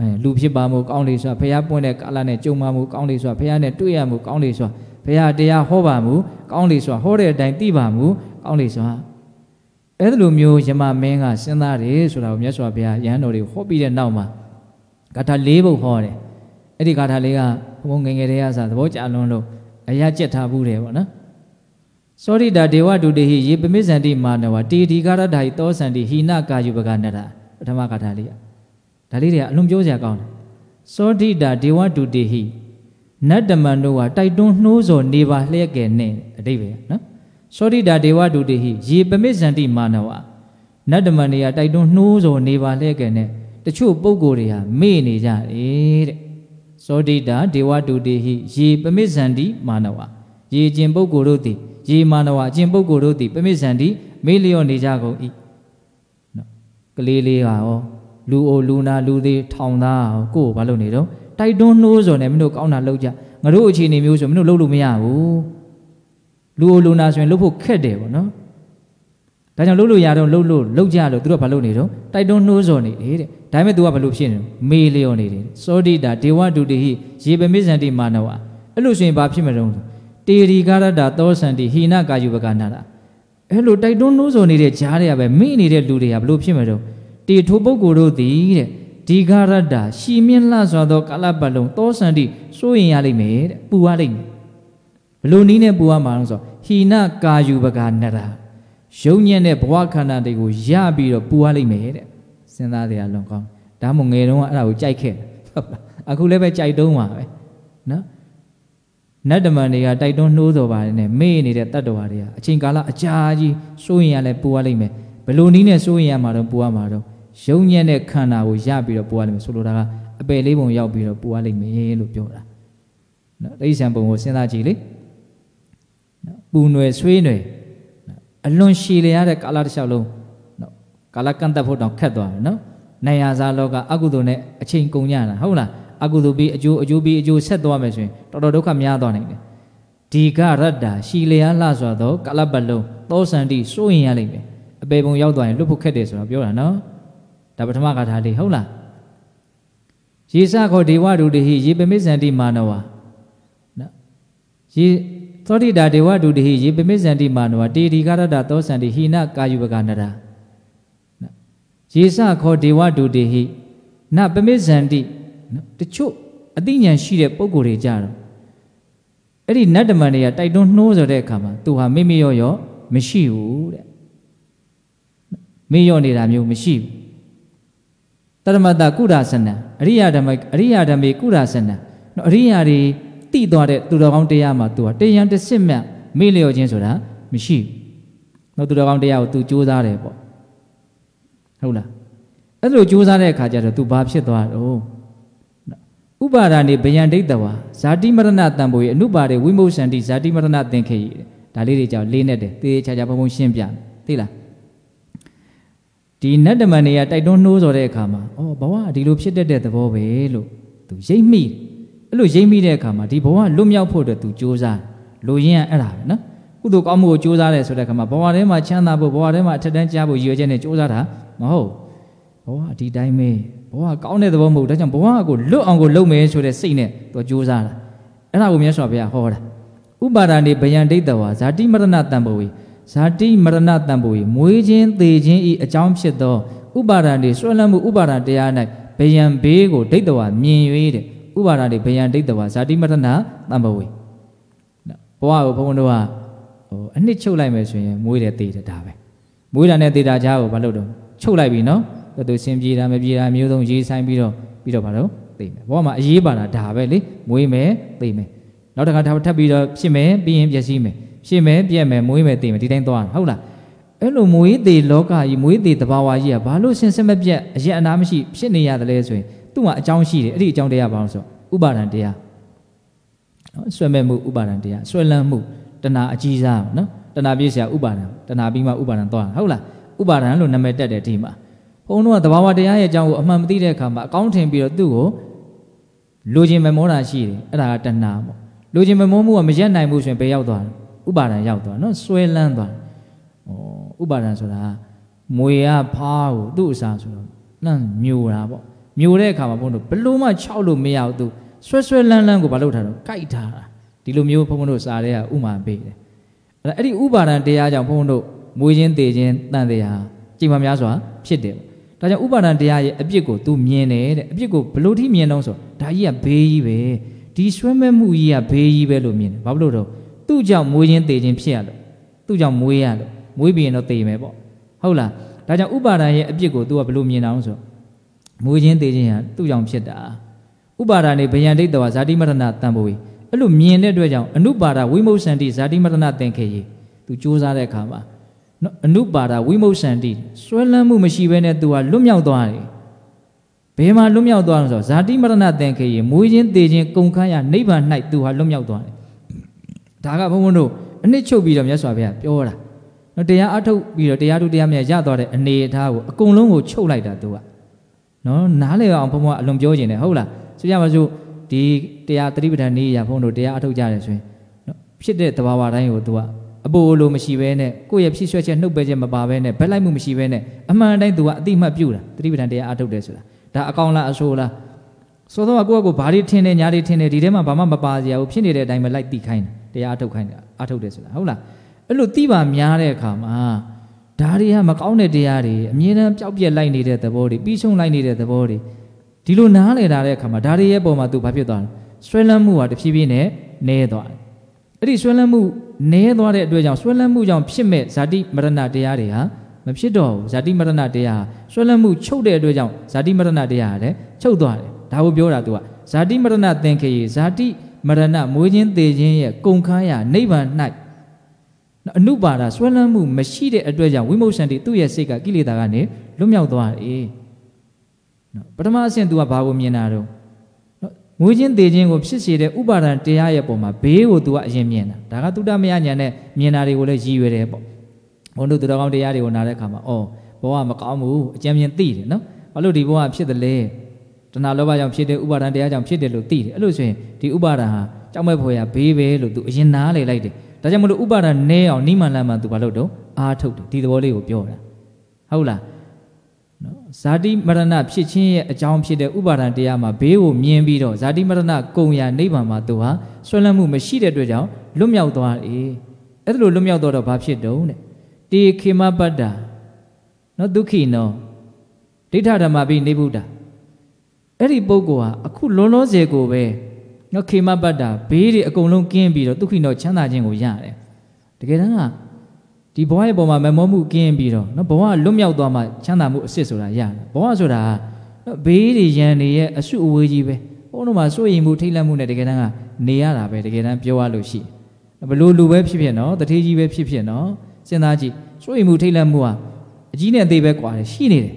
အဲလူဖြစ်ပါမှုကောင်းလေဆိုတာဖះပွင့်တဲ့ကာလနဲ့ကြုံပါမှုကောင်းလေဆိုတာဖះနဲ့တွေ့ရမှုကောင်းလေဆိုတာဖះတရားဟောပါမှုကောင်းလေဆိုတာဟောတဲ့အတိုင်းသိပါမှုကောင်းလေဆိုတာ အဲ့လိုမျိုးယမမင်းကစဉ်းစားတယ်ဆိုတာကိုမြတ်စွာဘုရားရဟန်းတော်တွေဟောပြီးတဲ့နောက်မှာဂါထာ၄ပုဒ်ဟောတယ်အဲ့ဒီဂါထာလေးကဘုံငယ်ငယ်တည်းကစားသဘောကျလွန်းလို့အရာကြက်ထားဘူးတယ်ပေါ့နော်သောရိတာဒေဝတုတေဟိယေပမိဇန္တိမာနဝတေဒီကာရဒာဟိသောစန္တိဟိနကာယုပကနတပထမဂါထာလေးကဒါလေးတွေကအလွန်ပြောစရာကောင်းတယ်သောရိတာဒေဝတုတေဟိနတ္တမန်တို့ကတိုက်တွန်းနှိုးဆော်နေပါလျက်ကဲနဲ့အတိတ်ပဲနော် သောရိတာဒေဝတုတေဟိယေပမိဇန္တိမာနဝနတ္တမန်တွေကတိုက်တွန်းနှိုးဆော်နေပါလျက်ကဲနဲ့တချို့ပုဂ္ဂိုလ်တွေဟာမေ့နေကြတယ်တဲ့သောတိတာဒေဝတုတေဟိယေပမိဇန္တိမာနဝရေကျင်ပုဂ္ဂိုလ်တို့သည်ရေမာနဝအကျင်ပုဂ္ဂိုလ်တို့သည်ပမိဇန္တိမေ့လျော့နေကြကုန်၏နော်ကလေးလေးဟာရောလူအိုလူနာလူသေးထောင်သားကိုယ်ကိုဘာလုပ်နေတော့တိုက်တွန်းနှိုးဆော်နေမင်းတို့ကောင်းတာလုပ်ကြငါတို့အခြေအနေမျိုးဆိုမင်းတို့လုပ်လို့မရဘူး လူအိုလူနာဆိုရင်လုပ်ဖို့ခက်တယ်ပေါ့နော်ဒါကြောင့်လှုပ်လို့ရတော့လှုပ်လို့လှုပ်ကြလို့သူတို့ကဘာလုပ်နေတော့တိုက်တွန်းနှိုးဆော်နေတယ်တဲ့ဒါပေမဲ့ तू ကဘာလို့ဖြစ်နေလဲမေလျော်နေတယ်စောဒိတာဒေဝဒုတိဟိရေပမိစ္ဆန္တိမာနဝအဲ့လိုဆိုရင်ဘာဖြစ်မလို့တေရီကာရတာသောစန္တိဟိနကာယုပကနာတာအဲ့လိုတိုက်တွန်းနှိုးဆော်နေတဲ့ကြားတွေကပဲမိနေတဲ့လူတွေကဘလို့ဖြစ်မလို့တေထိုပုဂ္ဂိုလ်တို့သည်တဲ့ဒီကာရတာရှီမြင့်လှစွာသောကာလပတ်လုံးသောစန္တိစိုးရင်ရလိမ့်မယ်တဲ့ပူရလိမ့်မယ် ဘလို့နီးနဲ့ပူရမှာလို့ဆိုဟိနကာယုပကနာတာရုံညံ့တဲ့ဘဝခန္ဓာတွေကိုရပြီးတော့ပူရလိမ့်မယ်တဲ့စဉ်းစားတရားလွန်ကောင်းဒါမှမဟုတ်ငယ်တုန်းကအဲ့ဒါကိုကြိုက်ခဲ့ဟုတ်လားအခုလည်းပဲကြိုက်တုံးပါပဲနော်နတ်တမန်တွေကတိုက်တွန်းနှိုးတော်ပါတယ်နဲ့မေ့နေတဲ့တတ္တဝါတွေကအချိန်ကာလအကြာကြီးစိုးရင်ရလဲပူရလိမ့်မယ်ဘလို့နီးနဲ့စိုးရင်ရမှာတော့ပူရမှာတော့ရုံညံ့တဲ့ခန္ဓာကိုရပြီးတော့ပူရလိမ့်မယ်ဆိုလိုတာကအပယ်လေးပုံရောက်ပြီးတော့ပူရလိမ့်မယ်လို့ပြောတာနော်တိဋ္ဌံပုံကိုစဉ်းစားကြည့်လေနော် ပူနွယ်ဆွေးနွယ်အလွန်ရှည်လျရတဲ့ကာလတစ်လျှောက်လုံးနော်ကာလကန့်သက်ဖို့တောင်ခက်သွားတယ်နော်နိုင်ရစားလောကအကုသိုလ်နဲ့အချိန်ကုန်ကြတာဟုတ်လားအကုသိုလ်ပြီးအကျိုးအကျိုးပြီးအကျိုးဆက်သွားမယ်ဆိုရင်တော်တော်ဒုက္ခများသွားနိုင်တယ်ဒီကရတ္တာရှည်လျာလှစွာသောကာလပတ်လုံးသောစန္တိစိုးရင်ရလိမ့်မယ်အပေပုံရောက်သွားရင်လွတ်ဖို့ခက်တယ်ဆိုတော့ပြောတာနော်ဒါပထမကထာလေးဟုတ်လားရေစခောဒေဝဒုတိဟိရေပမိစ္ဆန္တိမာနဝနော်ရေ သောတိတာဒေဝဒုတိဟိရေပမိစ္ဆန္တိမာနဝတေဒီကရတ္တာသောစန္တိဟိနကာယုပကနရာရေစခောဒေဝဒုတိဟိနပမိစ္ဆန္တိနော်တချို့အသိဉာဏ်ရှိတဲ့ပုံကိုယ်တွေကြတော့အဲ့ဒီနတ်တမန်တွေကတိုက်တွန်းနှိုးဆိုတဲ့အခါမှာသူဟာမိမိရောရောမရှိဘူးတဲ့မေ့ရော့နေတာမျိုးမရှိဘူးတရမတကုရဆနံအရိယာဓမ္မအရိယာဓမ္မေကုရဆနံနော်အရိယာတွေ တိသွားတဲ့သူတော်ကောင်းတရားမှာသူဟာတရားတစ်စစ်မြတ်မေ့လျော့ခြင်းဆိုတာမရှိဘူးနော်သူတော်ကောင်းတရားကိုသူကြိုးစားတယ်ပေါ့ဟုတ်လားအဲ့လိုကြိုးစားတဲ့အခါကျတော့သူဘာဖြစ်သွားတော့ဥပါဒာနေဗျံဒိဋ္ဌဝါဇာတိမရဏတံပိုရဲ့အနုပါဒေဝိမု ක්ෂ န္တိဇာတိမရဏသင်္ခေယဒါလေးတွေကြောင့်လေးနဲ့တယ်သေချာချာဘုံဘုံရှင်းပြသိလားဒီနတ်တမန်တွေကတိုက်တွန်းနှိုးဆော်တဲ့အခါမှာအော်ဘဝဒီလိုဖြစ်တတ်တဲ့သဘောပဲလို့သူရိပ်မိ အဲ့လိုရိပ်မိတဲ့အခါမှာဒီဘဝလွတ်မြောက်ဖို့အတွက်သူကြိုးစားလိုရင်းအဲ့ဒါပဲနော်ကုသိုလ်ကောင်းမှုကိုကြိုးစားတယ်ဆိုတဲ့အခါမှာဘဝထဲမှာချမ်းသာဖို့ဘဝထဲမှာအထက်တန်းကြားဖို့ရည်ရွယ်ချက်နဲ့ကြိုးစားတာမဟုတ်ဘဝဒီတိုင်းပဲဘဝကောင်းတဲ့သဘောမဟုတ်ဒါကြောင့်ဘဝကိုလွတ်အောင်ကိုလုပ်မယ်ဆိုတဲ့စိတ်နဲ့သူကြိုးစားတာအဲ့ဒါကိုမြတ်စွာဘုရားဟောတာဥပါဒာနေဗျံဒိဋ္ဌဝါဇာတိမရဏတံဘဝေဇာတိမရဏတံဘဝေမွေးခြင်းသေခြင်းဤအကြောင်းဖြစ်သောဥပါဒာနေဆွဲလန်းမှုဥပါဒာတရား၌ဗျံဘေးကိုဒိဋ္ဌဝါမြင်၍တဲ့ ဥပါဒာနေဗျံဒိဋ္ဌဝါဇာတိမရဏတံဘဝေဘဝကိုဘုန်းဘုန်းတို့ကဟိုအနှစ်ချုပ်လိုက်မယ်ဆိုရင်မွေးတယ်သေတယ်ဒါပဲမွေးတာနဲ့သေတာကြားကိုဘာလို့တော့ချုပ်လိုက်ပြီနော်တော်သူစင်ပြေတာမပြေတာမျိုးစုံရေးဆိုင်ပြီးတော့ပြီးတော့ဘာလို့သိမယ်ဘောမှာအရေးပါတာဒါပဲလေမွေးမယ်သိမယ်နောက်တစ်ခါထပ်ပြီးတော့ဖြစ်မယ်ပြီးရင်ပျက်စီးမယ်ဖြစ်မယ်ပြက်မယ်မွေးမယ်သိမယ်ဒီတိုင်းသွားတာဟုတ်လားအဲ့လိုမွေးသေးလောကကြီးမွေးသေးတဘာဝကြီးကဘာလို့ဆင်စမပြက်အရက်အနာမရှိဖြစ်နေရတယ်လဲဆိုရင် သူ့မှာအကြောင်းရှိတယ်အဲ့ဒီအကြောင်းတရားဘာလို့ဆိုဥပါဒံတရားနော်ဆွဲမဲ့မှုဥပါဒံတရားဆွဲလန်းမှုတဏှာအကြီးစားနော်တဏှာပြည့်စရာဥပါဒံတဏှာပြီးမှဥပါဒံသွားဟုတ်လားဥပါဒံလို့နာမည်တက်တယ်ဒီမှာဘုန်းတော်ကတဘာဝတရားရဲ့အကြောင်းကိုအမှန်မသိတဲ့အခါမှာအကောင်းထင်ပြီးတော့သူ့ကိုလိုချင်မမောတာရှိတယ်အဲ့ဒါကတဏှာပေါ့လိုချင်မမောမှုကမရက်နိုင်ဘူးဆိုရင်ဘယ်ရောက်သွားလဲဥပါဒံရောက်သွားနော်ဆွဲလန်းသွားဩဥပါဒံဆိုတာမွေရဖားကိုသူ့အစားဆိုတော့နှံ့မျိုးတာပေါ့ မျိုးတဲ့အခါမှာဘုန်းတော်ဘလို့မှ၆လို့မရဘူးသူဆွဲဆွဲလန်းလန်းကိုမလုပ်ထားတော့ကြိုက်ထားတာဒီလိုမျိုးဘုန်းတော်စားတဲ့ကဥမာပေးတယ်အဲ့ဒီဥပါဒံတရားကြောင့်ဘုန်းတော်မွေချင်းတည်ချင်းတန်တရားကြင်မများစွာဖြစ်တယ်ဒါကြောင့်ဥပါဒံတရားရဲ့အပြစ်ကို तू မြင်တယ်တဲ့အပြစ်ကိုဘလို့ထိမြင်တော့ဆိုဒါကြီးကဘေးကြီးပဲဒီဆွဲမဲ့မှုကြီးကဘေးကြီးပဲလို့မြင်တယ်ဘာလို့လို့တော့သူ့ကြောင့်မွေးခြင်းတည်ခြင်းဖြစ်ရလို့သူ့ကြောင့်မွေးရလို့မွေးပြီးရင်တော့တည်မယ်ပေါ့ဟုတ်လားဒါကြောင့်ဥပါဒံရဲ့အပြစ်ကို तू ကဘလို့မြင်အောင်ဆို မွေးခြင်းတည်ခြင်းဟာသူ့ကြောင့်ဖြစ်တာဥပါဒာနေဗယံဒိဋ္ဌဝါဇာတိမရဏတံဘဝေအဲ့လိုမြင်တဲ့အတွက်ကြောင့်အနုပါဒဝိမု ක්ෂ န္တိဇာတိမရဏသင်္ခေယသူစူးစမ်းတဲ့အခါမှာနော်အနုပါဒဝိမု ක්ෂ န္တိဆွဲလန်းမှုမရှိဘဲနဲ့သူကလွတ်မြောက်သွားတယ်ဘယ်မှာလွတ်မြောက်သွားလဲဆိုတော့ဇာတိမရဏသင်္ခေယမွေးခြင်းသေခြင်းကုန်ခန်းရနိဗ္ဗာန်၌သူဟာလွတ်မြောက်သွားတယ်ဒါကဘုန်းဘုန်းတို့အနှစ်ချုပ်ပြီးတော့မြတ်စွာဘုရားပြောတာနော်တရားအထုတ်ပြီးတော့တရားထုတရားမြတ်ရသွားတဲ့အနေအထားကိုအကုန်လုံးကိုချုပ်လိုက်တာသူက နော်နားလည်အောင်ဘုန်းဘုန်းကအလွန်ပြောခြင်းတယ်ဟုတ်လားဆိုကြပါစို့ဒီတရားတတိပဋ္ဌာန်နေ့ရဘုန်းတို့တရားအထုတ်ကြတယ်ဆိုရင်နော်ဖြစ်တဲ့တဘာဝတိုင်းကိုသူကအအပိုလိုမရှိဘဲနဲ့ကိုယ့်ရဲ့ဖြစ်ရွှက်ချက်နှုတ်ပဲချက်မပါဘဲနဲ့ဘက်လိုက်မှုမရှိဘဲနဲ့အမှန်တိုင်းသူကအတိမတ်ပြုတာတတိပဌာန်တရားအထုတ်တယ်ဆိုတာဒါအကောင်လားအဆိုးလားဆိုတော့ကိုယ့်ကကိုဘာတွေထင်တယ်ညာတွေထင်တယ်ဒီထဲမှာဘာမှမပါစရာဘူးဖြစ်နေတဲ့အတိုင်းပဲလိုက်တိခိုင်းတယ်တရားအထုတ်ခိုင်းတယ်အထုတ်တယ်ဆိုတာဟုတ်လားအဲ့လိုတိပါများတဲ့အခါမှာ ဒါတွေကမကောင်းတဲ့တရားတွေအမြဲတမ်းပျောက်ပြက်လိုက်နေတဲ့သဘောတွေပြီးဆုံးလိုက်နေတဲ့သဘောတွေဒီလိုနားလည်တာတဲ့အခါမှာဒါတွေရဲ့ပုံမှာသူဘာဖြစ်သွားလဲဆွဲလန်းမှုဟာတဖြည်းဖြည်းနဲ့နည်းသွားတယ်အဲ့ဒီဆွဲလန်းမှုနည်းသွားတဲ့အတွက်ကြောင့်ဆွဲလန်းမှုကြောင့်ဖြစ်မဲ့ဇာတိမရဏတရားတွေဟာမဖြစ်တော့ဘူးဇာတိမရဏတရားဆွဲလန်းမှုချုပ်တဲ့အတွက်ကြောင့်ဇာတိမရဏတရားဟာလည်းချုပ်သွားတယ်ဒါကိုပြောတာသူကဇာတိမရဏသင်္ခေယဇာတိမရဏမွေးခြင်းသေခြင်းရဲ့ကုန်ခန်းရာနိဗ္ဗာန်၌ အနုပါဒဆွဲလန်းမှုမရှိတဲ့အတွက်ကြောင့်ဝိမု ക്ത န်တိသူ့ရဲ့စိတ်ကကိလေသာကနေလွတ်မြောက်သွားတယ်နော်ပထမအဆင့်သူကဘာကိုမြင်တာတော့နော်ငွေချင်းသေးချင်းကိုဖြစ်စေတဲ့ဥပါဒံတရားရဲ့ပုံမှာဘေးကိုသူကအရင်မြင်တာဒါကတုတ္တမယညာနဲ့မြင်တာတွေကိုလည်းရည်ရွယ်တယ်ပေါ့ဘုန်းတို့သူတော်ကောင်းတရားတွေကိုနားတဲ့အခါမှာအော်ဘဝမကောင်းဘူးအကြံဉာဏ်သိတယ်နော်ဘာလို့ဒီဘဝဖြစ်တယ်လဲတဏှာလောဘကြောင့်ဖြစ်တဲ့ဥပါဒံတရားကြောင့်ဖြစ်တယ်လို့သိတယ်အဲ့လိုဆိုရင်ဒီဥပါဒံဟာကြောက်မဲ့ဖွယ်ရဘေးပဲလို့သူအရင်နားလေလိုက်တယ် ဒါကြောင့်မလို့ဥပါဒနဲအောင်နိမန်လမ်းမှာသူဘာလုပ်တော့အာထုတ်တယ်ဒီသဘောလေးကိုပြောတာဟုတ်လားနော်ဇာတိမရဏဖြစ်ခြင်းရဲ့အကြောင်းဖြစ်တဲ့ဥပါဒံတရားမှာဘေးကိုမြင်ပြီးတော့ဇာတိမရဏကုံရနိဗ္ဗာန်မှာသူဟာဆွဲလန်းမှုမရှိတဲ့အတွက်ကြောင့်လွတ်မြောက်သွားတယ်အဲ့ဒါလိုလွတ်မြောက်တော့တော့ဘာဖြစ်တုံးတဲ့တေခေမပတ္တာနော်ဒုက္ခိနောဒိဋ္ဌဓမ္မပိနေဗုဒ္ဓအဲ့ဒီပုဂ္ဂိုလ်ဟာအခုလုံးလုံးစေကိုပဲ နော်ခေမပတ္တာဘေးတွေအကုန်လုံးကင်းပြီးတော့ဒုက္ခိနောချမ်းသာခြင်းကိုရတယ်တကယ်တမ်းကဒီဘဝရဲ့ပုံမှာမမောမှုကင်းပြီးတော့နော်ဘဝလွတ်မြောက်သွားမှချမ်းသာမှုအစစ်ဆိုတာရတယ်ဘဝဆိုတာနော်ဘေးတွေရန်တွေရဲ့အစုအဝေးကြီးပဲဘုန်းတော်မှာစိုးရိမ်မှုထိတ်လန့်မှုနဲ့တကယ်တမ်းကနေရတာပဲတကယ်တမ်းပြောရလို့ရှိဘလို့လူပဲဖြစ်ဖြစ်နော်တထေးကြီးပဲဖြစ်ဖြစ်နော်စဉ်းစားကြည့်စိုးရိမ်မှုထိတ်လန့်မှုဟာအကြီးနဲ့အသေးပဲကွာတယ်ရှိနေတယ်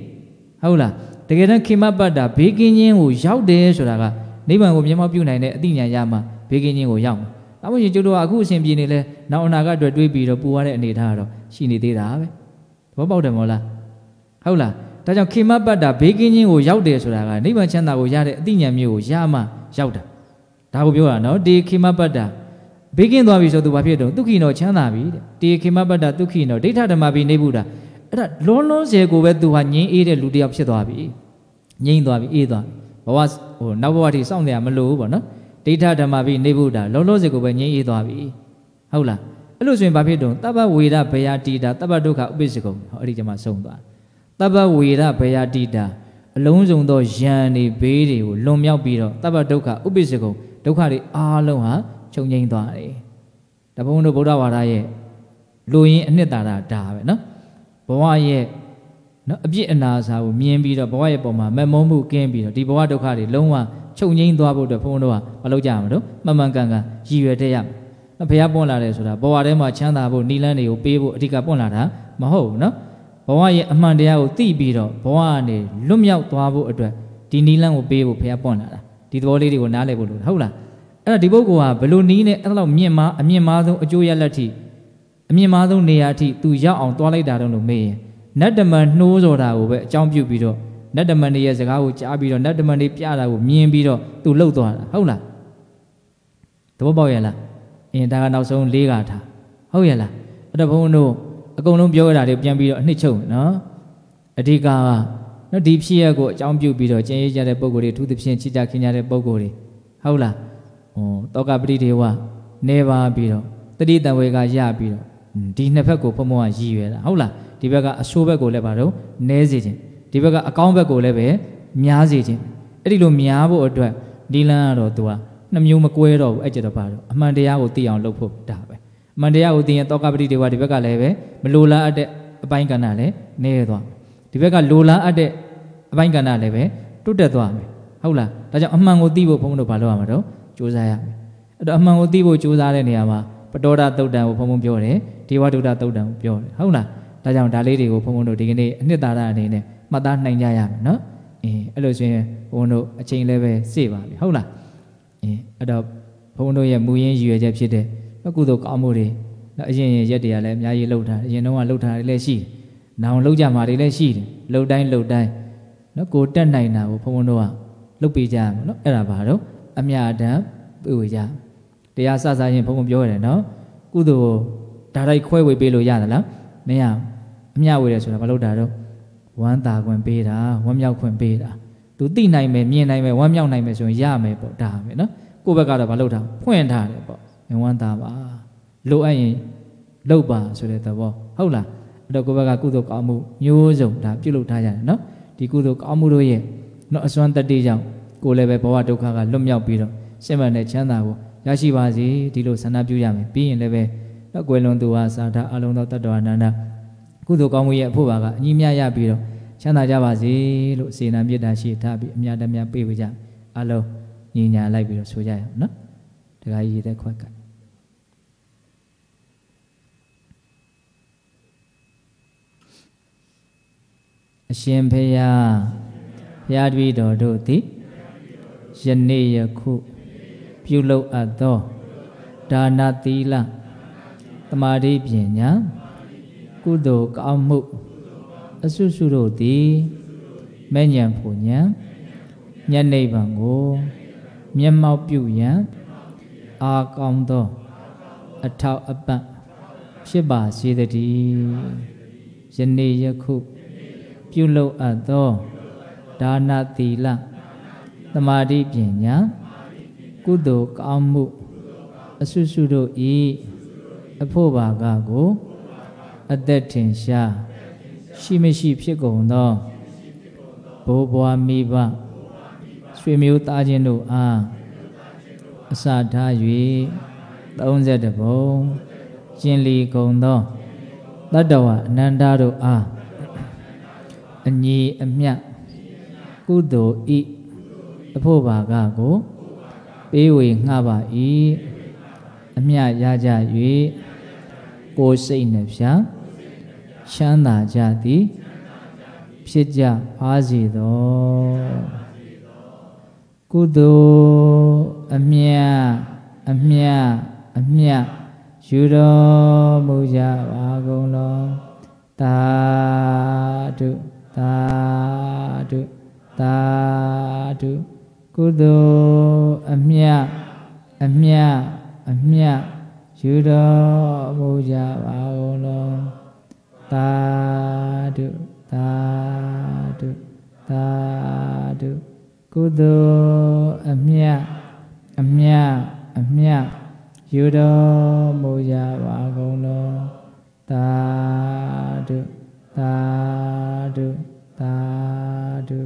ဟုတ်လားတကယ်တမ်းခေမပတ်တာဘေးကင်းခြင်းကိုရောက်တယ်ဆိုတာက နိဗ္ဗာန်ကိုမျက်မှောက်ပြုနိုင်တဲ့အသိဉာဏ်ရမှဘေးကင်းခြင်းကိုရောက်မှာ။ဒါမှမဟုတ်ကျတို့ကအခုအစဉ်ပြေနေလဲနောက်အနာဂတ်အတွက်တွေးပြီးတော့ပူရတဲ့အနေအထားကတော့ရှိနေသေးတာပဲ။သဘောပေါက်တယ်မို့လား။ဟုတ်လား။ဒါကြောင့်ခေမပတ်တာဘေးကင်းခြင်းကိုရောက်တယ်ဆိုတာကနိဗ္ဗာန်ချမ်းသာကိုရတဲ့အသိဉာဏ်မျိုးကိုရမှရောက်တာ။ဒါကိုပြောတာနော်ဒီခေမပတ်တာဘေးကင်းသွားပြီဆိုသူဘာဖြစ်တော့ဒုက္ခိနောချမ်းသာပြီတဲ့။ဒီခေမပတ်တာဒုက္ခိနောဒိဋ္ဌဓမ္မပိနေဘူးတာအဲ့ဒါလုံးလုံးစေကိုပဲသူဟာငြင်းအေးတဲ့လူတစ်ယောက်ဖြစ်သွားပြီ။ငြိမ့်သွားပြီအေးသွားပြီ။ ဘဝဟိုနောက်ဘဝထိစောင့်နေရမလို့ဘူးပေါ့နော်ဒိဋ္ဌဓမ္မပိနေဗုဒ္ဓလုံးလုံးစကိုပဲငြိမ်းအေးသွားပြီဟုတ်လားအဲ့လိုဆိုရင်ဘာဖြစ်တုံးတပ္ပဝေဒဘယတိတာတပ္ပဒုက္ခဥပိ္ပစကုံဟောအဲ့ဒီကျမှဆုံးသွားတပ္ပဝေဒဘယတိတာအလုံးစုံသောယံနေဘေးတွေကိုလွန်မြောက်ပြီးတော့တပ္ပဒုက္ခဥပိ္ပစကုံဒုက္ခတွေအားလုံးဟာချုပ်ငြိမ်းသွားတယ်တဘုံတို့ဗုဒ္ဓဝါဒရဲ့လူရင်းအနှစ်သာရဒါပဲနော်ဘဝရဲ့ နော်အပြစ်အနာစာကိုမြင်ပြီးတော့ဘဝရဲ့ပုံမှာမမုံမှုကင်းပြီးတော့ဒီဘဝဒုက္ခတွေလုံးဝချုပ်ငိမ့်သွားဖို့အတွက်ဘုန်းတော်ကမလုပ်ကြမှာတော့မှန်မှန်ကန်ကန်ရည်ရွယ်တဲ့ရမယ်။ဘုရားပွင့်လာတယ်ဆိုတာဘဝထဲမှာချမ်းသာဖို့နိလန်းတွေကိုပေးဖို့အဓိကပွင့်လာတာမဟုတ်ဘူးနော်။ဘဝရဲ့အမှန်တရားကိုသိပြီးတော့ဘဝကနေလွတ်မြောက်သွားဖို့အတွက်ဒီနိလန်းကိုပေးဖို့ဘုရားပွင့်လာတာ။ဒီသဘောလေးတွေကိုနားလည်ဖို့လိုတာဟုတ်လား။အဲ့ဒါဒီပုဂ္ဂိုလ်ဟာဘလို့နီးနဲ့အဲ့လောက်မြင့်မားအမြင့်မားဆုံးအကျိုးရလက်ထိအမြင့်မားဆုံးနေရာထိသူရောက်အောင်သွားလိုက်တာတော့လို့မေးရင် နတ်တမန်နှိုးဆိုတာကိုပဲအကြောင်းပြုပြီးတော့နတ်တမန်တွေရဲ့စကားကိုကြားပြီးတော့နတ်တမန်တွေပြတာကိုမြင်ပြီးတော့သူလှုပ်သွားတာဟုတ်လားသဘောပေါက်ရဲ့လားအင်းဒါကနောက်ဆုံးလေးကထားဟုတ်ရဲ့လားအဲ့တော့ဘုန်းတို့အကုန်လုံးပြောရတာတွေပြန်ပြီးတော့အနှစ်ချုပ်နော်အဓိကကနော်ဒီဖြစ်ရက်ကိုအကြောင်းပြုပြီးတော့ကျင့်ရကြတဲ့ပုံကိုယ်တွေအထူးသဖြင့်ချစ်ကြခင်ကြတဲ့ပုံကိုယ်တွေဟုတ်လားဟောတောကပရိဒေဝနေပါပြီးတော့တတိတံဝေကရပြီးတော့ဒီနှစ်ဖက်ကိုဖုံဖုံကရည်ရွယ်တာဟုတ်လား ဒီဘက်ကအဆိုးဘက်ကိုလည်းပါတော့နဲစေခြင်းဒီဘက်ကအကောင်းဘက်ကိုလည်းပဲများစေခြင်းအဲ့ဒီလိုများဖို့အတွက်ဒီလန်းကတော့သူကနှမျိုးမကွဲတော့ဘူးအဲ့ကြတော့ပါတော့အမှန်တရားကိုသိအောင်လုပ်ဖို့ဒါပဲအမှန်တရားကိုသိရင်တောကပတိတွေကဒီဘက်ကလည်းပဲမလိုလားအပ်တဲ့အပိုင်းကဏ္ဍလည်းနေသွားဒီဘက်ကလိုလားအပ်တဲ့အပိုင်းကဏ္ဍလည်းပဲတွတ်တက်သွားမယ်ဟုတ်လားဒါကြောင့်အမှန်ကိုသိဖို့ဘုန်းဘုန်းတို့ဘာလုပ်ရမှာတော့ကြိုးစားရမယ်အဲ့တော့အမှန်ကိုသိဖို့ကြိုးစားတဲ့နေရာမှာပတောဒသုတ်တံကိုဘုန်းဘုန်းပြောတယ်ဒေဝဒုဒသုတ်တံကိုပြောတယ်ဟုတ်လား ဒါကြောင့်ဒါလေးတွေကိုဘုန်းဘုန်းတို့ဒီကနေ့အနှစ်သာရအနေနဲ့မှတ်သားနိုင်ကြရမယ်နော်အင်းအဲ့လိုဆိုရင်ဘုန်းတို့အချိန်လည်းပဲစေပါပြီဟုတ်လားအင်းအဲ့တော့ဘုန်းတို့ရဲ့မူရင်းရည်ရွယ်ချက်ဖြစ်တဲ့ကုသိုလ်ကောင်းမှုတွေနော်အရင်ရက်တွေကလည်းအများကြီးလှုပ်ထားအရင်တော့ကလှုပ်ထားတယ်လည်းရှိတယ်။နောင်လှုပ်ကြမှာတွေလည်းရှိတယ်။လှုပ်တိုင်းလှုပ်တိုင်းနော်ကိုတက်နိုင်တာကိုဘုန်းဘုန်းတို့ကလှုပ်ပေးကြရမယ်နော်အဲ့ဒါပါတော့အမြတ်တမ်းပြေဝကြတရားစစချင်းဘုန်းဘုန်းပြောရတယ်နော်ကုသိုလ်ဒါတိုက်ခွဲဝေပေးလို့ရသလားမရဘူး အမျှဝေတယ်ဆိုတာဘာလို့တာတော့ဝမ်းသာခွင့်ပေးတာဝမ်းမြောက်ခွင့်ပေးတာသူသိနိုင်မယ်မြင်နိုင်မယ်ဝမ်းမြောက်နိုင်မယ်ဆိုရင်ရမယ်ပေါ့ဒါပဲနော်ကိုယ့်ဘက်ကတော့ဘာလို့တာဖွင့်ထားတယ်ပေါ့ဝမ်းသာပါလိုအပ်ရင်လုပ်ပါဆိုတဲ့သဘောဟုတ်လားအဲ့တော့ကိုယ့်ဘက်ကကုသိုလ်ကောင်းမှုမျိုးစုံဒါပြုလုပ်ထားကြတယ်နော်ဒီကုသိုလ်ကောင်းမှုတို့ရဲ့နော်အစွမ်းတတ္တိကြောင့်ကိုယ်လည်းပဲဘဝဒုက္ခကလွတ်မြောက်ပြီးတော့ရှင်းမှန်တဲ့ချမ်းသာကိုရရှိပါစေဒီလိုဆန္ဒပြုရမယ်ပြီးရင်လည်းပဲတော့ကွယ်လွန်သူဟာသာဓအလုံးသောတတ္တဝါနန္ဒ ကုသိုလ်ကောင်းမှုရဲ့အဖို့ပါကအညီမြရပြီးတော့ချမ်းသာကြပါစေလို့စေနာမေတ္တာရှိထားပြီးအမြတ်တမ်းပေးပေးကြအလုံးညီညာလိုက်ပြီးတော့ဆိုကြရအောင်နော်တခါကြီးတဲ့ခွက်ကအရှင်ဖေယဘုရားတပည့်တော်တို့သည်ယနေ့ယခုပြုလုပ်အပ်သောဒါနသီလသမာဓိပညာ ကုသိုလ်ကောင်းမှုအဆုစုတို့သည်မဲ့ညံဖို့ညံညနေဗံကိုမျက်မှောက်ပြုရန်အာကောင်းသောအထောက်အပံ့ဖြစ်ပါစေတည်းယနေ့ယခုပြုလုပ်အပ်သောဒါနသီလသမာဓိပညာကုသိုလ်ကောင်းမှုအဆုစုတို့ဤအဖို့ဘာကကို အသက်ထင်ရှားရှိမရှိဖြစ်ကုန်သောဘိုးဘွားမိဘဆွေမျိုးသားချင်းတို့အားအစထား၍32ဘုံကျင်လီကုန်သောတတ္တဝအနန္တတို့အားအညီအမျှကုသိုလ်ဤအဖို့ဘာကကိုပေးဝေငှပါ၏အမျှရကြ၍ကိုယ်စိတ်နှဖျား ချမ်းသာကြသည်ဖြစ်ကြပါစေသောကုသိုလ်အမြတ်အမြတ်အမြတ်ယူတော်မူကြပါကုန်လောသာဓုသာဓုသာဓုကုသိုလ်အမြတ်အမြတ်အမြတ်ယူတော်မူကြပါကုန်လော သာဓုသာဓုသာဓုကုသိုလ်အမြတ်အမြတ်အမြတ်ယူတော်မူကြပါကုန်လောသာဓုသာဓုသာဓု